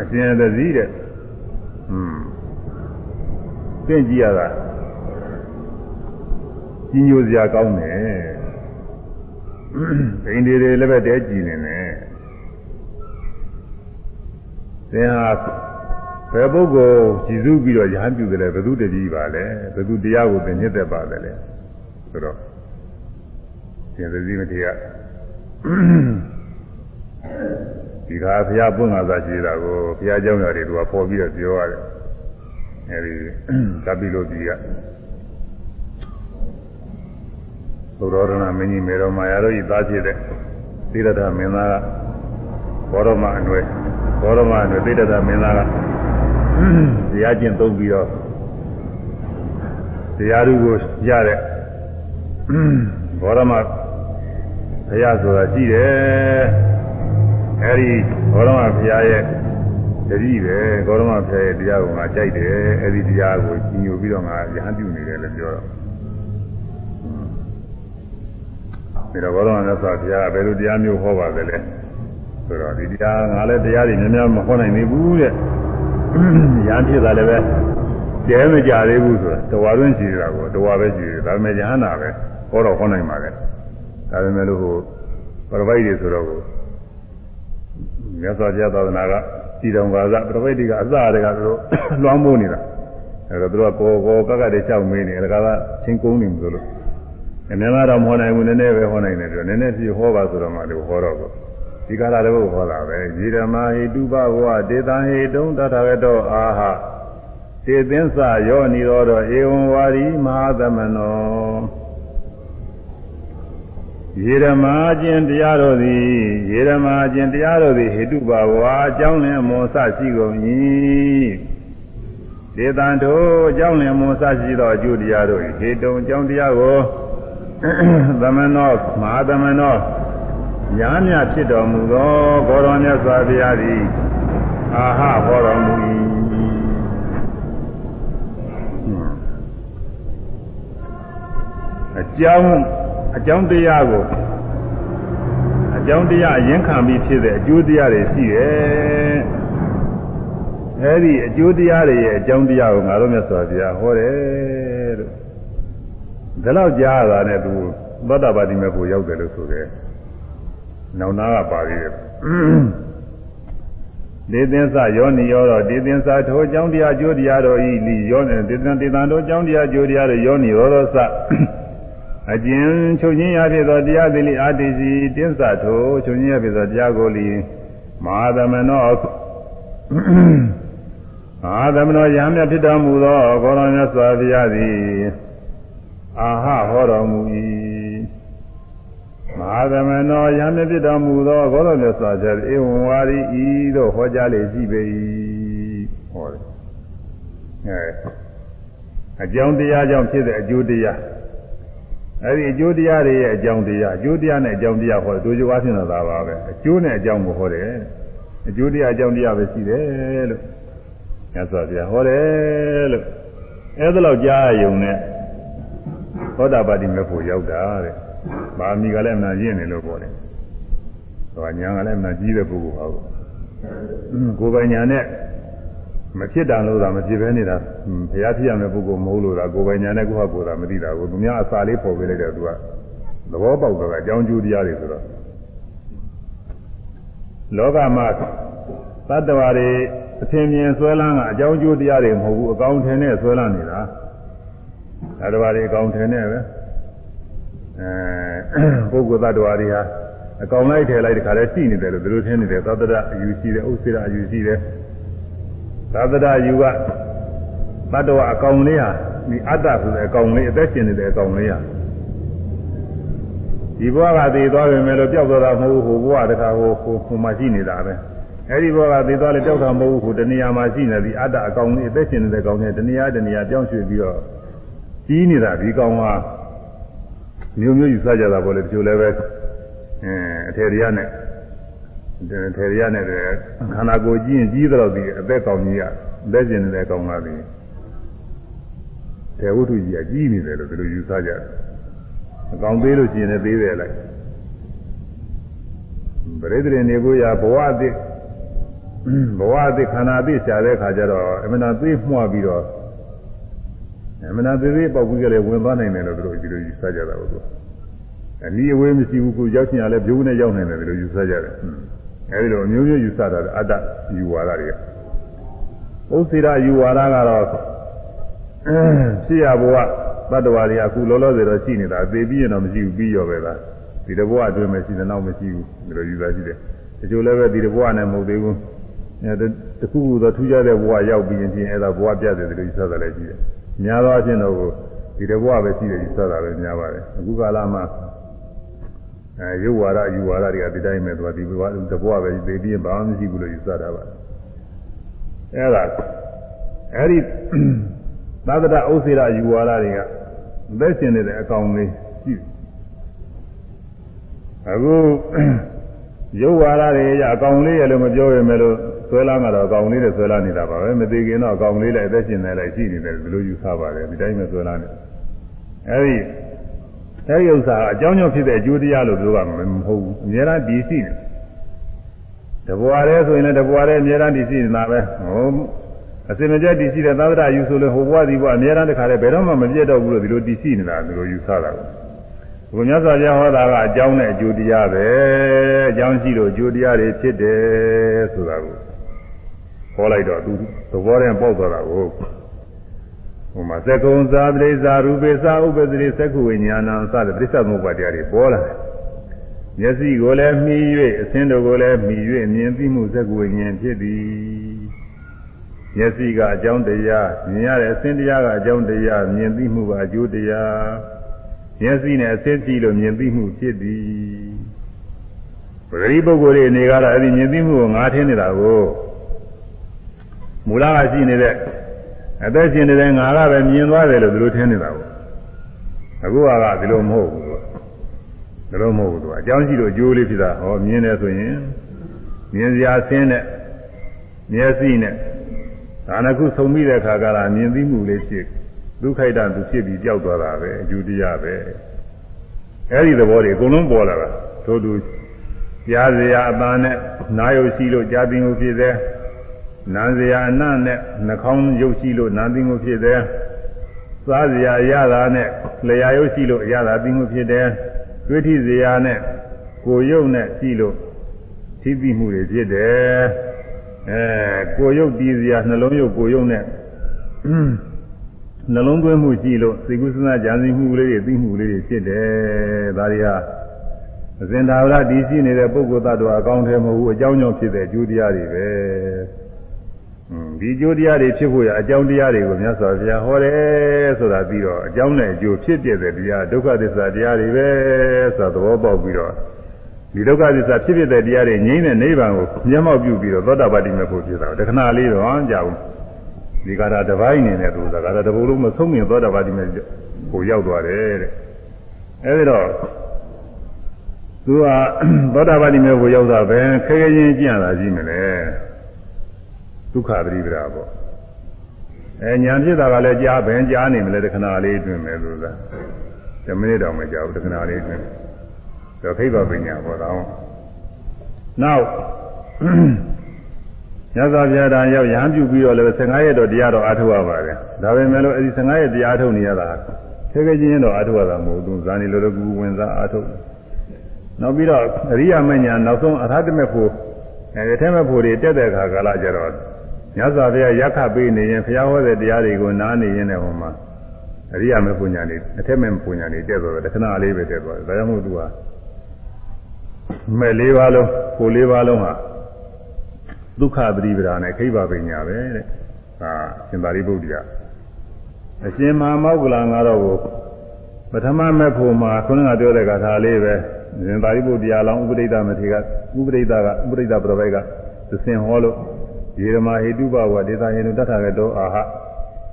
အရှင်သတိတဲ့อืมသင်ကြည့်ရတာကြီးညိုစရာကောင်းတယ်ဒိန်တွေတွေလည်းပဲတဲကြည်နေတယ်သင်ဟာဘယ်ပုဂ္ဂိုလ်ကြည်စုပြီးတော့ရဟန်းပြုတယ်လဲဘယ်သူတည်းပါလဲဘယ်သူတရားကိုသင်ညစ်သက်ပါတယ်လဲဆိုတော့ ရှင်သတိမထေရဒီကဘုရားပွင့်လာသာရှိတာကိုဘုရားเจ้าညာတွေကပေါ်ပြီးတော့ပြောရတယ်အဲဒီသဗ္ဗိလိုကြီးကသုရောဒနာမင်းကြီးမေတော်မာယာတို့ဤသားဖြစ်တဲ့သီရဒမင်းသားကဘောရမအနွယ်ဘောရမအနွယ်သီရဒမင်းသားကတရားကျင့်သုံးပြီးတော့တရားဓုကိုရတဲ့ဘောရမ ဘုရားဆိုတာရှိတယ်အဲဒီဘောရမဘုရားရဲ့တတိပဲဂေါရမဖျားရဲ့တရားကိုငါကြိုက်တယ်အဲဒီတရားကိုကြီးညိုပြီးတော့ငါရဟန်းပြုနေတယ်လို့ပြောတော့ဒီတော့ဂေါရမမြတ်စွာဘုရားဘယ်လိုတရားမျိုးဟောပါသလဲဆိုတော့ဒီတရားငါလည်းတရားတွေများများမဟောနိုင်သေးဘူးတဲ့ရဟန်းဖြစ်တာလည်းပဲကျဲမကြသေးဘူးဆိုတာတဝါတွင်းရှိတာကိုတဝါပဲရှိတယ်ဒါပေမဲ့ရဟန္တာပဲဟောတော့ဟောနိုင်ပါလေ ဒါပေမဲ့လို့ဟိုပရပိုက်တွေဆိုတော့မြတ်စွာဘုရားသာသနာကစီတော်ဘာသာပြပိဋိကအစတွေကသူတို့လွှမ်းမိုးနေတာအဲတော့သူတို့ကကောကောကကတွေလျှောက်မင်းနေဒါကချင်းကုန်းနေလို့လို့အများအားတော့မဟောနိုင်ဘူးနည်းနည်းပဲဟောနိုင်တယ်ပြောနည်းနည်းပြဟောပါဆိုတော့မှလည်းဟောတော့ကိုဒီကာလတပုတ်ဟောတာပဲယေဓမ္မာဟိတုပဘဝဒေသဟိတုံတထာဂတောအာဟတေသင်္စယောနိရောဓဧဝံဝါရီမဟာသမနော ယေရမာခြင်းတရားတော်သည်ယေရမာခြင်းတရားတော်သည်ဟေတုပါဝါအကြောင်းလင်မောစရှိကုန်၏ဒေသံတို့အကြောင်းလင်မောစရှိသောအကျိုးတရားတို့ဟေတုံအကြောင်းတရားကိုသမနောမဟာသမနောညာမြဖြစ်တော်မူသောဘောရောမြတ်စွာဘုရားသည်အာဟဟောတော်မူ၏အကြောင်း အကြောင်းတရားကိုအကြောင်းတရားအရင်ခံပြီးဖြစ်တဲ့အကျိုးတရားတွေရှိတယ်။အဲဒီအကျိုးတရားတွေရဲ့အကြောင်းတရားကိုငါတို့မြတ်စွာဘုရားဟောတယ်လို့ဒါတော့ကြားရတာနဲ့သူသောတာပတိမေဖို့ရောက်တယ်လို့ဆိုတယ်။နောင်နာကပါသေးတယ်။ဒေသင်္စယောနိယောတော့ဒေသင်္စထိုအကြောင်းတရားအကျိုးတရားတော်ဤလီယောနေဒေသံဒေသံတို့အကြောင်းတရားအကျိုးတရားတွေယောနိရောသောစ အကျဉ်ချုပ်ချင်းရဖြစ်သောတရားသီလိအာတိစီတင်းစထိုချုပ်ချင်းရဖြစ်သောတရားကိုလီမဟာသမနောမဟာသမနောရဟန်းမြတ်ဖြစ်တော်မူသောကောရမြတ်စွာဘုရားသည်အာဟဟောတော်မူ၏မဟာသမနောရဟန်းမြတ်ဖြစ်တော်မူသောကောရမြတ်စွာဘုရားဧဝံဝါရီဤသို့ဟောကြားလေရှိပေ၏ဟောတယ်အဲအကြောင်းတရားကြောင့်ဖြစ်တဲ့အကျိုးတရား အဲဒီအကျိုးတရားတွေရဲ့အကြောင်းတရားအကျိုးတရားနဲ့အကြောင်းတရားဟောတယ်တို့ကြွားဖြစ်နေတာပါပဲအကျိုးနဲ့အကြောင်းကိုဟောတယ်အကျိုးတရားအကြောင်းတရားပဲရှိတယ်လို့ညသောဗျာဟောတယ်လို့အဲဒါလောက်ကြားရုံနဲ့သောတာပတိမေဖို့ရောက်တာတဲ့ဗာမီကလည်းမနာရင့်နေလို့ပြောတယ်ဟောညာကလည်းမနာကြီးတဲ့ပုဂ္ဂိုလ်ပါဘူးကိုယ်ပိုင်ညာနဲ့ မဖြစ်တာလို့သာမဖြစ်ဘဲနေတာဘုရားဖြစ်ရမယ့်ပုဂ္ဂိုလ်မဟုတ်လို့သာကိုယ်ပိုင်ညာနဲ့ကိုယ့်ဟာကိုယ်သာမသိတာကိုသူများအစာလေးပေါ်ပေးလိုက်တယ်သူကသဘောပေါက်တော့အကြောင်းကျိုးတရားတွေဆိုတော့လောကမှာသတ္တဝါတွေအထင်မြင်ဆွဲလန်းကအကြောင်းကျိုးတရားတွေမဟုတ်ဘူးအကောင်ထင်နဲ့ဆွဲလန်းနေတာသတ္တဝါတွေအကောင်ထင်နဲ့ပဲအဲပုဂ္ဂိုလ်သတ္တဝါတွေဟာအကောင်လိုက်ထည့်လိုက်တခါလဲရှိနေတယ်လို့သူတို့ထင်နေတယ်သတ္တရအယူရှိတယ်ဥစ္စေရအယူရှိတယ် သာသနာယူကတတ္တဝအကောင်လေးဟာဒီအတ္တဆိုတဲ့အကောင်လေးအသက်ရှင်နေတဲ့အကောင်လေးဟာဒီဘဝကသိသွားပြီမဲ့လို့ပျောက်သွားတာမဟုတ်ဘူးဟိုဘဝတခါဟိုဟိုဟိုမှာရှိနေတာပဲအဲဒီဘဝကသိသွားလဲပျောက်တာမဟုတ်ဘူးဟိုတဏှာမှာရှိနေသည်အတ္တအကောင်လေးအသက်ရှင်နေတဲ့အကောင်လေးတဏှာတဏှာပြောင်းရွှေ့ပြီးတော့ကြီးနေတာဒီကောင်ကမျိုးမျိုးယူဆကြတာပေါ့လေတချို့လည်းပဲအဲအထေရနဲ့ ထေရရနဲ့ခန္ဓာကိုယ်ကြီးရင်ကြီးတော့ဒီအသက်ကောင်ကြီးကလက်ကျင်နေတဲ့ကောင်ကဒီထေဝုထုကြီးကကြီးနေတယ်လို့ဒီလိုယူဆကြတယ်အကောင်သေးလို့ကျင်နေသေးတယ်လိုက်ပရိသေနေကိုရဘဝအသစ်ဘဝအသစ်ခန္ဓာအသစ်ရှာတဲ့ခါကျတော့အမှန်တရားသိမှွပြီးတော့အမှန်တရားသိပေါက်ပြီးကြလေဝင်သွားနိုင်တယ်လို့တို့ဒီလိုယူဆကြတာပေါ့အနည်းအဝေးမရှိဘူးကိုရောက်ချင်ရလဲဘိုးနဲ့ရောက်နိုင်တယ်လို့ယူဆကြတယ် အဲဒီလိုအမျိုးမျိုးယူဆတာအတ္တယူဝါဒတွေကဥစ္စေရယူဝါဒကတော့ဖြစ်ရဘဝတတ္တဝါတွေအခုလောလောဆယ်တော့ရှိနေတာသေပြီးရင်တော့မရှိဘူးပြီးရောပဲလားဒီတဘဝအတွင်းမရှိတဲ့နောက်မရှိဘူးဒီလိုယူဆရှိတယ်တချို့လည်းပဲဒီတဘဝနဲ့မဟုတ်သေးဘူးအဲတခုခုသောထူးခြားတဲ့ဘဝရောက်ပြီးရင်ချင်းအဲဒါဘဝပြတ်တယ်ဒီလိုယူဆတာလည်းရှိတယ်များသောအားဖြင့်တော့ဒီတဘဝပဲရှိတယ်ယူဆတာပဲများပါတယ်အခုကာလမှာ အဲရုပ်ဝါဒယူဝါဒတွေကဒီတိုင်းပဲသူကဒီဘဝတဘဝပဲသိပြီးဘာမှမရှိဘူးလို့ယူဆတာပါအဲဒါအဲဒီသဒ္ဒဥစ္စေရယူဝါဒတွေကအသက်ရှင်နေတဲ့အကောင်လေးရှိအခုရုပ်ဝါဒတွေအကောင်လေးရလို့မပြောရမယ်လို့ဆွဲလာမှာတော့အကောင်လေးတွေဆွဲလာနေတာပါပဲမသိခင်တော့အကောင်လေးလည်းအသက်ရှင်နေလိုက်ရှိနေတယ်ဒီလိုယူဆပါတယ်ဒီတိုင်းပဲဆွဲလာနေအဲဒီ အဲဒီဥစ္စာအကြောင်းကြောင့်ဖြစ်တဲ့အကျိုးတရားလို့ပြောတာမဟုတ်ဘူးအများအားဒီရှိနေတဘွားရဲဆိုရင်လည်းတဘွားရဲအများအားဒီရှိနေတာပဲဟိုအစင်မကျဒီရှိတဲ့သာသနာယူဆိုလို့ဟိုဘွားဒီဘွားအများအားတခါတည်းဘယ်တော့မှမပြတ်တော့ဘူးလို့ဒီလိုဒီရှိနေတာဒီလိုယူဆတာကိုဘုရားစွာဘုရားဟောတာကအကြောင်းနဲ့အကျိုးတရားပဲအကြောင်းရှိလို့အကျိုးတရားတွေဖြစ်တယ်ဆိုတာကိုဟောလိုက်တော့သူသဘောတည်းပေါက်သွားတာကို ဟိုမှာသက္ကုံသာပရိစ္ဆာရူပေသာဥပဒိသက္ခုဝိညာဏံစတဲ့ပရိစ္ဆသမုပ္ပါတရားတွေပေါ်လာတယ်မျက်စိကိုလည်းမှီ၍အသင်းတို့ကိုလည်းမှီ၍မြင်သိမှုသက္ခုဝိညာဉ်ဖြစ်သည်မျက်စိကအကြောင်းတရားမြင်ရတဲ့အသင်းတရားကအကြောင်းတရားမြင်သိမှုကအကျိုးတရားမျက်စိနဲ့အစစ်ကြည့်လို့မြင်သိမှုဖြစ်သည်ပဂရိပုဂ္ဂိုလ်တွေနေကတော့အဲ့ဒီမြင်သိမှုကိုငါထင်းနေတာကိုမူလကရှိနေတဲ့ အသက်ရှင်နေတဲ့ငါကပဲမြင်သွားတယ်လို့သူတို့ထင်နေတာကိုအခုကဒီလိုမဟုတ်ဘူးသူကဒီလိုမဟုတ်ဘူးသူကအကြောင်းရှိလို့အကျိုးလေးဖြစ်တာဟောမြင်တယ်ဆိုရင်မြင်စရာဆင်းတဲ့မျက်စိနဲ့ဒါနခုဆုံပြီးတဲ့အခါကလာမြင်သိမှုလေးဖြစ်ဒုက္ခိတသူဖြစ်ပြီးကြောက်သွားတာပဲအကျိုးတရားပဲအဲဒီသဘောတွေအကုန်လုံးပေါ်လာတာထို့သူကြားစရာအပန်းနဲ့နားယုတ်ရှိလို့ကြားသိမှုဖြစ်တယ် နားစရာအနံ့နဲ့နှာခေါင်းယုတ်ရှိလို့နားသိမှုဖြစ်တယ်စားစရာအရသာနဲ့လျှာယုတ်ရှိလို့အရသာသိမှုဖြစ်တယ်တွေးထိစရာနဲ့ကိုယ်ယုတ်နဲ့ရှိလို့သိသိမှုတွေဖြစ်တယ်အဲကိုယ်ယုတ်တည်စရာနှလုံးယုတ်ကိုယ်ယုတ်နဲ့နှလုံးသွင်းမှုရှိလို့သိကုသနာကြံစည်မှုလေးတွေသိမှုလေးတွေဖြစ်တယ်ဒါတွေဟာအစဉ်သာဝရတည်ရှိနေတဲ့ပုဂ္ဂိုလ်သတ္တဝါအကောင်းထဲမဟုတ်ဘူးအကြောင်းကြောင့်ဖြစ်တဲ့အကျိုးတရားတွေပဲ ဒီအကျိုးတရားတွေဖြစ်ဖို့ရအကြောင်းတရားတွေကိုမြတ်စွာဘုရားဟောတယ်ဆိုတာပြီးတော့အကြောင်းနဲ့အကျိုးဖြစ်ပြတဲ့တရားဒုက္ခသစ္စာတရားတွေပဲဆိုတာသဘောပေါက်ပြီးတော့ဒီဒုက္ခသစ္စာဖြစ်ဖြစ်တဲ့တရားတွေငြိမ်းတဲ့နိဗ္ဗာန်ကိုမျက်မှောက်ပြုပြီးတော့သောတာပတိမေဖို့ဖြစ်တာတခဏလေးတော့ကြာဘူးဒီကရာတပိုင်းနေနဲ့သူကရာတဘုလုံးမဆုံးမြင်သောတာပတိမေကိုရောက်သွားတယ်တဲ့အဲဒီတော့သူကသောတာပတိမေကိုရောက်တာပဲခဲခဲချင်းကြည့်ရတာကြီးမလဲ ဒုက္ခပရိပဒါပေါ့အဲညာဖြစ်တာကလည်းကြားဘယ်ကြားနေမလဲတခဏလေးအတွင်းပဲလို့လား10မိနစ်တောင်မကြာဘူးတခဏလေးအတွင်းတော့ခိဗ္ဗပညာပေါ့တော့နောက်ညဇာပြာတာရောက်ရဟန်းပြုပြီးတော့လည်း15ရက်တော့တရားတော်အားထုတ်ရပါတယ်ဒါပေမဲ့လို့အဲဒီ15ရက်တရားထုတ်နေရတာခဲခဲချင်းတော့အားထုတ်ရတာမဟုတ်ဘူးဇာနေလိုလိုကူဝင်စားအားထုတ်နောက်ပြီးတော့အရိယာမညာနောက်ဆုံးအရဟတမေဖို့အဲဒီထဲမဲ့ဖို့တွေတက်တဲ့အခါကာလကျတော့ ညဇာပြာရက်ခပေးနေရင်ဘုရားဟောတဲ့တရားတွေကိုနားနေရင်လည်းဟိုမှာအရိယာမေပညာနေအထက်မဲ့ပညာနေတက်သွားတယ်တခဏလေးပဲတက်သွားတယ်ဒါကြောင့်မို့သူကမဲ့လေးပါလုံးကိုလေးပါလုံးဟာဒုက္ခပရိပဒါနဲ့ခိဗ္ဗပညာပဲတဲ့ဟာရှင်သာရိပုတ္တရာအရှင်မဟာမောက္ကလံကတော့ပထမမဲ့ဖို့မှာခုနကပြောတဲ့ကထာလေးပဲရှင်သာရိပုတ္တရာလောင်းဥပဒိတမထေရဥပဒိတကဥပဒိတပြပိုက်ကသစင်ဟောလို့ ယေရမဟိတုဘဝဒေသဟိနုတထကေတောအာဟ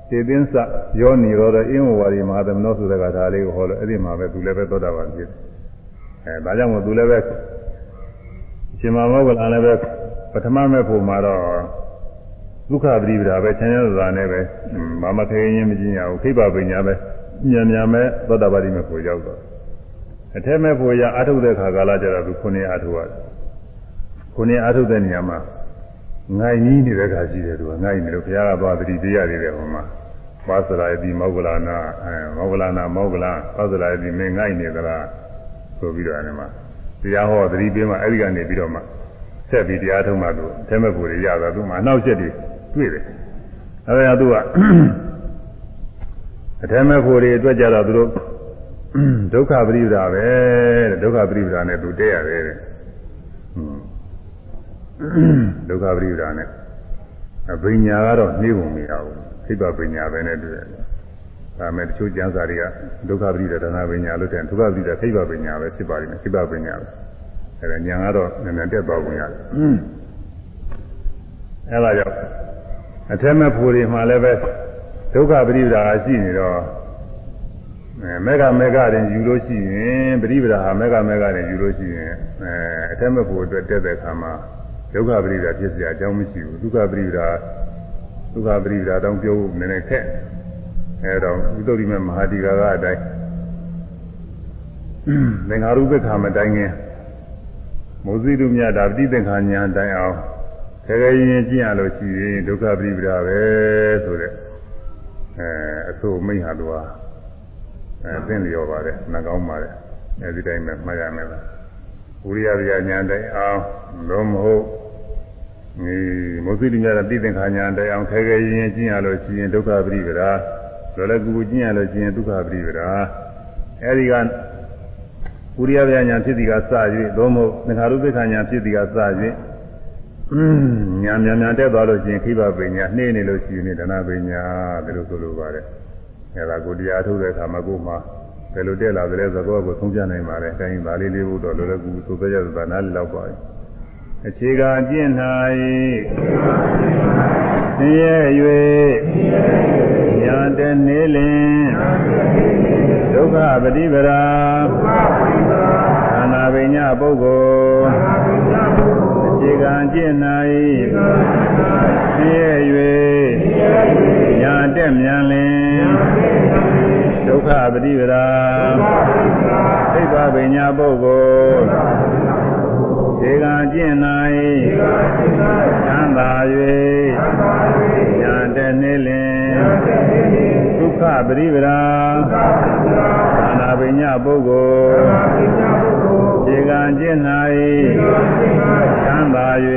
တေသင်းစယောနိရောဓအင်းဝဝရီမဟာသမနောဆိုတဲ့ကထာလေးကိုဟောလို့အဲ့ဒီမှာပဲသူလည်းပဲသောတာပန်ဖြစ်အဲဒါကြောင့်မို့သူလည်းပဲရှင်မမောကလန်လည်းပဲပထမမဲ့ဖို့မှာတော့ဒုက္ခပရိပဒါပဲချမ်းသာသာနဲ့ပဲမမခေရင်မကျင်ရဘူးခိဗ္ဗပညာပဲညံညံမဲ့သောတာပတိမဲ့ကိုရောက်တော့အထက်မဲ့ဖို့ရအာထုတ်တဲ့ခါကာလကျတော့သူခုနှစ်အာထုတ်ရတယ်ခုနှစ်အာထုတ်တဲ့နေရာမှာ ငိုင်ကြီးနေတဲ့ခါရှိတယ်သူကငိုင်နေလို့ဘုရားကသွားတတိတရားတွေတယ်ဟိုမှာပါစရာယတိမောဂလနာအဲမောဂလနာမောဂလပါစရာယတိမင်းငိုင်နေသလားဆိုပြီးတော့အဲဒီမှာတရားဟောတတိပေးမှအဲဒီကနေပြီးတော့မှဆက်ပြီးတရားထုံးမှသူအဲမဲ့ကိုရရတာသူမှအနောက်ချက်တွေတွေ့တယ်အဲဒါကသူကအထဲမဲ့ကိုတွေအတွက်ကြတော့သူတို့ဒုက္ခပရိပဒါပဲတဲ့ဒုက္ခပရိပဒါနဲ့သူတည့်ရတယ်တဲ့ ဒုက္ခပရိပဒါနဲ့အပညာကတော့နှေးပုံမရဘူးသိပ္ပပညာပဲနဲ့တွေ့တယ်ဒါမဲ့တချို့ကျမ်းစာတွေကဒုက္ခပရိဒါနာပညာလို့တဲ့ဒုက္ခပရိဒါသိပ္ပပညာပဲဖြစ်ပါလိမ့်မယ်သိပ္ပပညာပဲအဲဒါညာကတော့နည်းနည်းတက်သွားပုံရတယ်အဲဒါကြောင့်အထက်မဲ့ဖို့တွေမှာလည်းပဲဒုက္ခပရိဒါရှိနေတော့အဲမေဃမေဃတင်ယူလို့ရှိရင်ပရိပဒါဟာမေဃမေဃတင်ယူလို့ရှိရင်အဲအထက်မဲ့ဖို့အတွက်တက်တဲ့အခါမှာ ဒုက္ခပရိဒါဖြစ်စရာအကြောင်းမရှိဘူးဒုက္ခပရိဒါဒုက္ခပရိဒါတောင်းပြောဖို့နည်းနည်းခက်အဲတော့ဥဒ္ဓရိမမဟာတိကာကအတိုင်းသင်္ဃာရုပ္ပခါမတိုင်းခင်မောဇိတုမြတ်ဒါပฏิသင်္ခါညာတိုင်းအောင်ခဲခဲရင်ရင်ကြည့်ရလို့ရှိရင်ဒုက္ခပရိပဒါပဲဆိုတဲ့အဲအဆိုမိတ်ဟာသူဟာအဲသင်လျော်ပါတယ်နှကောင်းပါတယ်အဲဒီတိုင်းပဲမှတ်ရမယ်လားဝိရိယဗျာညာတိုင်းအောင်လုံးမဟုတ် ဒီမောဇိတုမြတ်တာပฏิသင်္ခါညာတိုင်အောင်ခဲခဲရင်ရင်ကျင့်ရလို့ရှိရင်ဒုက္ခပရိပဒါလောလကူကျင့်ရလို့ရှိရင်ဒုက္ခပရိပဒါအဲဒီကဥရိယဗျာညာဖြစ်သည်ကစ၍သို့မဟုတ်သင်္ခါရုပ္ပခညာဖြစ်သည်ကစ၍ညာညာညာတက်သွားလို့ရှိရင်ခိဗပညာနှေးနေလို့ရှိရင်ဒနာပညာဒီလိုဆိုလိုပါတယ်အဲဒါကိုတရားထုတ်တဲ့အခါမှာကိုယ်မှာဘယ်လိုတက်လာကြလဲဆိုတော့ကိုယ်ဆုံးပြနိုင်ပါလေ။တိုင်းဒါလေးလေးဘုတော့လောလောကူသိုးသေးရသနားလေးလောက်ပါပြီ။ အခြေခံကျင့်၌သင်ရဲ့၍ညာတနေလင်ဒုက္ခပฏิပရာသာနာပညာပုဂ္ဂိုလ်အခြေခံကျင့်၌သင်ရဲ့၍ညာတက်မြန်လင်ဒုက္ခပฏิပရာသိဗ္ဗပညာပုဂ္ဂိုလ်ခြေ ကံကျင့်၌ချမ်းသာ၍ညာတဲ့နေလင်ဒုက္ခပရိပရာသာနာပညာပုဂ္ဂိုလ်ခြေကံကျင့်၌ချမ်းသာ၍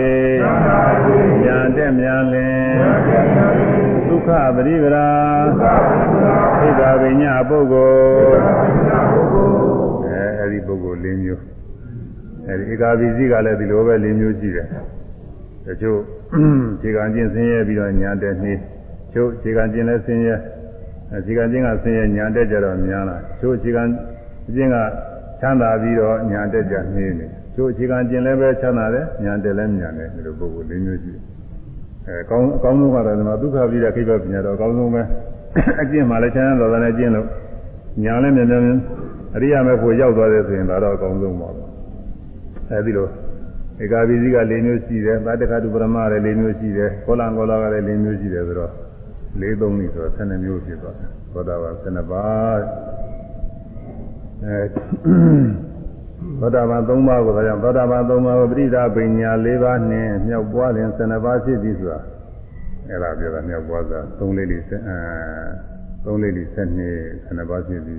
ညာတဲ့မြန်လင်ဒုက္ခပရိပရာသိဗ္ဗပညာပုဂ္ဂိုလ်အဲအဲဒီပုဂ္ဂိုလ်၄မျိုး အဲဒီဧကာပိစီကလည်းဒီလိုပဲ၄မျိုးရှိတယ်တချို့ခြေကံချင်းဆင်းရဲပြီးတော့ညာတဲ့နှေးချို့ခြေကံချင်းလည်းဆင်းရဲခြေကံချင်းကဆင်းရဲညာတဲ့ကြတော့များလာချို့ခြေကံချင်းကချမ်းသာပြီးတော့ညာတဲ့ကြနှေးနေချို့ခြေကံချင်းလည်းပဲချမ်းသာတယ်ညာတဲ့လည်းညာတယ်ဒီလိုပုဂ္ဂိုလ်၄မျိုးရှိတယ်အဲကောင်းအကောင်းဆုံးကတော့ဒီမှာဒုက္ခပြီးတဲ့ခိဗ္ဗပညာတော့အကောင်းဆုံးပဲအကျင့်မှလည်းချမ်းသာတော်တယ်ကျင့်လို့ညာလည်းမြန်မြန်အရိယာမေဖို့ရောက်သွားတယ်ဆိုရင်ဒါတော့အကောင်းဆုံးပါပဲ အဲဒီလိုဧကာပိစီက၄မျိုးရှိတယ်ဗတ္တခတုပရမလည်း၄မျိုးရှိတယ်ကောလံကောလကလည်း၄မျိုးရှိတယ်ဆိုတော့၄သုံးနေဆိုတော့12မျိုးဖြစ်သွားတယ်သောတာပန်12ပါးအဲသောတာပန်3ပါးကိုဒါကြောင့်သောတာပန်3ပါးကိုပရိဒါပညာ၄ပါးနဲ့မြောက်ပွားရင်12ပါးဖြစ်ပြီဆိုတာအဲ့ဒါပြောတာမြောက်ပွားဆိုတာ3လေးလေးအဲ3လေးလေး12 12ပါးဖြစ်ပြီ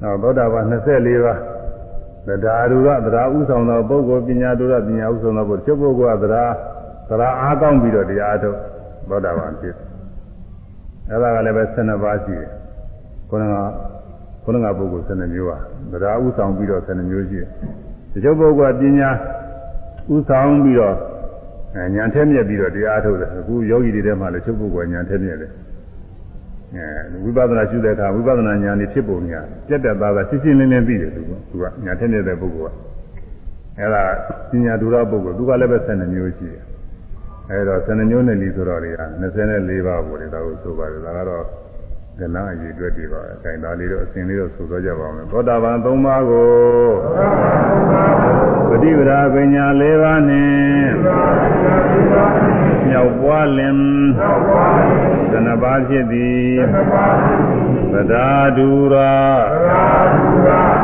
နောက်သောတာပန်24ပါး တရားရူရတရားဥဆောင်သောပုဂ္ဂိုလ်ပညာတူရပညာဥဆောင်သောပုဂ္ဂိုလ်ချုပ်ပုဂ္ဂိုလ်ကတရားတရားအားကောင်းပြီးတော့တရားထုတ်သောတာပန်ဖြစ်အဲဒါကလည်းပဲ12ပါးရှိတယ်ခုနကခုနကပုဂ္ဂိုလ်12မျိုးပါတရားဥဆောင်ပြီးတော့12မျိုးရှိတယ်ဒီချုပ်ပုဂ္ဂိုလ်ကပညာဥဆောင်ပြီးတော့ညာထက်မြက်ပြီးတော့တရားထုတ်တယ်အခုယောဂီတွေထဲမှာလည်းချုပ်ပုဂ္ဂိုလ်ကညာထက်မြက်တယ် အဲဝိပဿနာရှုတဲ့အခါဝိပဿနာဉာဏ်นี่ဖြစ်ပုံညာပြတ်တက်သားသားရှင်းရှင်းလင်းလင်းသိတယ်သူကသူကညာထက်နေတဲ့ပုဂ္ဂိုလ်ကအဲဒါပညာဒုရပုဂ္ဂိုလ်သူကလည်းပဲ12မျိုးရှိတယ်အဲဒါ12မျိုးနဲ့လီဆိုတော့တွေက24ပါးကိုလေဒါကိုဆိုပါတယ်ဒါကတော့ကနာအရေးအတွက်တွေပါအဲဒါသားလေးတော့အစဉ်လေးတော့ဆိုတော့ကြပါအောင်သောတာပန်3ပါးကိုပ ฏิပဒါပညာ4ပါးနဲ့မြောက်ပွားလင်သနပါးဖြစ်သည်ပဒါဒူရာ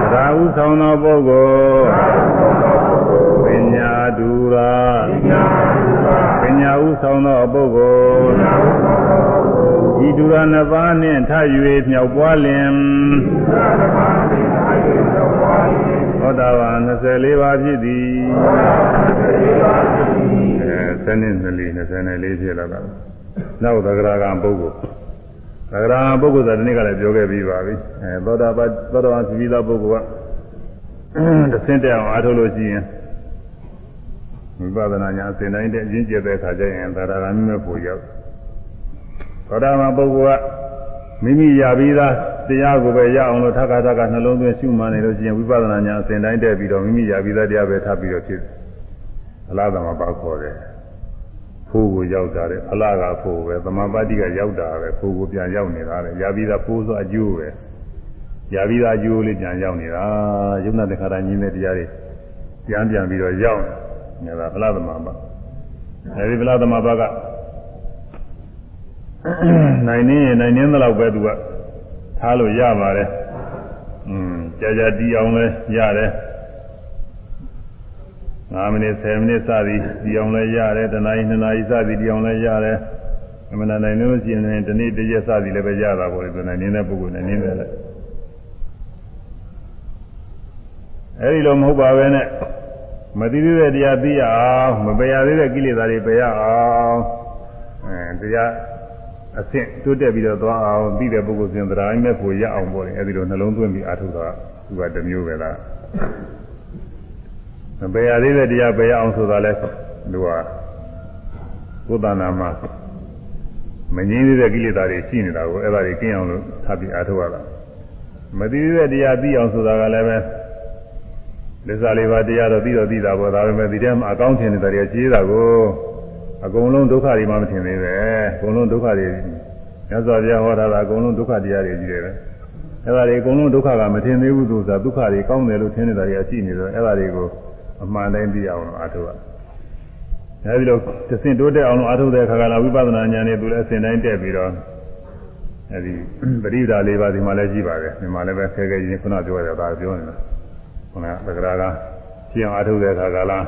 ပဒါဥဆောင်သောပုဂ္ဂိုလ်ပညာဒူရာပညာဥဆောင်သောပုဂ္ဂိုလ်ဤဒူရာနှစ်ပါးနှင့်ထ၍မြောက်ပွားလင် သောတာပန်24ပါးဖြစ်သည်အဲစနစ်24 24ဖြစ်လာတာနောက်သဂရကံပုဂ္ဂိုလ်သဂရကံပုဂ္ဂိုလ်ဆိုတဲ့နေ့ကလည်းပြောခဲ့ပြီးပါပြီအဲသောတာပန်သောတာပန်သီလပုဂ္ဂိုလ်ကတစ်ဆင့်တက်အောင်အားထုတ်လို့ရှိရင်ဝိပဿနာညာအစဉ်တိုင်းတဲ့အချင်းကျက်တဲ့အခါကျရင်သရဂံမြတ်ဖို့ရောက်သောတာပန်ပုဂ္ဂိုလ်က မိမိရပြီးသားတရားကိုပဲရအောင်လို့ထပ်ခါထပ်ခါနှလုံးသွင်းရှုမှန်နေလို့ရှိရင်ဝိပဿနာညာအစဉ်တိုင်းတက်ပြီးတော့မိမိရပြီးသားတရားပဲထပ်ပြီးတော့ဖြစ်တယ်အလားသမပါခေါ်တယ်ဖိုးကိုရောက်တာလေအလားကဖိုးပဲသမာပတိကရောက်တာပဲဖိုးကိုပြန်ရောက်နေတာလေရပြီးသားဖိုးဆိုအကျိုးပဲရပြီးသားအကျိုးလေးပြန်ရောက်နေတာယုံနာတခါတိုင်းညင်းတဲ့တရားတွေပြန်ပြန်ပြီးတော့ရောက်နေတာဗလာသမပါအဲဒီဗလာသမပါက နိုင်နေနိုင်နေသလောက်ပဲသူကထားလို့ရပါတယ်อืมကြာကြာတီးအောင်လဲရတယ်9မိနစ်10မိနစ်စသည်တီးအောင်လဲရတယ်တနားရီ2နာရီစသည်တီးအောင်လဲရတယ်အမှန်တန်နိုင်လို့ရှိရင်ဒီနေ့တရက်စသည်လည်းပဲရတာပေါ့လေသူနိုင်နေတဲ့ပုဂ္ဂိုလ်နိုင်နေတယ်လေအဲဒီလိုမဟုတ်ပါပဲနဲ့မသိသေးတဲ့တရားသိရအောင်မပယ်ရသေးတဲ့ကိလေသာတွေပယ်ရအောင်အဲတရား အဆင့်တိုးတက်ပြီးတော့သွားအောင်ပြီးတဲ့ပုဂ္ဂိုလ်စဉ်သရာမဲ့ကိုရအောင်ပေါ့လေအဲဒီလိုနှလုံးသွင်းပြီးအားထုတ်တာသူကတစ်မျိုးပဲလားမပယ်ရသေးတဲ့တရားပယ်ရအောင်ဆိုတာလဲသူကကိုယ်တဏ္ဍာမှာမငြင်းသေးတဲ့ကိလေသာတွေရှိနေတာကိုအဲ့ဒါတွေကင်းအောင်လို့ထားပြီးအားထုတ်ရတာမမသိသေးတဲ့တရားသိအောင်ဆိုတာကလည်းပဲလစ္စာလေးပါးတရားတော့သိတော့သိတာပေါ့ဒါပေမဲ့ဒီထဲမှာအကောင်းထင်တဲ့တရားကြီးတာကို အကုန်လုံးဒုက္ခတွေမှမထင်သေးပဲအကုန်လုံးဒုက္ခတွေမြတ်စွာဘုရားဟောတာကအကုန်လုံးဒုက္ခတရားတွေကြီးတယ်ပဲအဲ့ဒါတွေအကုန်လုံးဒုက္ခကမထင်သေးဘူးသူဆိုတာဒုက္ခတွေကောင်းတယ်လို့ထင်နေတာတွေရှိနေတော့အဲ့ဒါတွေကိုအမှန်တိုင်းသိအောင်လို့အားထုတ်ရအဲဒီလိုသစင်တိုးတက်အောင်လို့အားထုတ်တဲ့အခါကလာဝိပဿနာဉာဏ်နဲ့သူလည်းအစဉ်တိုင်းတက်ပြီးတော့အဲဒီပရိဒါလေးပါးဒီမှာလည်းရှိပါတယ်ဒီမှာလည်းပဲခဲခဲချင်းခုနပြောရတာပြောနေတာခုနသက္ကရာကရှင်းအောင်အားထုတ်တဲ့အခါကလာ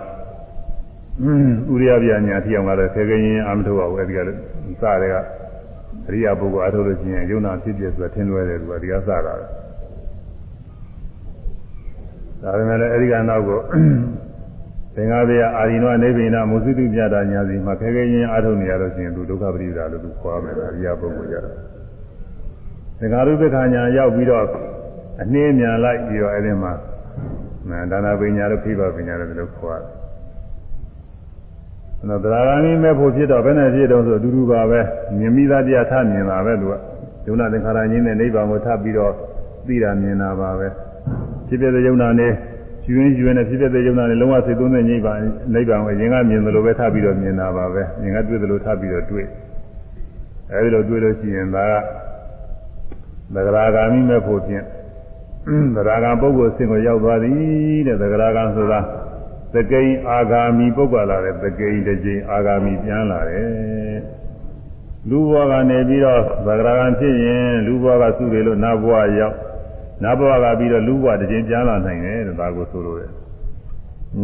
ဥရိယပြညာထီအောင်ကတော့ခဲခဲချင်းအာမထုတ်ပါဘူးအဲဒီကစတဲ့ကအရိယာပုဂ္ဂိုလ်အားထုတ်လို့ရှိရင်ယုံနာဖြစ်ဖြစ်ဆိုတာထင်လွဲတယ်သူကဒီကစတာဒါပေမဲ့လည်းအဲဒီကနောက်ကိုသင်္ဃာဘေယအာရိနောနိဗ္ဗိနမုသုတုပြတာညာစီမှာခဲခဲချင်းအားထုတ်နေရလို့ရှိရင်သူဒုက္ခပရိဒါလို့သူခေါ်မယ်အရိယာပုဂ္ဂိုလ်ကြတော့သင်္ဃာရုပ္ပခာညာရောက်ပြီးတော့အနှင်းမြန်လိုက်ပြီးတော့အဲဒီမှာဒါနာပညာတို့ဖိဘပညာတို့လို့ခေါ်ရတယ် နော်တရားဂာမိမဲ့ဖို့ဖြစ်တော့ဘယ်နဲ့ဖြစ်တော့ဆိုအတူတူပါပဲမြင်မိသားတရားထမြင်တာပဲသူကယုံနာသင်္ခါရကြီးနဲ့နိဗ္ဗာန်ကိုထပ်ပြီးတော့သိတာမြင်တာပါပဲဖြစ်ဖြစ်တဲ့ယုံနာနဲ့ကျွင်းကျွင်းနဲ့ဖြစ်ဖြစ်တဲ့ယုံနာနဲ့လုံးဝစိတ်သွင်းတဲ့နိဗ္ဗာန်နိဗ္ဗာန်ကိုရင်ကမြင်သလိုပဲထပ်ပြီးတော့မြင်တာပါပဲရင်ကတွေ့သလိုထပ်ပြီးတော့တွေ့အဲဒီလိုတွေ့လို့ရှိရင်ဒါကသဂရာဂာမိမဲ့ဖို့ဖြင့်သဂရာဂံပုဂ္ဂိုလ်အစဉ်ကိုရောက်သွားသည်တဲ့သဂရာဂံဆိုတာ သကိန်းအာဂာမီပုဂ္ဂလာတဲ့သကိန်းတစ်ကြိမ်အာဂာမီပြန်လာတယ်လူဘဝကနေပြီးတော့သဂရာဂံဖြစ်ရင်လူဘဝကစုတယ်လို့နတ်ဘဝရောက်နတ်ဘဝကပြီးတော့လူဘဝတစ်ကြိမ်ပြန်လာနိုင်တယ်တဲ့ဒါကိုဆိုလိုတယ်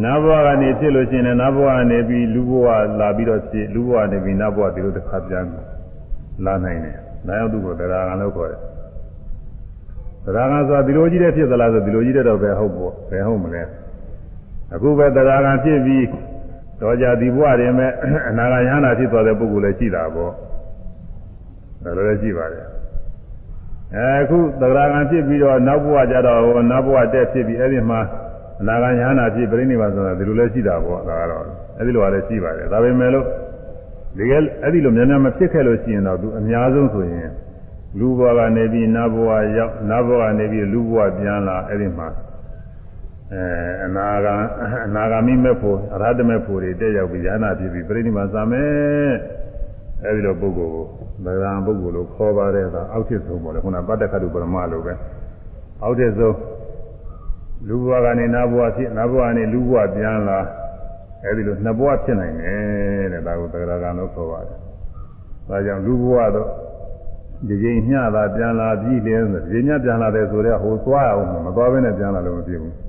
နတ်ဘဝကနေဖြစ်လို့ရှိရင်နတ်ဘဝကနေပြီးလူဘဝလာပြီးတော့ဖြစ်လူဘဝနေပြီးနတ်ဘဝဒီလိုတစ်ခါပြန်လာနိုင်တယ်။ဒါကြောင့်သူ့ကိုသရဂံလို့ခေါ်တယ်။သရဂံဆိုတာဒီလိုကြီးတဲ့ဖြစ်သလားဆိုဒီလိုကြီးတဲ့တော့ပဲဟုတ်ပေါ့။ဘယ်ဟုတ်မလဲ။ အခုပဲသရဂံဖြစ်ပြီးတော့ကြဒီဘဝတွင်မဲ့အနာဂါယဟနာဖြစ်သွားတဲ့ပုဂ္ဂိုလ်လည်းရှိတာပေါ့။ဒါလည်းရှိပါတယ်။အဲအခုသရဂံဖြစ်ပြီးတော့နောက်ဘဝကြတော့နောက်ဘဝတက်ဖြစ်ပြီးအဲ့ဒီမှာအနာဂါယဟနာဖြစ်ပြိဋိဘဆိုတာဒီလိုလည်းရှိတာပေါ့ဒါကတော့အဲ့ဒီလိုလည်းရှိပါတယ်ဒါပေမဲ့လို့ဒီကအဲ့ဒီလိုများများမဖြစ်ခဲ့လို့ရှိရင်တော့သူအများဆုံးဆိုရင်လူဘဝကနေပြီးနတ်ဘဝရောက်နတ်ဘဝကနေပြီးလူဘဝပြန်လာအဲ့ဒီမှာ အဲအနာဂါအနာဂါမိမဲ့ဖို့အရဟတမဲ့ဖို့တွေတက်ရောက်ပြီးယန္နာဖြစ်ပြီးပြိဋိဘသာမယ်အဲ့ဒီလိုပုဂ္ဂိုလ်ကိုဗရံပုဂ္ဂိုလ်လို့ခေါ်ပါတယ်ဒါအောက်ထစ်ဆုံးပေါ့လေခုနပတ္တခတုပရမလို့ပဲအောက်ထစ်ဆုံးလူဘဝကနေနတ်ဘဝဖြစ်နတ်ဘဝကနေလူဘဝပြန်လာအဲဒီလိုနှစ်ဘဝဖြစ်နိုင်တယ်တဲ့ဒါကိုသဂရကံလို့ခေါ်ပါတယ်။ဒါကြောင့်လူဘဝတော့ဒီချိန်ညတာပြန်လာပြီးတယ်ဆိုဒီညပြန်လာတယ်ဆိုတော့ဟိုသွားအောင်မသွားဘဲနဲ့ပြန်လာလို့မဖြစ်ဘူး။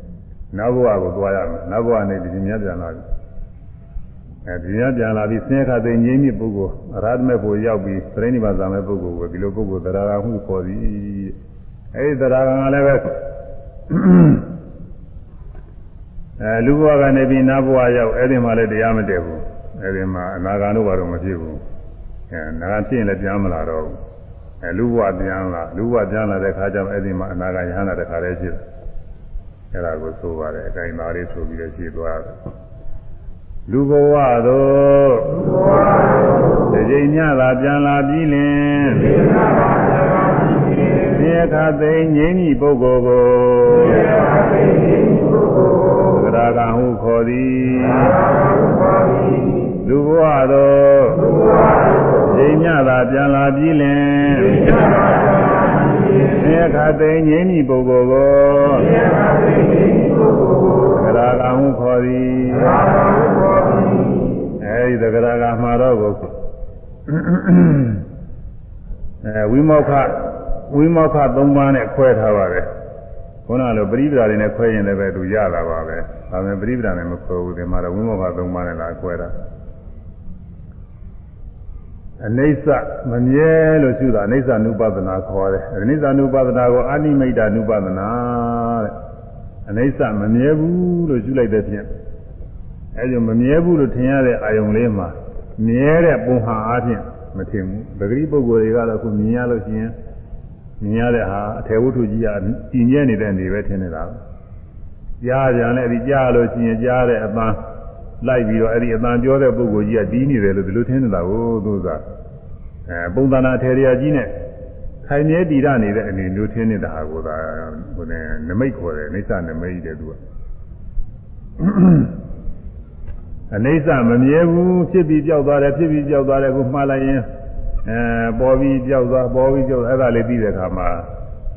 နောက်ဘဝကိုသွားရမယ်။နောက်ဘဝနဲ့ဒီညပြန်လာပြီ။အဲဒီညပြန်လာပြီးဆင်းရဲခသိငြိမ်းမြပုဂ္ဂိုလ်အရဟတမေဖို့ရောက်ပြီးပြိဋိဘဇာမေပုဂ္ဂိုလ်ကိုဒီလိုပုဂ္ဂိုလ်သရဂံဟုခေါ်သည်။အဲဒီသရဂံကလည်းပဲအဲလူဘဝကနေပြီးနတ်ဘဝရောက်အဲ့ဒီမှာလည်းတရားမတည့်ဘူးအဲ့ဒီမှာအနာဂါတို့ဘာတော့မဖြစ်ဘူးအဲနာဂါဖြစ်ရင်လည်းပြန်မလာတော့ဘူးအဲလူဘဝပြန်လာလူဘဝပြန်လာတဲ့ခါကျတော့အဲ့ဒီမှာအနာဂါယဟနာတခါတည်းဖြစ် အဲ့ဒါကိုဆိုပါတယ်အတိုင်းသားလေးဆိုပြီးတော့ရှင်းသွားတယ်လူဘဝသို့ဒီချိန်ညသာပြန်လာပြီးလင်ဒီအခါသိငြိမ့်ဤပုဂ္ဂိုလ်ကိုသရဂံဟုခေါ်သည်လူဘဝသို့ချိန်ညသာပြန်လာပြီးလင် ဒီအခါသိငြိမ့်ဤပုဂ္ဂိုလ်ကိုသရဂံဟုခေါ်သည်အဲဒီသရဂံမှာတော့ကိုအဲဝိမောက္ခဝိမောက္ခ၃ပါးနဲ့ခွဲထားပါတယ်ခုနလိုပရိပဒါတွေနဲ့ခွဲရင်လည်းပဲသူရတာပါပဲဒါပေမဲ့ပရိပဒါနဲ့မခွဲဘူးဒီမှာတော့ဝိမောက္ခ၃ပါးနဲ့လာခွဲတာ အနိစ္စမမြဲလို့ရှိတာအနိစ္စ అను ပဒနာခေါ်တယ်အနိစ္စ అను ပဒနာကိုအနိမိတ်တ అను ပဒနာတဲ့အနိစ္စမမြဲဘူးလို့ယူလိုက်တဲ့ဖြင့်အဲဒီမမြဲဘူးလို့ထင်ရတဲ့အာယုံလေးမှာမြဲတဲ့ပုံဟာအချင်းမထင်ဘူးပဂရိပုဂ္ဂိုလ်တွေကတော့ခုမြင်ရလို့ရှိရင်မြင်ရတဲ့ဟာအထေဝတ္ထုကြီးကပြင်းပြနေတဲ့နေပဲထင်နေတာပဲကြားပြန်လဲဒီကြားလို့ရှိရင်ကြားတဲ့အပန်း လိုက်ပြီးတော့အဲ့ဒီအပန်းပြောတဲ့ပုဂ္ဂိုလ်ကြီးကတီးနေတယ်လို့ဒီလိုထင်နေတာကိုသူကအဲပုံသဏ္ဍာန်ထေရယာကြီးနဲ့ခိုင်မြဲတည်ရနေတဲ့အနေမျိုးထင်းနေတာဟာကိုသာဟိုနဲ့နမိတ်ခေါ်တယ်အိဋ္ဌနမိတ်တဲ့သူကအနိစ္စမမြဲဘူးဖြစ်ပြီးကြောက်သွားတယ်ဖြစ်ပြီးကြောက်သွားတယ်ကိုမှားလိုက်ရင်အဲပေါ်ပြီးကြောက်သွားပေါ်ပြီးကြောက်အဲ့ဒါလေးပြီးတဲ့အခါမှာ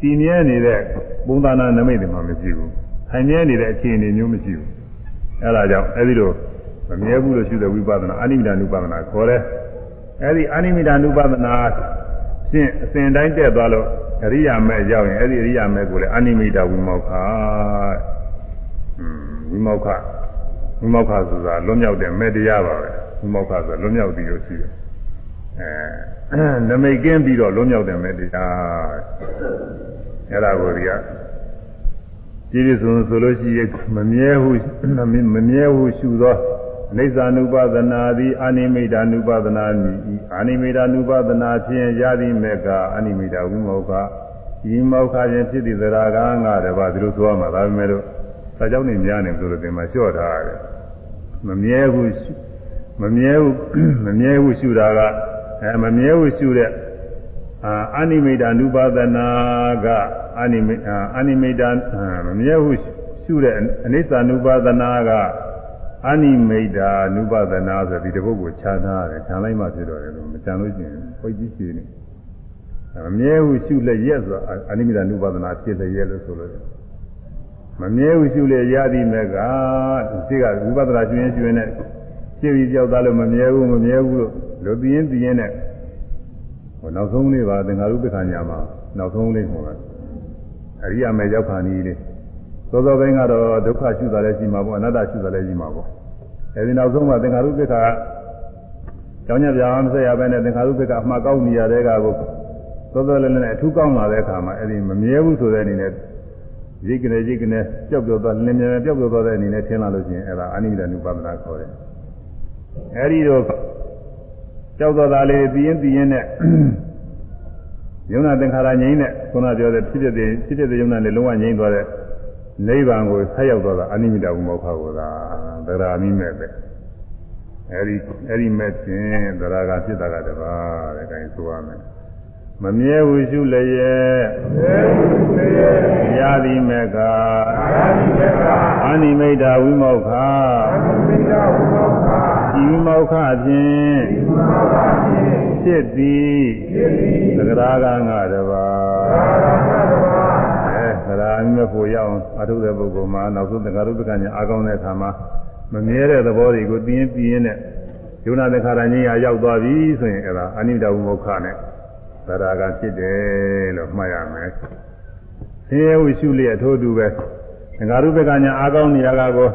တည်မြဲနေတဲ့ပုံသဏ္ဍာန်နမိတ်တွေမှမရှိဘူးခိုင်မြဲနေတဲ့အခြေအနေမျိုးမရှိဘူးအဲ့ဒါကြောင့်အဲ့ဒီလို မမြဲဘူးလို့ရှိတဲ့ဝိပဿနာအနိမိတ ानु ပဒနာခေါ်တယ်အဲ့ဒီအနိမိတ ानु ပဒနာရှင်းအစဉ်တိုင်းတက်သွားလို့အရိယာမဲ့ရောက်ရင်အဲ့ဒီအရိယာမဲ့ကိုလည်းအနိမိတဝိမောက္ခอืมဝိမောက္ခဝိမောက္ခဆိုတာလွတ်မြောက်တဲ့မဲ့တရားပါပဲဝိမောက္ခဆိုတာလွတ်မြောက်ပြီးလို့ရှိတယ်အဲနမိတ်ကင်းပြီးတော့လွတ်မြောက်တဲ့မဲ့တရားအဲ့ဒါကိုဒီကကြည့်ရစုံဆိုလို့ရှိရင်မမြဲဟုမမြဲဟုရှုသော အိဋ္ဌာနုပဒနာသည်အာနိမိတာနုပဒနာနိအာနိမိတာနုပဒနာဖြင့်ရသည်မေကအာနိမိတာဝိမောကဒီမောကခြင်းဖြစ်သည့်သရဂါငါတပါးဒီလိုဆိုရမှာဒါပေမဲ့လို့စာကြောင်းနေများနေဆိုလို့ဒီမှာလျှော့ထားရတယ်မမြဲဟုမမြဲဟုမမြဲဟုရှုတာကအဲမမြဲဟုရှုတဲ့အာအာနိမိတာနုပဒနာကအာနိမိအာနိမိတာမမြဲဟုရှုတဲ့အနိစ္စနုပဒနာက အနိမိတာနုပဒနာဆိုဒီတပုတ်ကိုခြားထားရတယ်ခြားလိုက်မှဖြစ်တော့တယ်လို့မကြံလို့ရှိရင်ပိတ်ကြီးရှိနေမမြဲဟုရှုလက်ရက်ဆိုတာအနိမိတာနုပဒနာဖြစ်လက်ရက်လို့ဆိုလို့မမြဲဟုရှုလက်ရသည်မဲ့ကဒီကဝိပဿနာရှင်ရှင်နဲ့ရှင်းပြီးကြောက်သားလို့မမြဲဘူးမမြဲဘူးလို့လို့ပြင်းပြင်းနဲ့ဟိုနောက်ဆုံးလေးပါသင်္ဃာရုပ္ပခဏညာမှာနောက်ဆုံးလေးဟိုအရိယာမေရောက်ခါနီးလေး သောသောပိုင်းကတော့ဒုက္ခရှုတာလည်းရှိမှာပေါ့အနတ္တရှုတာလည်းရှိမှာပေါ့အဲဒီနောက်ဆုံးမှာသင်္ခါရုပ္ပခါကျောင်းညပြာမဆက်ရဘဲနဲ့သင်္ခါရုပ္ပခါအမှားကောင်းနေရတဲ့ကကိုသောသောလည်းလည်းအထူးကောင်းလာတဲ့အခါမှာအဲဒီမမြဲဘူးဆိုတဲ့အနေနဲ့ရိတ်ကနေရိတ်ကနေပျောက်ပျောက်သွားလင်းမြန်ပျောက်ပျောက်သွားတဲ့အနေနဲ့ထင်လာလို့ရှိရင်အဲဒါအနိမိတ ानु ပဒနာခေါ်တယ်အဲဒီတော့ကြောက်သွားတာလေးပြီးရင်ပြီးရင်နဲ့ယုံနာသင်္ခါရငြိမ့်တဲ့ခုနပြောတဲ့ဖြစ်ဖြစ်တဲ့ဖြစ်ဖြစ်တဲ့ယုံနာနဲ့လုံးဝငြိမ့်သွားတဲ့ နိဗ္ဗာန်ကိုဆက်ရောက်သွားတာအနိမိတဝိမောက္ခကိုသာသရာမိမဲ့ပဲအဲဒီအဲဒီမဲ့ချင်းသရာကဖြစ်တာကတပါးတဲ့အဲဒါဆိုရမယ်မမြဲဝိရှုလည်းရဲ့ရာတိမေကအာနိမိတဝိမောက္ခဒီဝိမောက္ခဖြင့်ဖြစ်သည်သကရာကငါတပါးသရာ အမြတ်ဖို့ရအောင်အထုတဲ့ပုဂ္ဂိုလ်မှာနောက်ဆုံးသင်္ကာရုပ္ပကညာအားကောင်းတဲ့အခါမှာမမြဲတဲ့သဘောတွေကိုပြင်းပြင်းနဲ့ယုံနာသင်္ခါရကြီးရရောက်သွားပြီဆိုရင်အဲ့ဒါအနိဒဝုမုခနဲ့သရာကဖြစ်တယ်လို့မှတ်ရမယ်။ဆင်းရဲဝိရှုလျက်ထိုးတူပဲသင်္ကာရုပ္ပကညာအားကောင်းနေရတာကို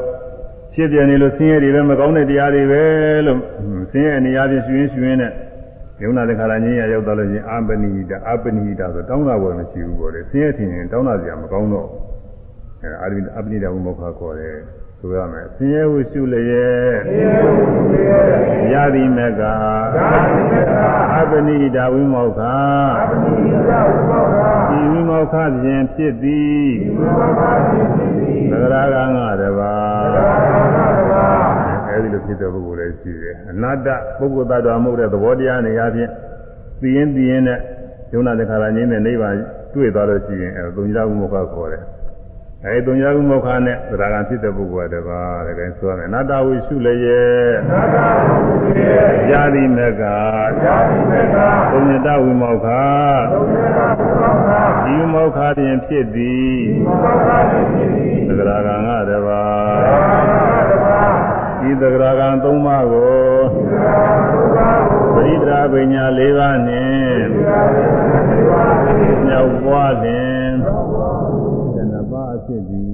ဖြစ်ပြနေလို့ဆင်းရဲတွေပဲမကောင်းတဲ့တရားတွေပဲလို့ဆင်းရဲနေရာချင်းရှင်ရှင်နဲ့ ယုံနာတဲ့ခါလာချင်းရရောက်သွားလို့ချင်းအပနိတာအပနိတာဆိုတောင်းတာဘယ်မရှိဘူးပေါ့လေဆင်းရဲထင်ရင်တောင်းတာကြမကောင်းတော့အဲအာရိအပနိတာဝိမောခခေါ်တယ်ဆိုရမယ်ဆင်းရဲဝရှုလျက်ရသည်မကအပနိတာဝိမောခဒီဝိမောခဖြင့်ဖြစ်သည်သဂရာကငါတပါအဲဒီလိုဖြစ်တဲ့ပုဂ္ဂိုလ်လည်း ရှိတယ်အနာတ္တပုဂ္ဂိုလ်သတ္တဝါမဟုတ်တဲ့သဘောတရားတွေအပြင်သိရင်သိရင်နဲ့ယုံနာတခါလာခြင်းနဲ့နိဗ္ဗာန်တွေ့သွားလို့ရှိရင်အဲသုံးကြမှုမောကခေါ်တယ်အဲဒီသုံးကြမှုမောကနဲ့သရဂံဖြစ်တဲ့ပုဂ္ဂိုလ်တပါးတကယ်ဆိုရမယ်အနာတ္တဝိရှုလည်းရဲ့အနာတ္တဝိရှုလည်းရာသီမကရာသီမကသုံးတဝိမောကသုံးတဝိမောကဒီမောကဖြင့်ဖြစ်သည်ဒီမောကဖြင့်ဖြစ်သည်သရဂံကတပါး ဤသဂရာကံ၃ပါးကိုပရိဒရာပညာ၄ပါးနှင့်မြောက်ပွားလင်ဇဏပါအဖြစ်သည်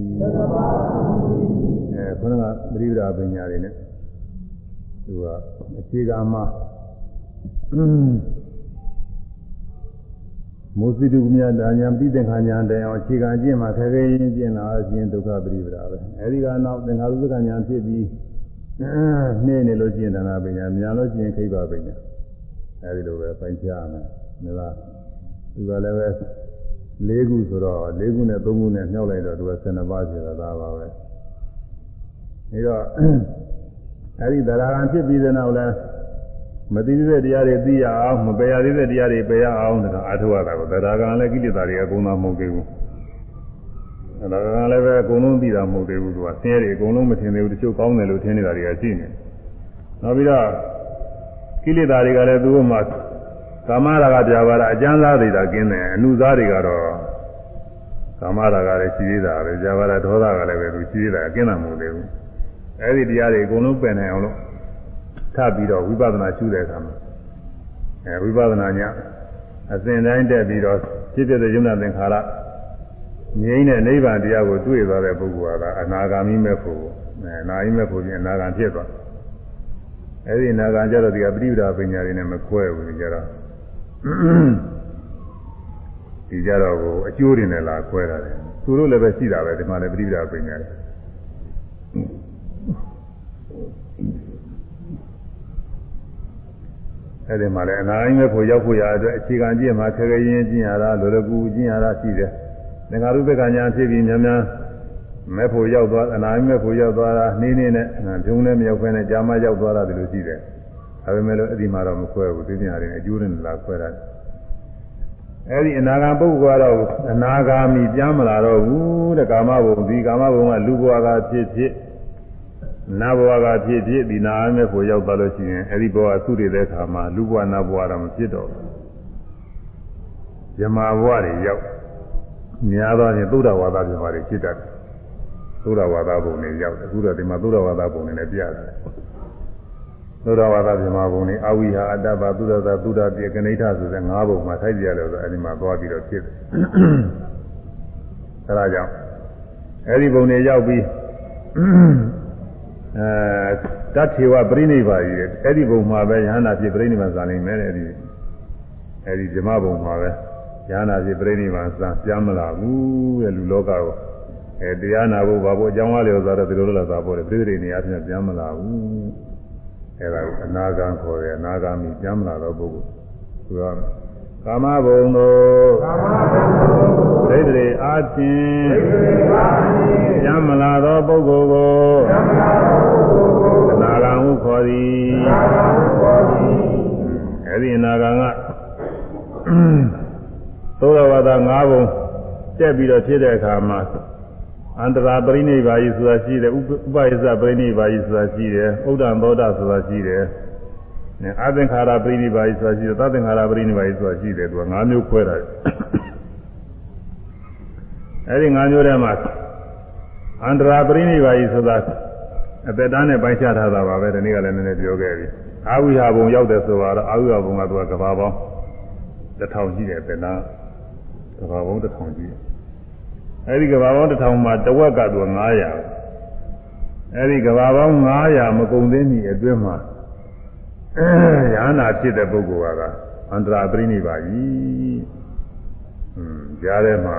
အဲခொနကပရိဒရာပညာတွေနဲ့သူကအခြေခံမှာမိုးစိတုမြတ်ဒါညာပြီးသင်္ခါညာတိုင်အောင်အခြေခံကျင့်မှာခဲခဲရင်းကျင့်လာခြင်းဒုက္ခပရိပဒါပဲအဲဒီကနောက်သင်္ခါရုပ္ပကညာဖြစ်ပြီး နှင်းနေလို့ရှိရင်တဏှာပညာမြန်လို့ရှိရင်ခိဗ္ဗပညာအဲဒီလိုပဲပိုင်ချရမယ်ဒါကသူကလည်းပဲ၄ခုဆိုတော့၄ခုနဲ့၃ခုနဲ့မြောက်လိုက်တော့သူက12ပါးဆိုတာဒါပါပဲဒါတော့အဲဒီတရားကံဖြစ်ပြီးတဲ့နောက်လဲမသိသေးတဲ့တရားတွေသိရအောင်မပယ်ရသေးတဲ့တရားတွေပယ်ရအောင်ဒါအားထုတ်ရတာကိုတရားကံလည်းကိလေသာတွေအကုန်လုံးမဟုတ်သေးဘူး တရားကံလည်းပဲအကုန်လုံးသိတာမဟုတ်သေးဘူးသူကဆင်းရဲတွေအကုန်လုံးမထင်သေးဘူးတချို့ကောင်းတယ်လို့ထင်နေတာတွေကရှိနေနောက်ပြီးတော့ကိလေသာတွေကလည်းသူ့မှာကာမရာဂပြာပါဒအကျဉ်းစားတွေတာကင်းတယ်အနုစားတွေကတော့ကာမရာဂလည်းရှိသေးတာပဲပြာပါဒဒေါသကလည်းပဲသူရှိသေးတာကင်းတာမဟုတ်သေးဘူးအဲ့ဒီတရားတွေအကုန်လုံးပယ်နိုင်အောင်လို့ထပ်ပြီးတော့ဝိပဿနာရှုတဲ့အခါမှာအဲဝိပဿနာညအစဉ်တိုင်းတက်ပြီးတော့ဖြစ်ဖြစ်တဲ့ယုံနာသင်္ခါရ ငြိမ်းတဲ့နိဗ္ဗာန်တရားကိုတွေ့သွားတဲ့ပုဂ္ဂိုလ်ကအနာဂါမိမဲ့ဖို့အဲအနာဂိမဲ့ဖို့ပြင်အနာဂံဖြစ်သွားအဲ့ဒီအနာဂံကျတော့ဒီကပရိပဒါပညာတွေနဲ့မခွဲဘူးကြတော့ဒီကြတော့ကိုအကျိုးတွေနဲ့လာခွဲတာတယ်သူတို့လည်းပဲရှိတာပဲဒီမှာလည်းပရိပဒါပညာတွေအဲ့ဒီမှာလည်းအနာဂိမဲ့ဖို့ရောက်ဖို့ရအတွက်အခြေခံကြည့်မှာခဲခဲရင်းကျင့်ရတာလောလောကူကျင့်ရတာရှိတယ် သင်္ဃာရုပ္ပကညာဖြစ်ပြီးများများမဲ့ဖို့ရောက်သွားအနာဂိမဲ့ဖို့ရောက်သွားတာနှင်းနှင်းနဲ့ဂျုံနဲ့မရောက်ဖဲနဲ့ကြာမရောက်သွားတာဒီလိုရှိတယ်ဒါပေမဲ့လို့အဲ့ဒီမှာတော့မခွဲဘူးသိညာတွေအကျိုးနဲ့လာခွဲတာအဲ့ဒီအနာဂံပုဂ္ဂိုလ်ကတော့အနာဂါမီပြန်မလာတော့ဘူးတဲ့ကာမဘုံဒီကာမဘုံကလူဘဝကဖြစ်ဖြစ်နတ်ဘဝကဖြစ်ဖြစ်ဒီနာမဲ့ဖို့ရောက်သွားလို့ရှိရင်အဲ့ဒီဘဝသုတွေတဲ့ခါမှာလူဘဝနတ်ဘဝတော့မဖြစ်တော့ဘူးဇမာဘဝတွေရောက် များသောဖြင့်သုဒ္ဓဝါဒဇမာတွေဖြစ်တတ်တယ်သုဒ္ဓဝါဒဘုံတွေရောက်တယ်အခုတော့ဒီမှာသုဒ္ဓဝါဒဘုံတွေလည်းပြရတယ်သုဒ္ဓဝါဒဇမာဘုံတွေအဝိဟာအတ္တဘာသုဒ္ဓသာသုဒ္ဓပြေကဏိဋ္ဌဆိုတဲ့၅ဘုံမှာထိုက်ကြရတယ်ဆိုအဲ့ဒီမှာသွားပြီးတော့ဖြစ်တယ်အဲဒါကြောင့်အဲ့ဒီဘုံတွေရောက်ပြီးအဲတထေဝပြိနိဗ္ဗာန်ကြီးတဲ့အဲ့ဒီဘုံမှာပဲယဟနာဖြစ်ပြိနိဗ္ဗာန်ဇာနိုင်မယ်တဲ့အဲ့ဒီအဲ့ဒီဇမဘုံမှာပဲ ယဟနာဖြစ်ပြိနိဗ္ဗာန်ဇာပြန်မလာဘူးတဲ့လူလောကကိုအဲတရားနာဖို့ဘာဖို့အကြောင်းအားလျော်စွာတော့ဒီလိုလိုလာသာပေါ့လေပြိတိနေရာချင်းပြန်မလာဘူးအဲ့ဒါအနာဂံခေါ်တယ်အနာဂါမိပြန်မလာတော့ပုဂ္ဂိုလ်သူကကာမဘုံတို့ကာမဘုံတို့ဒိဋ္ဌိအားဖြင့်ဒိဋ္ဌိအားဖြင့်ပြန်မလာသောပုဂ္ဂိုလ်ကိုပြန်မလာသောပုဂ္ဂိုလ်ကိုအနာဂံဟုခေါ်သည်အနာဂံဟုခေါ်သည်အဲ့ဒီအနာဂံက သောရဝါဒ၅ဘုံတက်ပြီးတော့ဖြစ်တဲ့အခါမှာအန္တရာပရိနိဗ္ဗာယီဆိုတာရှိတယ်ဥပယစ္စပရိနိဗ္ဗာယီဆိုတာရှိတယ်ဥဒ္ဒံသောတာဆိုတာရှိတယ်နဲ့အသင်္ခါရပရိနိဗ္ဗာယီဆိုတာရှိတယ်သသင်္ခါရပရိနိဗ္ဗာယီဆိုတာရှိတယ်သူက၅မျိုးခွဲတာအဲဒီ၅မျိုးထဲမှာအန္တရာပရိနိဗ္ဗာယီဆိုတာအသက်တန်းနဲ့ပိုင်းခြားထားတာပါပဲဒီနေ့ကလည်းနည်းနည်းပြောခဲ့ပြီအာဝိဟာဘုံရောက်တယ်ဆိုတော့အာဝိဟာဘုံကသူကကဘာပေါင်းတစ်ထောင်ရှိတယ်အသ က်တန်းကဘာပေါင်းတစ်ထောင်ရှိတယ်အဲဒီကဘာပေါင်းတစ်ထောင်မှာတဝက်ကသူ900အဲဒီကဘာပေါင်း900မကုန်သေးမီအတွင်းမှာရဟနာဖြစ်တဲ့ပုဂ္ဂိုလ်ကအန္တရာပရိနိဗ္ဗာန်ကြီး။อืมကြားထဲမှာ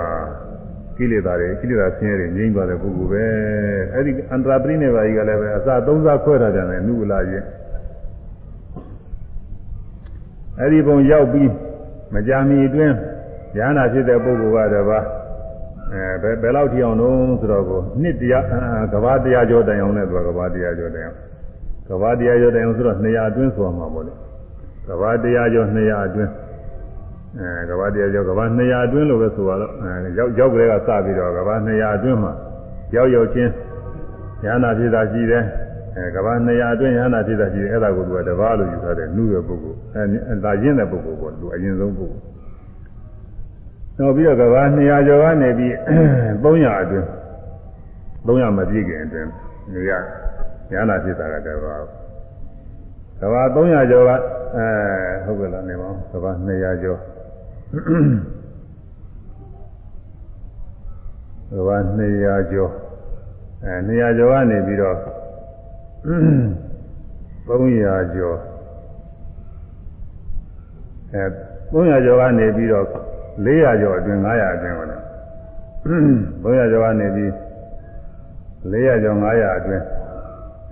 ကိလေသာတွေကိလေသာဆင်းရဲတွေငြိမ်းသွားတဲ့ပုဂ္ဂိုလ်ပဲ။အဲဒီအန္တရာပရိနိဗ္ဗာန်ကြီးကလည်းပဲအစသုံးစားခွဲထားကြတယ်နုလာရင်။အဲဒီပုံရောက်ပြီးမကြာမီအတွင်း ရဟနာဖြစ်တဲ့ပုဂ္ဂိုလ်ကတည်းကအဲဘယ်ဘယ်လောက်ထိအောင်တော့ဆိုတော့ကိုနှစ်တရားကဘာတရားကျော်တိုင်အောင်နဲ့သူကကဘာတရားကျော်တိုင်အောင်ကဘာတရားကျော်တိုင်အောင်ဆိုတော့200အတွင်းဆိုမှာပေါ့လေကဘာတရားကျော်200အတွင်းအဲကဘာတရားကျော်ကဘာ200အတွင်းလို့ပဲဆိုတော့အဲရောက်ရောက်ကလေးကစပြီးတော့ကဘာ200အတွင်းမှာရောက်ရောက်ချင်းဉာဏ်နာဖြစ်တာရှိတယ်အဲကဘာ200အတွင်းဉာဏ်နာဖြစ်တာရှိတယ်အဲ့ဒါကိုသူကတဘာလို့ယူထားတယ်နှုရဲ့ပုဂ္ဂိုလ်အဲဒါရင်းတဲ့ပုဂ္ဂိုလ်ပေါ့သူအရင်ဆုံးပုဂ္ဂိုလ် နောက်ပြီးတော့ကဘာ200ကျော်ကနေပြီး300အတွင်း300မပြည့်ခင်အတွင်းနေရဉာဏဖြစ်တာကတဘာကဘာ300ကျော်ကအဲဟုတ်ကဲ့လားနေပါဦးကဘာ200ကျော်ကဘာ200ကျော်အဲ200ကျော်ကနေပြီးတော့300ကျော်အဲ300ကျော်ကနေပြီးတော့ 400ကျော်အတွင်း900အတွင်းဟောတယ်300ကျော်ကနေပြီး400ကျော်900အတွင်း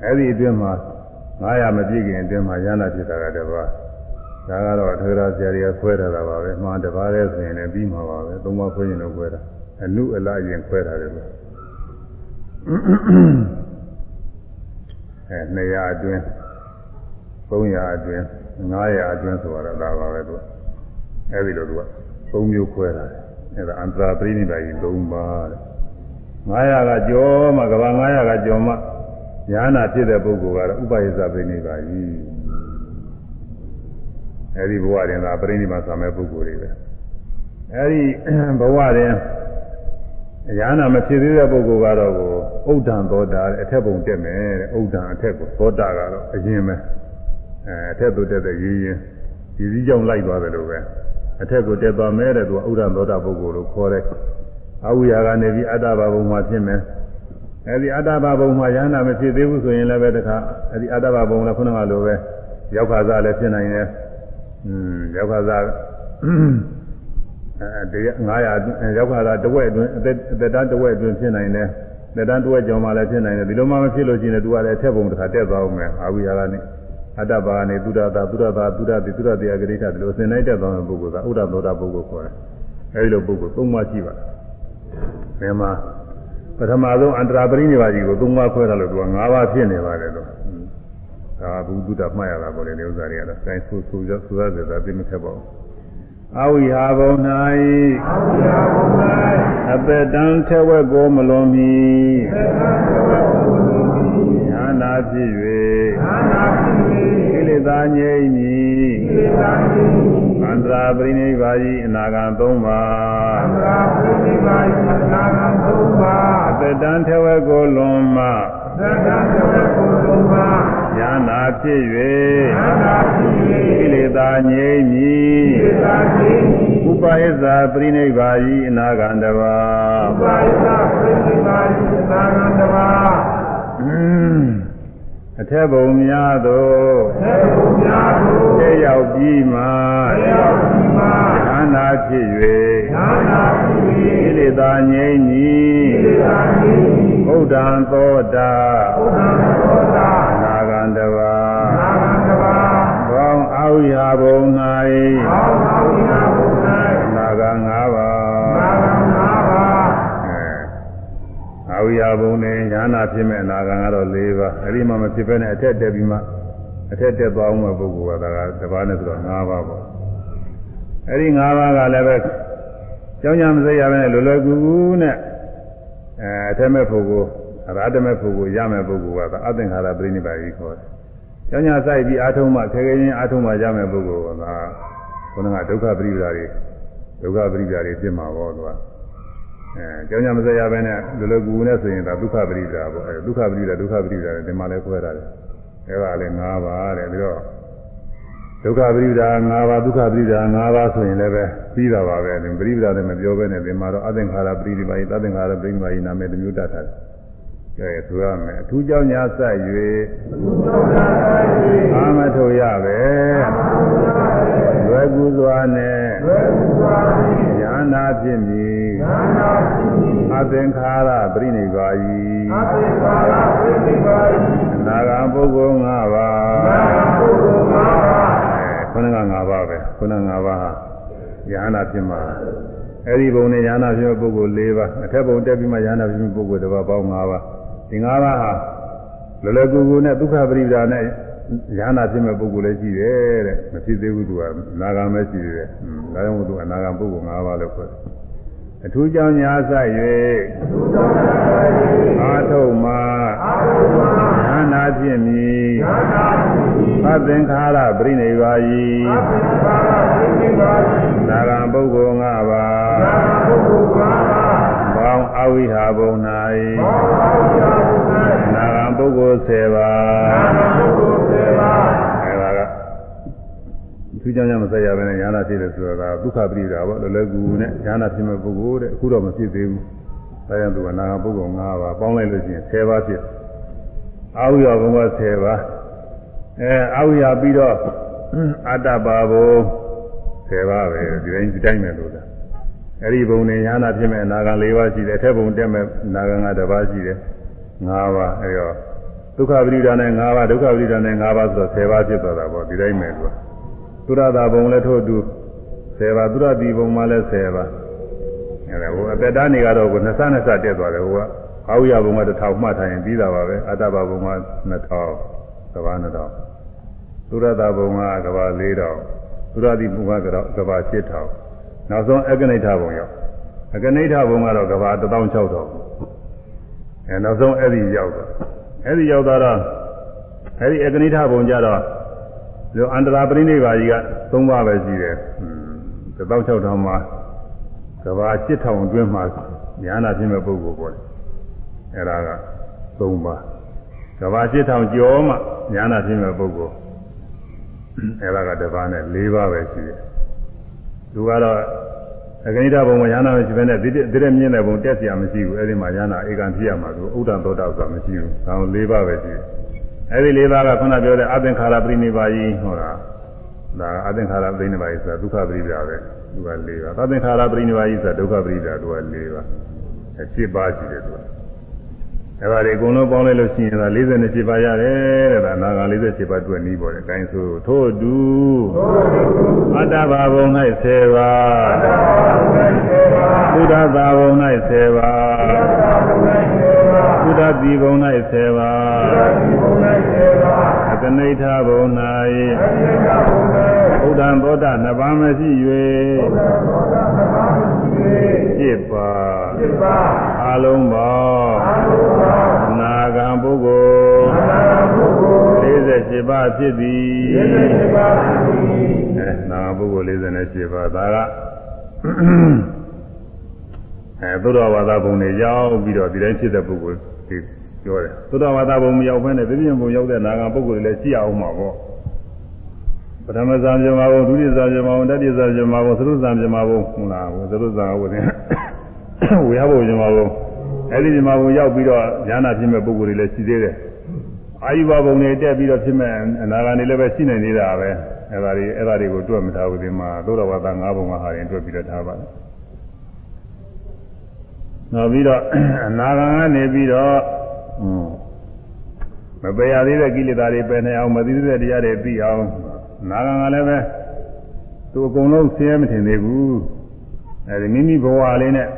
အဲ့ဒီအတွင်းမှာ900မပြည့်ခင်အတွင်းမှာရဟနာဖြစ်တာကတပါးဒါကတော့ထေရဆရာတွေကခွဲထားတာပါပဲမှန်တပါးလဲဆိုရင်လည်းပြီးမှာပါပဲသုံးပါးခွဲရင်တော့ခွဲတာအနုအလအရင်ခွဲထားတယ်လို့အဲ200အတွင်း300အတွင်း900အတွင်းဆိုတော့ဒါပါပဲသူအဲဒီလိုသူက ၃မျိုးခွဲတာအဲဒါအန္တရာပရိနိဗ္ဗာန်ကြီး၃ပါးတဲ့900ကကြောမှကဘာ900ကကြောမှညာနာဖြစ်တဲ့ပုဂ္ဂိုလ်ကတော့ဥပယစ္စပရိနိဗ္ဗာန်ကြီးအဲဒီဘဝရင်သာပရိနိဗ္ဗာန်ဆံမဲ့ပုဂ္ဂိုလ်တွေပဲအဲဒီဘဝရင်အရာနာမဖြစ်သေးတဲ့ပုဂ္ဂိုလ်ကတော့ကိုဥဒ္ဒံသောတာတဲ့အထက်ပုံတက်မယ်တဲ့ဥဒ္ဒံအထက်ကိုသောတာကတော့အရင်ပဲအဲအထက်သို့တက်တဲ့ရင်းရင်းဒီစည်းကြောင့်လိုက်သွားတယ်လို့ပဲ အထက်ကိုတက်သွားမယ်တဲ့သူကဥဒ္ဒံသောတာပုဂ္ဂိုလ်လို့ခေါ်တယ်အဝိယာကနေပြီးအတ္တဘာဘုံမှာဖြစ်မယ်အဲဒီအတ္တဘာဘုံမှာယန္တာမဖြစ်သေးဘူးဆိုရင်လည်းပဲတခါအဲဒီအတ္တဘာဘုံလည်းခုနကလိုပဲရောက်ခါစားလည်းဖြစ်နိုင်တယ်อืมရောက်ခါစားအဲဒီ900ရောက်ခါစားတဝက်အတွင်းအသက်အသက်တန်းတဝက်အတွင်းဖြစ်နိုင်တယ်သက်တန်းတဝက်ကျော်မှလည်းဖြစ်နိုင်တယ်ဒီလိုမှမဖြစ်လို့ရှိရင်သူကလည်းအထက်ဘုံတစ်ခါတက်သွားအောင်မယ်အာဝိယာကနေ အတ္တဘာကနေသုဒ္ဓတာသုဒ္ဓတာသုဒ္ဓတိသုဒ္ဓတရားဂရိဋ္ဌဒီလိုအစဉ်တိုင်းတက်သွားတဲ့ပုဂ္ဂိုလ်ကဥဒ္ဒသောတာပုဂ္ဂိုလ်ခေါ်တယ်အဲဒီလိုပုဂ္ဂိုလ်သုံးပါးရှိပါတယ်ဒီမှာပထမဆုံးအန္တရာပရိနိဗ္ဗာန်ကြီးကိုသုံးပါးခွဲတာလို့သူက၅ပါးဖြစ်နေပါတယ်လို့ဒါဘုဒ္ဓမှတ်ရတာပေါ့လေဒီဥစ္စာတွေကတော့တိုင်းဆိုဆိုရဆိုရတယ်ဒါသိမခက်ပါဘူးအဝိဟာဘုံ၌အဝိဟာဘုံ၌အပတံထဲဝက်ကိုမလွန်မီအပတံထဲဝက်ကိုမလွန်မီညာနာဖြစ်၍ညာနာဖြစ်၍ကိလေ သာငြိမ့်မီကိလေသာငြိမ့်မီအန္တရာပရိနိဗ္ဗာန်အနာဂံ၃ပါးအန္တရာပရိနိဗ္ဗာန်အနာဂံ၃ပါးအပတံထဲဝက်ကိုလွန်မှသတ္တံထဲဝက်ကိုလွန်မှညာနာဖြစ်၍ညာနာဖြစ်၍ကိလေသာငြိမ့်မီကိလေသာငြိမ့်မီဥပါယဇာပရိနိဗ္ဗာန်အနာဂံတပါဥပါယဇာပရိနိဗ္ဗာန်အနာဂံတပါအ ထက်ဘုံများသို့အထက်ဘုံများသို့တရောက်ပြီးမှတရောက်ပြီးမှဉာဏ်သာဖြစ်၍ဉာဏ်သာဖြစ်၍ကိလေသာငြိမ်းဤကိလေသာငြိမ်းဤဘုဒ္ဓံသောတာဘုဒ္ဓံသောတာနာဂန္တဝါနာဂန္တဝါဘောင်းအာဝိဟာဘုံ၌ဘောင်းအာဝိ အာဝိဟာဘုံနဲ့ဉာဏဖြစ်မဲ့နာဂံကတော့၄ပါးအဲဒီမှာမဖြစ်ဘဲနဲ့အထက်တက်ပြီးမှအထက်တက်သွားအောင်မဲ့ပုဂ္ဂိုလ်ကဒါကတပါးနဲ့ဆိုတော့၅ပါးပေါ့အဲဒီ၅ပါးကလည်းပဲကျောင်းညာမစိရပဲနဲ့လွယ်လွယ်ကူကူနဲ့အဲအထက်မဲ့ပုဂ္ဂိုလ်အရဟတမဲ့ပုဂ္ဂိုလ်ရမဲ့ပုဂ္ဂိုလ်ကအသင်္ခါရပြိနိဗ္ဗာန်ကြီးခေါ်တယ်။ကျောင်းညာဆိုင်ပြီးအာထုံးမှခဲခဲချင်းအာထုံးမှရမဲ့ပုဂ္ဂိုလ်ကခုနကဒုက္ခပရိပဒါတွေဒုက္ခပရိပဒါတွေဖြစ်မှာပေါ့သူကအဲ ကျောင်းညာမစိရပဲနဲ့လွယ်လွယ်ကူကူနဲ့ဆိုရင်ဒါဒုက္ခပရိပဒါပေါ့အဲဒုက္ခပရိပဒါဒုက္ခပရိပဒါတွေဒီမှာလဲခွဲတာတယ်။အဲကလည်း၅ပါးတဲ့ပြီးတော့ဒုက္ခပရိဒါ၅ပါးဒုက္ခပရိဒါ၅ပါးဆိုရင်လည်းပဲပြီးတာပါပဲပရိဒါလည်းမပြောဘဲနဲ့ဒီမှာတော့အသင်္ခါရပရိဒီပါယသသင်္ခါရပရိဒီပါယနာမည်တစ်မျိုးတတ်ထားတယ်။ကဲဆိုရမယ်အထူးကြောင့်ညာဆက်၍အာမထုတ်ရပဲလွယ်ကူစွာနဲ့ညာနာဖြစ်မည် အသင်္ခါရပရိနိဗ္ဗာယီအသင်္ခါရပရိနိဗ္ဗာယီနာဂံပုဂ္ဂိုလ်၅ပါးနာဂံပုဂ္ဂိုလ်၅ပါးခုနက၅ပါးပဲခုန၅ပါးဟာယဟနာဖြစ်မှာအဲ့ဒီဘုံနဲ့ယဟနာဖြစ်ပုဂ္ဂိုလ်၄ပါးအထက်ဘုံတက်ပြီးမှယဟနာဖြစ်ပုဂ္ဂိုလ်တစ်ပါးပေါင်း၅ပါးဒီ၅ပါးဟာလောလောကူကူနဲ့ဒုက္ခပရိဒါနဲ့ယဟနာဖြစ်မဲ့ပုဂ္ဂိုလ်လည်းရှိတယ်တဲ့မဖြစ်သေးဘူးသူကနာဂံပဲရှိသေးတယ်။ဒါကြောင့်မို့သူအနာဂံပုဂ္ဂိုလ်၅ပါးလို့ခေါ်တယ်။ အထူးကြောင့်ညာဆိုင်၍အာထုံမှာယဟနာဖြစ်မည်အသင်္ခါရပြိနိဗ္ဗာယီနာဂံပုဂ္ဂိုလ်၅ပါးဘောင်းအဝိဟာဘုံ၌နာဂံပုဂ္ဂိုလ်10ပါးအဲဒါက သူကြောင့်မဆက်ရဘဲနဲ့ညာနာဖြစ်တယ်ဆိုတော့ဒုက္ခပရိဒါပေါ့လောလောကူနဲ့ညာနာဖြစ်မဲ့ပုဂ္ဂိုလ်တဲ့အခုတော့မဖြစ်သေးဘူးဒါကြောင့်သူကနာဂံပုဂ္ဂိုလ်၅ပါးပေါင်းလိုက်လို့ရှိရင်10ပါးဖြစ်အာဝိယဘုံက10ပါးအဲအာဝိယပြီးတော့အတ္တပါဘုံ10ပါးပဲဒီတိုင်းဒီတိုင်းပဲလို့လားအဲ့ဒီဘုံနဲ့ညာနာဖြစ်မဲ့အနာဂံ၄ပါးရှိတယ်အထက်ဘုံတက်မဲ့အနာဂံကတစ်ပါးရှိတယ်၅ပါးအဲ့တော့ဒုက္ခပရိဒါနဲ့၅ပါးဒုက္ခပရိဒါနဲ့၅ပါးဆိုတော့10ပါးဖြစ်သွားတာပေါ့ဒီတိုင်းပဲလို့ သုရတာဘုံလည်းထို့အတူ10ပါးသုရတိဘုံမှလည်း10ပါးအဲ့ဒါဟိုအသက်တာနေကတော့ကိုနှစ်ဆနှစ်ဆတက်သွားတယ်ဟိုကအာဝိယဘုံက1000မှတ်ထားရင်ပြီးတာပါပဲအတ္တဘဘုံက2000သဘာ2000သုရတဘုံကကဘာ4000သုရတိဘုံကကဘာ7000နောက်ဆုံးအကနိဋ္ဌဘုံရောက်အကနိဋ္ဌဘုံကတော့ကဘာ16000အဲနောက်ဆုံးအဲ့ဒီရောက်တော့အဲ့ဒီရောက်တော့အဲ့ဒီအကနိဋ္ဌဘုံကြတော့ ဒီအန္တရာပရိနိဗ္ဗာန်ကြီးက3ပါးပဲရှိတယ်16000မှာကဘာ8000အတွင်းမှာဉာဏ်နာဖြစ်မဲ့ပုဂ္ဂိုလ်ပေါ့အဲ့ဒါက3ပါးကဘာ8000ကျော်မှဉာဏ်နာဖြစ်မဲ့ပုဂ္ဂိုလ်အဲ့ဒါကတစ်ပါးနဲ့၄ပါးပဲရှိတယ်သူကတော့အကဏိတဘုံမှာညာနာမရှိဘဲနဲ့ဒီဒီတဲ့မြင့်တဲ့ဘုံတက်เสียမရှိဘူးအဲ့ဒီမှာညာနာဧကံဖြစ်ရမှာသူဥဒ္ဒံသောတာဆိုတာမရှိဘူးဒါအောင်၄ပါးပဲရှိတယ် အဲ့ဒီ၄ပါးကခုနပြောတဲ့အသင်္ခါရပရိနိဗ္ဗာန်ကြီးဟောတာဒါအသင်္ခါရပရိနိဗ္ဗာန်ကြီးဆိုတာဒုက္ခပရိပဒါပဲသူက၄ပါးအသင်္ခါရပရိနိဗ္ဗာန်ကြီးဆိုတာဒုက္ခပရိပဒါသူက၄ပါးအဖြစ်ပါရှိတယ်သူကအဲ့ဒါတွေအကုန်လုံးပေါင်းလိုက်လို့ရှိရင်ဒါ48ပါးရတယ်တဲ့ဒါနာဂ48ပါးတွေ့နီးပေါ်တယ်။အဲဒါဆိုထို့တူအတ္တဘာဘုံ၌10ပါးဘုဒ္ဓဘာဘုံ၌10ပါး ဘုဒ္ဓတိဘုံ၌10ပါးအကနိဋ္ဌဘုံ၌ဘုဒ္ဓံသောတာနှစ်ပါးမရှိ၍7ပါးအလုံးပေါင်းနာဂံပုဂ္ဂိုလ်48ပါးဖြစ်သည်အဲနာဂံပုဂ္ဂိုလ်48ပါးဒါက အဲသုဒ္ဓဝါဒဘုံတွေရောက်ပြီးတော့ဒီတိုင်းဖြစ်တဲ့ပုဂ္ဂိုလ်ဒီပြောတယ်သုဒ္ဓဝါဒဘုံမရောက်ဘဲနဲ့ပြည့်ပြည့်ဘုံရောက်တဲ့နာဂံပုဂ္ဂိုလ်တွေလည်းရှိအောင်မှာပေါ့ပထမဇာမြမဘုံဒုတိယဇာမြမဘုံတတိယဇာမြမဘုံသရုဇာမြမဘုံဟုတ်လားသရုဇာဝစဉ်ဝေယဘုံမြမဘုံအဲ့ဒီမြမဘုံရောက်ပြီးတော့ဉာဏ်ဖြစ်မဲ့ပုဂ္ဂိုလ်တွေလည်းရှိသေးတယ်အာယုဘဘုံတွေတက်ပြီးတော့ဖြစ်မဲ့အနာဂါနေလည်းပဲရှိနေနေတာပဲအဲ့ဒါတွေအဲ့ဒါတွေကိုတွက်မထားဘူးဒီမှာသုဒ္ဓဝါဒ၅ဘုံကဟာရင်တွက်ပြီးတော့ထားပါတယ် နောက်ပြီးတော့အနာဂါကနေပြီးတော့မပယ်ရသေးတဲ့ကိလေသာတွေပယ်နေအောင်မသိသေးတဲ့တရားတွေသိအောင်နာဂံကလည်းပဲသူအကုန်လုံးဆင်းရဲမထင်သေးဘူးအဲဒီမိမိဘဝလေးနဲ့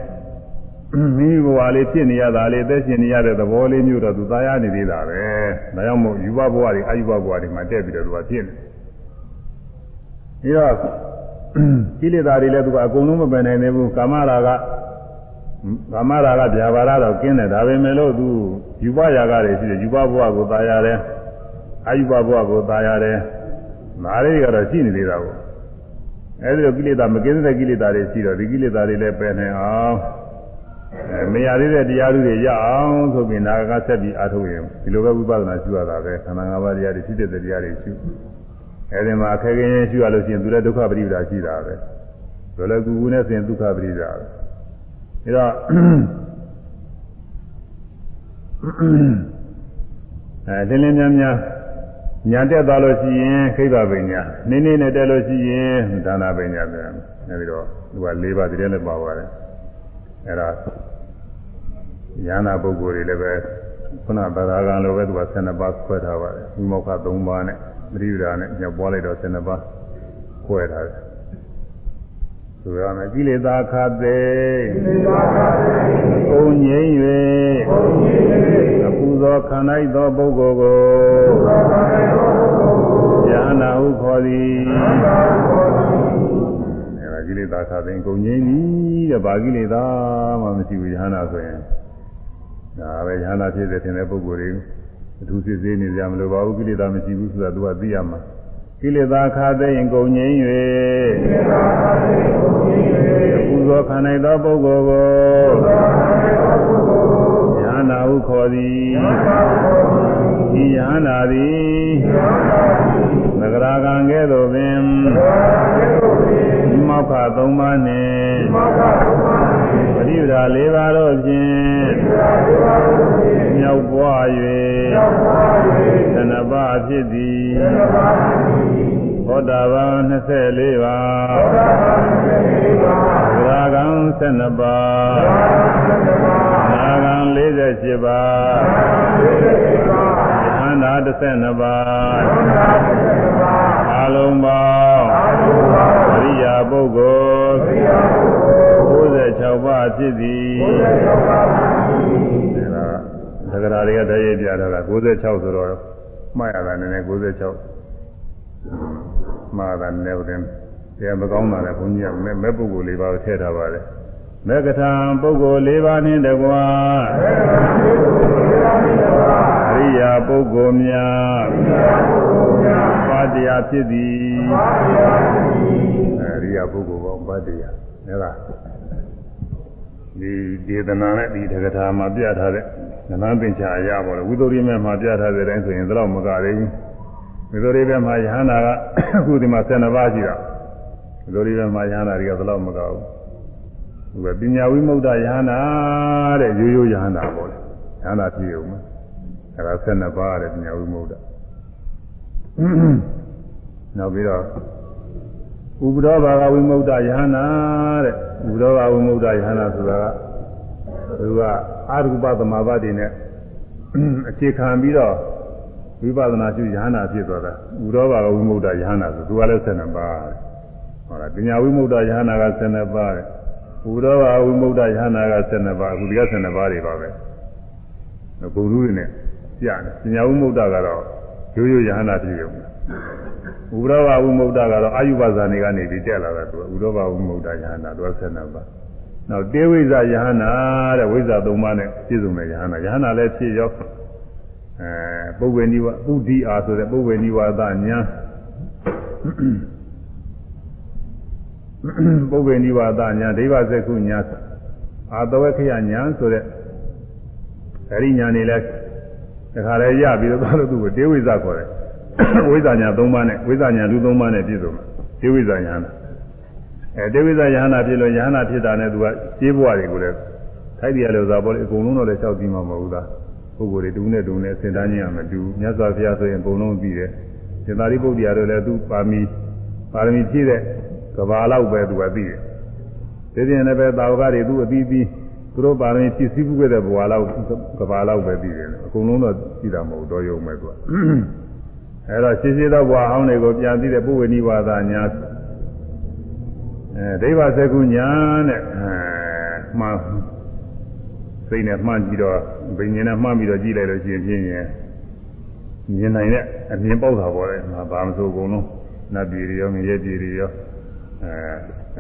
မိမိဘဝလေးဖြစ်နေရတာလေးသက်ရှင်နေရတဲ့သဘောလေးမျိုးတော့သူသာယာနေသေးတာပဲဒါကြောင့်မို့ယူဘဘဝတွေအာယူဘဘဝတွေမှာတက်ပြီးတော့သူကဖြစ်နေပြီးတော့ကိလေသာတွေလည်းသူကအကုန်လုံးမပယ်နိုင်သေးဘူးကာမရာဂ ကာမရာဂဗျာပါဒတော့ကျင်းတယ်ဒါပေမဲ့လို့သူယူဘရာဂတွေရှိတယ်ယူဘဘဝကိုသာယာတယ်အာယူဘဘဝကိုသာယာတယ်နားလေးတွေကတော့ရှိနေသေးတာကိုအဲဒီလိုကိလေသာမကင်းတဲ့ကိလေသာတွေရှိတော့ဒီကိလေသာတွေလည်းပယ်နိုင်အောင်အဲမရသေးတဲ့တရားတွေရအောင်ဆိုပြီးနာဂကဆက်ပြီးအားထုတ်ရင်ဒီလိုပဲဝိပဿနာရှုရတာပဲခန္ဓာ၅ပါးတရားတွေဖြစ်တဲ့တရားတွေရှုအဲဒီမှာခဲခဲရင်ရှုရလို့ရှိရင်သူလည်းဒုက္ခပရိပဒါရှိတာပဲဆိုလည်းကူကူနဲ့ဆိုရင်ဒုက္ခပရိပဒါပဲ ဒါတော့အဲတင်းလင်းများများညာတက်သွားလို့ရှိရင်ခိဗ္ဗပညာနင်းနေနဲ့တက်လို့ရှိရင်ဒါနာပညာပြန်နေပြီးတော့သူက၄ပါးတည်းလည်းပါပါတယ်အဲ့ဒါညာနာပုဂ္ဂိုလ်တွေလည်းပဲခုနဗရာဂံလိုပဲသူက12ပါးခွဲထားပါတယ်ဝိမောက္ခ3ပါးနဲ့ပရိဒါနဲ့ညပွားလိုက်တော့12ပါးခွဲထားတယ် ဆိုရမယ်ကိလေသာခတ်သေးကိလေသာခတ်သေးုံငြိမ့်၍ုံငြိမ့်၍အပူသောခံလိုက်သောပုဂ္ဂိုလ်ကိုဉာဏဟုခေါ်သည်အဲဒါကိလေသာခတ်သေးုံငြိမ့်ပြီတဲ့ဘာကိလေသာမှမရှိဘူးဉာဏဆိုရင်ဒါပဲဉာဏဖြစ်တဲ့ထင်တဲ့ပုဂ္ဂိုလ်တွေအထူးစစ်ဆေးနေကြမလို့ဘာဘူးကိလေသာမရှိဘူးဆိုတာသူကသိရမှာ ကိလေသာခါသိရင်ကုန်ငြိမ်း၍ကိလေသာခါသိရင်ကုန်ငြိမ်း၍ပူဇော်ခံနိုင်သောပုဂ္ဂိုလ်ကိုညာနာဟုခေါ်သည်ဒီညာနာသည်သဂရာကံကဲ့သို့ပင်ဒီမောက္ခသုံးပါးနှင့် ပရိပဒါ၄ပါးတို့ဖြင့်မြောက်ပွား၍သနပါဖြစ်သည်သောတာပန်24ပါးသရဂံ12ပါးနာဂံ48ပါးသန္တာ12ပါးအ လုံးပေါင်းအရိယာပုဂ္ဂိုလ်96ပါးဖြစ်သည်ဒါကသက္ကရာတွေကတည်းရပြတာက96ဆိုတော့မှတ်ရတာနည်းနည်း96မှားတာလည်းဦးတယ်တရားမကောင်းတာလည်းဘုန်းကြီးကမဲ့မဲ့ပုဂ္ဂိုလ်လေးပါးထည့်ထားပါတယ်မေကထံပုဂ္ဂိုလ်၄ပါးနှင့်တကွာအ ရိယာပုဂ္ဂိုလ်များပါတရားဖြစ်သည်အရိယာပုဂ္ဂိုလ်ပေါင်းပါတရားဒါကဒီဒေသနာနဲ့ဒီတက္ကထာမှာပြထားတဲ့နန္ဒပင်ချာအရာပေါ့လေဝိသုရိမေမှာပြထားတဲ့အတိုင်းဆိုရင်တော့မကရဘူးဝိသုရိမေမှာယဟန္တာကအခုဒီမှာ12ပါးရှိတာဝိသုရိမေမှာယဟန္တာတွေကဘယ်တော့မကဘူးသူကပညာဝိမု ക്ത ယဟန္တာတဲ့ရိုးရိုးယဟန္တာပေါ့လေယဟန္တာဖြစ်ရုံပဲ အဲဒါ12ပါးတဲ့ပညာဝိမု ക്ത နောက်ပြီးတော့ဥပဒေဘာဂဝိမု ക്ത ယဟန္တာတဲ့ဥပဒေဘာဝိမု ക്ത ယဟန္တာဆိုတာကသူကအာရုပသမာပတ်တွေနဲ့အခြေခံပြီးတော့ဝိပဿနာရှုယဟန္တာဖြစ်သွားတာဥပဒေဘာဂဝိမု ക്ത ယဟန္တာဆိုသူကလည်း12ပါးတဲ့ဟောလားပညာဝိမု ക്ത ယဟန္တာက12ပါးတဲ့ဥဒောဘာဝိမု ക്ത ယဟနာက12ပါးအခုဒီက12ပါးတွေပါပဲဘုံလူတွေနဲ့ ကြားတယ်ပညာဝိမု ക്ത ကတော့ရိုးရိုးယဟနာဖြစ်ရုံဥဒောဘာဝိမု ക്ത ကတော့အာယုဘဇာနေကနေပြီးတက်လာတာသူဥဒောဘာဝိမု ക്ത ယဟနာသူက12ပါးနောက်တေဝိဇယဟနာတဲ့ဝိဇ္ဇာ3ပါးနဲ့ပြည့်စုံတဲ့ယဟနာယဟနာလည်းဖြစ်ရောအဲပုဗ္ဗေနိဝဥဒိအာဆိုတဲ့ပုဗ္ဗေနိဝါဒညာပုဗ္ဗေနိဝါဒညာဒိဗ္ဗစက္ခုညာအာတဝေခယညာဆိုတဲ့အဲဒီညာနေလဲ တခါလဲရပြီးတော့သူ့ကိုတေဝိဇခေါ်တယ်ဝိဇ္ဇာညာ၃ပါးနဲ့ဝိဇ္ဇာညာလူ၃ပါးနဲ့ပြည့်စုံတယ်တေဝိဇညာအဲတေဝိဇယဟနာဖြစ်လို့ယဟနာဖြစ်တာနဲ့သူကကျေးဘဝတွေကိုလည်းထိုက်တရားလို့သာပေါ်လေအကုန်လုံးတော့လည်းလျှောက်ပြီးမှမဟုတ်သားပုဂ္ဂိုလ်တွေတူနဲ့တူနဲ့စင်တန်းချင်းရမတူမြတ်စွာဘုရားဆိုရင်အကုန်လုံးပြီးတယ်သင်္သာရိပုတ္တရာတို့လည်းသူပါမီပါရမီဖြည့်တဲ့ကဘာလောက်ပဲသူကသိတယ်ဒီပြင်လည်းပဲသာဝကတွေသူအပြီးပြီး သူတို့ပါရမီဖြည့်စည်းမှုတဲ့ဘဝလောက်ကဘာလောက်ပဲသိတယ်အကုန်လုံးတော့သိတာမဟုတ်တော့ရုံပဲသူကအဲတော့ရှင်းရှင်းသောဘဝဟောင်းတွေကိုပြန်သိတဲ့ပုဝ္ဝေနိဝါဒညာအဲဒိဗ္ဗစကုညာတဲ့အဲမှန်စိတ်နဲ့မှန်ကြည့်တော့ဘိညာဉ်နဲ့မှန်ပြီးတော့ကြည့်လိုက်လို့ရှိရင်ဖြင်းရင်မြင်နိုင်တဲ့အမြင်ပေါက်တာပေါ့လေဘာမှမဆိုအကုန်လုံးနတ်ပြည်ရောငရဲပြည်ရောအဲ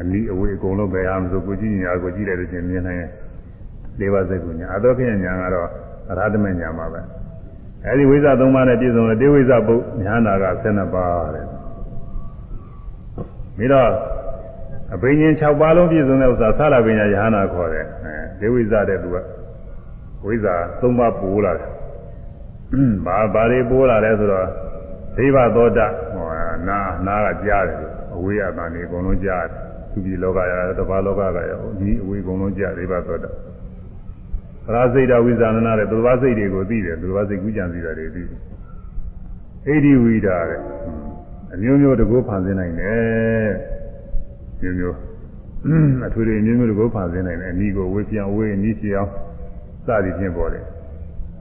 အနီးအဝေးအကုန်လုံးပဲအားမဆိုကိုကြည့်ညာကိုကြည့်လိုက်လို့ရှိရင်မြင်နိုင်တယ် ဒိဗ္ဗစကုညာအတောခိညာကတော့အရဟတမေညာမှာပဲအဲဒီဝိဇ္ဇသုံးပါးနဲ့ပြည့်စုံတဲ့တေဝိဇ္ဇပုညာနာက12ပါးတဲ့ပြီးတော့အဘိညာဉ်6ပါးလုံးပြည့်စုံတဲ့ဥစ္စာသလပညာယဟနာခေါ်တယ်အဲဒေဝိဇတဲ့သူကဝိဇ္ဇာ3ပါးပိုးလာတယ်ဘာဘာတွေပိုးလာလဲဆိုတော့ဒိဗသောတဟောနာနာကကြားတယ်အဝေးအတန်တွေအကုန်လုံးကြားတယ်သူပြည်လောကရတဘာလောကကရဒီအဝေးအကုန်လုံးကြားဒိဗသောတ ရာစိတ်တဝိဇာနနာတဲ့သူဘာစိတ်တွေကိုသိတယ်သူဘာစိတ်ကူးကြံစီတာတွေသိတယ်အိဒီဝိဒါတဲ့အမျိုးမျိုးတကောဖန်ဆင်းနိုင်တယ်မျိုးမျိုးအထွေထွေမျိုးမျိုးကိုဖန်ဆင်းနိုင်တယ်အနီးကိုဝေးပြန်ဝေးအနီးချီအောင်စသည်ဖြင့်ပေါ်တယ်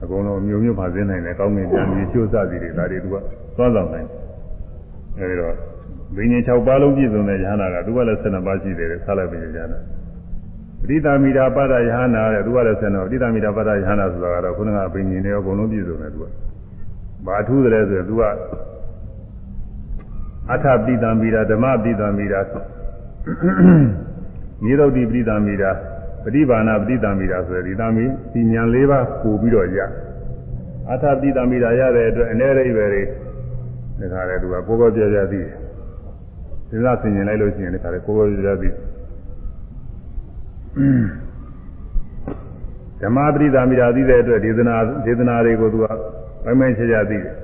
အကုန်လုံးမျိုးမျိုးဖန်ဆင်းနိုင်တယ်ကောင်းကင်ပြန်ပြီးချိုးစသည်တွေဒါတွေသူကသွားဆောင်နိုင်တယ်အဲဒီတော့ဘိညာဉ်6ပါးလုံးပြည့်စုံတဲ့ယဟနာကသူကလည်း12ပါးရှိတယ်ဆက်လိုက်ပြီးယဟနာ ပရိသမီတာပဒယဟနာတဲ့သူကလည်း12ပရိသမီတာပဒယဟနာဆိုတာကတော့ခုနကဘိညာဉ်တွေအကုန်လုံးပြည့်စုံတယ်သူကဘာထူးတယ်ဆိုရင်သူကအထပိတံမိတာဓမ္မပိတံမိတာမြေတော့ဒီပရိသမီတာပฏิဘာနာပฏิသမီတာဆိုရယ်ဒီသမီဒီညာ၄ပါးပို့ပြီးတော့ရအထပိတံမိတာရတဲ့အတွက်အနေရိပဲတွေဒါကြတယ်သူကကိုယ်ကိုပြပြသိတယ်ဒီလားဆင်ញင်လိုက်လို့ရှိရင်ဒါကြတယ်ကိုယ်ကိုပြပြသိ ဓမ္မပရိသမီတာသိတဲ့အတွက်ဒေသနာဒေသနာတွေကိုသူကပိုင်းပိုင်းခြားခြားသိတယ်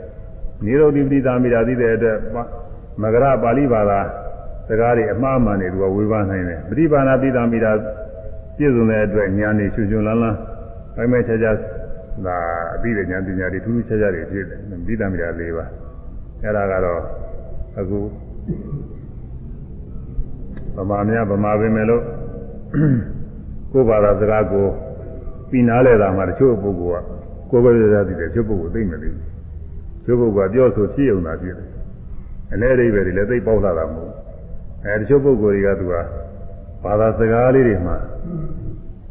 နိရောဓိပရိသမီတာသိတဲ့အတွက်မဂရပါဠိဘာသာစကားတွေအမှားမှန်တွေသူကဝေဖန်နိုင်တယ်ပฏิပါဏပိတံမိတာပြည့်စုံတဲ့အတွက်ဉာဏ်တွေချွချွလန်းလန်းဘိုင်းမဲ့ချာချာဒါအပြီးတဲ့ဉာဏ်ပညာတွေထူးထူးခြားခြားတွေဖြစ်တယ်ပိတံမိတာ၄ပါးအဲ့ဒါကတော့အခုဗမာများဗမာပင်မဲ့လို့ ကိုယ်ဘာသာစကားကိုပြီးနားလဲတာမှတချို့ပုဂ္ဂိုလ်ကကိုယ်ကိုယ်ရရသိတယ်တချို့ပုဂ္ဂိုလ်သိမသိဘူးတချို့ပုဂ္ဂိုလ်ကပြောဆိုဖြစ်ုံတာဖြစ်တယ်အနေအိဗယ်တွေလည်းသိပေါက်လာတာမဟုတ်အဲတချို့ပုဂ္ဂိုလ်တွေကသူကဘာသာစကားလေးတွေမှာ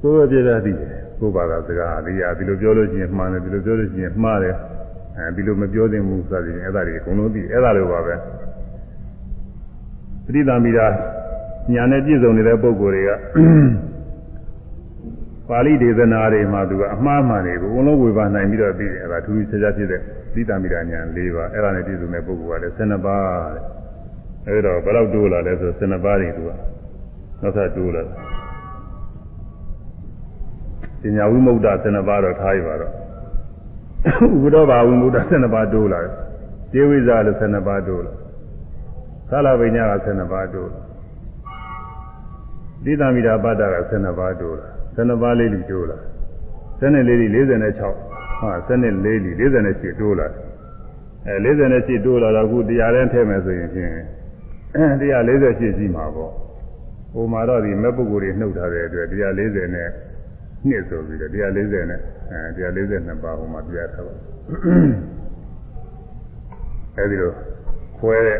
ကိုယ်ပြပြသိတယ်ကိုယ်ဘာသာစကားလေးရာဒီလိုပြောလို့ရှိရင်မှန်တယ်ဒီလိုပြောလို့ရှိရင်မှားတယ်အဲဒီလိုမပြောသင့်ဘူးစသည်ဖြင့်အဲ့ဒါတွေအကုန်လုံးသိအဲ့ဒါလိုပါပဲပရိသမီရာညာနဲ့ပြည့်စုံနေတဲ့ပုဂ္ဂိုလ်တွေက ပါဠိဒေသနာတွေမှာသူကအမှားမှန်တွေကိုအလုံးဝေပါနိုင်ပြီးတော့ပြီးတယ်အဲဒါထူးထူးခြားခြားဖြစ်တဲ့ပရိသမီရာညာ၄ပါးအဲ့ဒါနဲ့ပြည့်စုံတဲ့ပုဂ္ဂိုလ်ကလည်း12ပါးတဲ့အဲဒါဘယ်လောက်တိုးလာလဲဆို12ပါးတွေသူကနောက်ထပ်တိုးလာတယ်ပညာဝိမု ക്ത 12ပါးတော့ထားရပါတော့ဥပဒေဘာဝိမု ക്ത 12ပါးတိုးလာတယ်ဒေဝိဇာလည်း12ပါးတိုးလာသာလဝိညာက12ပါးတိုးလာသီတမိတာပတ္တက12ပါးတိုးလာ 12ပါးလေးလီတိုးလာ12လေးလီ46ဟာ12လေးလီ48တိုးလာအဲ48တိုးလာတော့အခုတရားတန်းထည့်မယ်ဆိုရင်ဖြင့်148ရှိမှာပေါ့ဟိုမှာတော့ဒီမဲ့ပုဂ္ဂိုလ်တွေနှုတ်ထားတဲ့အတွက်140နဲ့နှစ်ဆိုပြီးတော့140နဲ့အဲ142ပါးဟိုမှာပြထားပါအဲဒီလိုခွဲတဲ့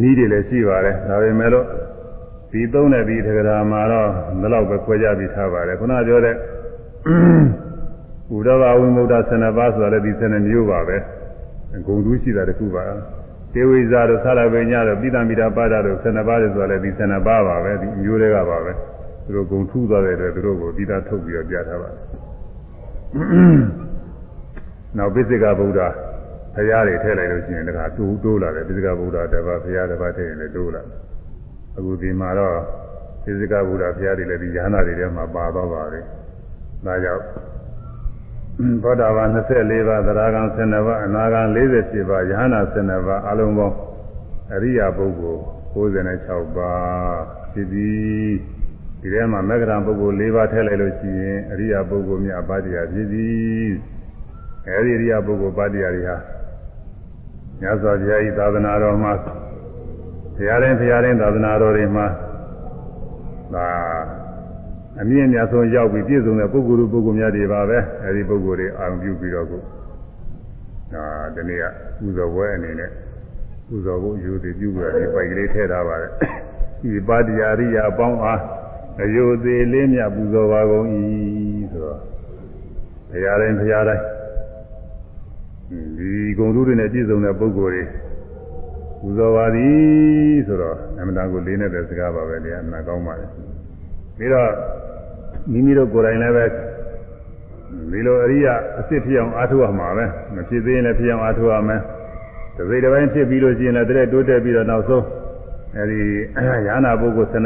နီးတွေလည်းရှိပါတယ်ဒါပေမဲ့လို့ ဒီသုံးတဲ့ဒီထက္ကရာမှာတော့ဘယ်တော့ပဲခွဲကြပြီးထားပါတယ်ခုနပြောတဲ့ဥဒ္ဒဘာဝိမုဒ္ဒ12ပါးဆိုတာလည်းဒီ12မျိုးပါပဲဂုံတူးရှိတာတခုပါတေဝိဇာတို့ဆရာပညာတို့ပိဋကမိတာပါဒတို့12ပါးတွေဆိုတာလည်းဒီ12ပါးပါပဲဒီမျိုးတွေကပါပဲသူတို့ဂုံထူးသွားတဲ့အတွက်သူတို့ကိုဒီတာထုတ်ပြီးတော့ပြထားပါတယ်နောက်ပိစိကဗုဒ္ဓဘုရားတွေထည့်လိုက်လို့ရှိရင်တခါတိုးတိုးလာတယ်ပိစိကဗုဒ္ဓတပါးဘုရားတပါးထည့်ရင်လည်းတိုးလာတယ် အခုဒီမှာတော့ပိစိကဗုဒ္ဓဘုရားတွေလည်းဒီယန္တာတွေထဲမှာပါတော့ပါပဲဒါကြောင့်သောတာပန်24ပါးသရဂံ12ပါးအနာဂံ47ပါးယဟနာ12ပါးအလုံးပေါင်းအရိယာပုဂ္ဂိုလ်96ပါးဖြစ်ပြီးဒီထဲမှာမဂ္ဂရပုဂ္ဂိုလ်၄ပါးထည့်လိုက်လို့ရှိရင်အရိယာပုဂ္ဂိုလ်မြတ်ပါတိယဖြစ်ပြီးအဲဒီအရိယာပုဂ္ဂိုလ်ပါတိယတွေဟာမြတ်စွာဘုရားဤသာသနာတော်မှာ ဘုရားရင်ဘုရားရင်သာသနာတော်တွေမှာဒါအမြင့်မြတ်ဆုံးရောက်ပြီးပြည့်စုံတဲ့ပုဂ္ဂိုလ်ပုဂ္ဂိုလ်များတွေပါပဲအဲဒီပုဂ္ဂိုလ်တွေအာရုံပြုပြီးတော့ကိုဒါဒီနေ့ကပူဇော်ပွဲအနေနဲ့ပူဇော်ဖို့ယူတည်ပြုပြီးတော့ဒီပိုက်ကလေးထည့်ထားပါတယ်ဒီပါတိယာရိယာအပေါင်းအားအယုသေးလေးမြပူဇော်ပါကုန်၏ဆိုတော့ဘုရားတိုင်းဘုရားတိုင်းဒီဂုံသူတွေနဲ့ပြည့်စုံတဲ့ပုဂ္ဂိုလ်တွေ ပူဇော်ပါသည်ဆိုတော့အမှန်တန်ကိုလေးနေတဲ့စကားပါပဲလေအမှန်ကောင်းပါလေပြီးတော့မိမိတို့ကိုယ်တိုင်လည်းပဲဒီလိုအရိယာအစ်စ်ဖြစ်အောင်အားထုတ်ရမှာပဲမဖြစ်သေးရင်လည်းဖြစ်အောင်အားထုတ်ရမယ်တစိတစ်ပိုင်းဖြစ်ပြီးလို့ရှိရင်လည်းတရက်တိုးတက်ပြီးတော့နောက်ဆုံးအဲဒီယာနာပုဂ္ဂိုလ်10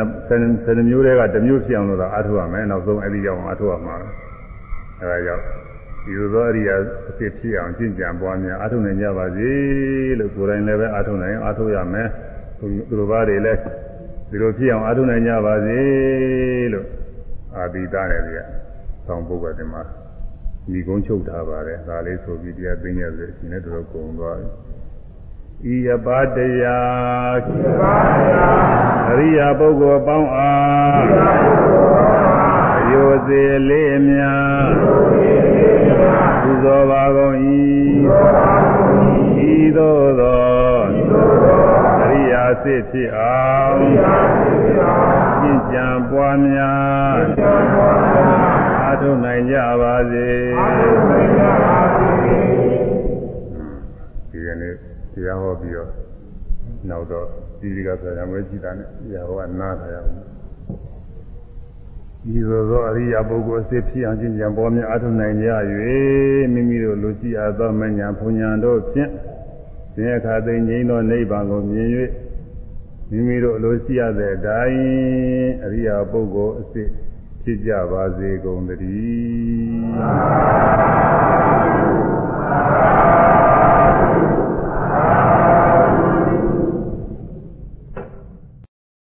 10မျိုးတွေကတစ်မျိုးဖြစ်အောင်လို့တော့အားထုတ်ရမယ်နောက်ဆုံးအဲဒီကြောင့်အားထုတ်ရမှာအဲဒါကြောင့် ဒီလိုသောအရိယာအစ်စ်ဖြစ်အောင်ကျင့်ကြံပွားများအားထုတ်နိုင်ကြပါစေလို့ကိုယ်တိုင်လည်းပဲအားထုတ်နိုင်အားထုတ်ရမယ်သူတို့ဘာတွေလည်းဒီလိုဖြစ်အောင်အားထုတ်နိုင်ကြပါစေလို့အာသီတာနဲ့ဒီကဆောင်းပုဂ္ဂိုလ်တွေမှာညီကုန်းချုပ်ထားပါတယ်ဒါလေးဆိုပြီးတရားသိဉာဏ်ဆိုရှင်လည်းတော်တော်ကုန်သွားပြီဤယပါတရားဤယပါတရားအရိယာပုဂ္ဂိုလ်ပေါင်းအားအရိယာပုဂ္ဂိုလ်ပေါင်းအားအယုစေလေးမြတ် ပူဇော်ပါကုန်၏ဤသို့သောအရိယာစစ်ဖြစ်အောင်ကျင့်ကြံပွားများအားထုတ်နိုင်ကြပါစေဒီကနေ့တရားဟောပြီးတော့နောက်တော့ဒီဒီကဆရာမွေးကြည်တာနဲ့တရားဟောကနားထားရအောင် ဒီလိုသောအရိယာပုဂ္ဂိုလ်အစစ်ဖြစ်အောင်ကျင့်ကြံပေါ်များအားထုတ်နိုင်ကြ၍မိမိတို့လူကြည်အားသောမညာဘုံညာတို့ဖြင့်သင်္ခါသိငြိမ်းသောနိဗ္ဗာန်ကိုမြင်၍မိမိတို့အလိုရှိရတဲ့အတိုင်းအရိယာပုဂ္ဂိုလ်အစစ်ဖြစ်ကြပါစေကုန်သတည်း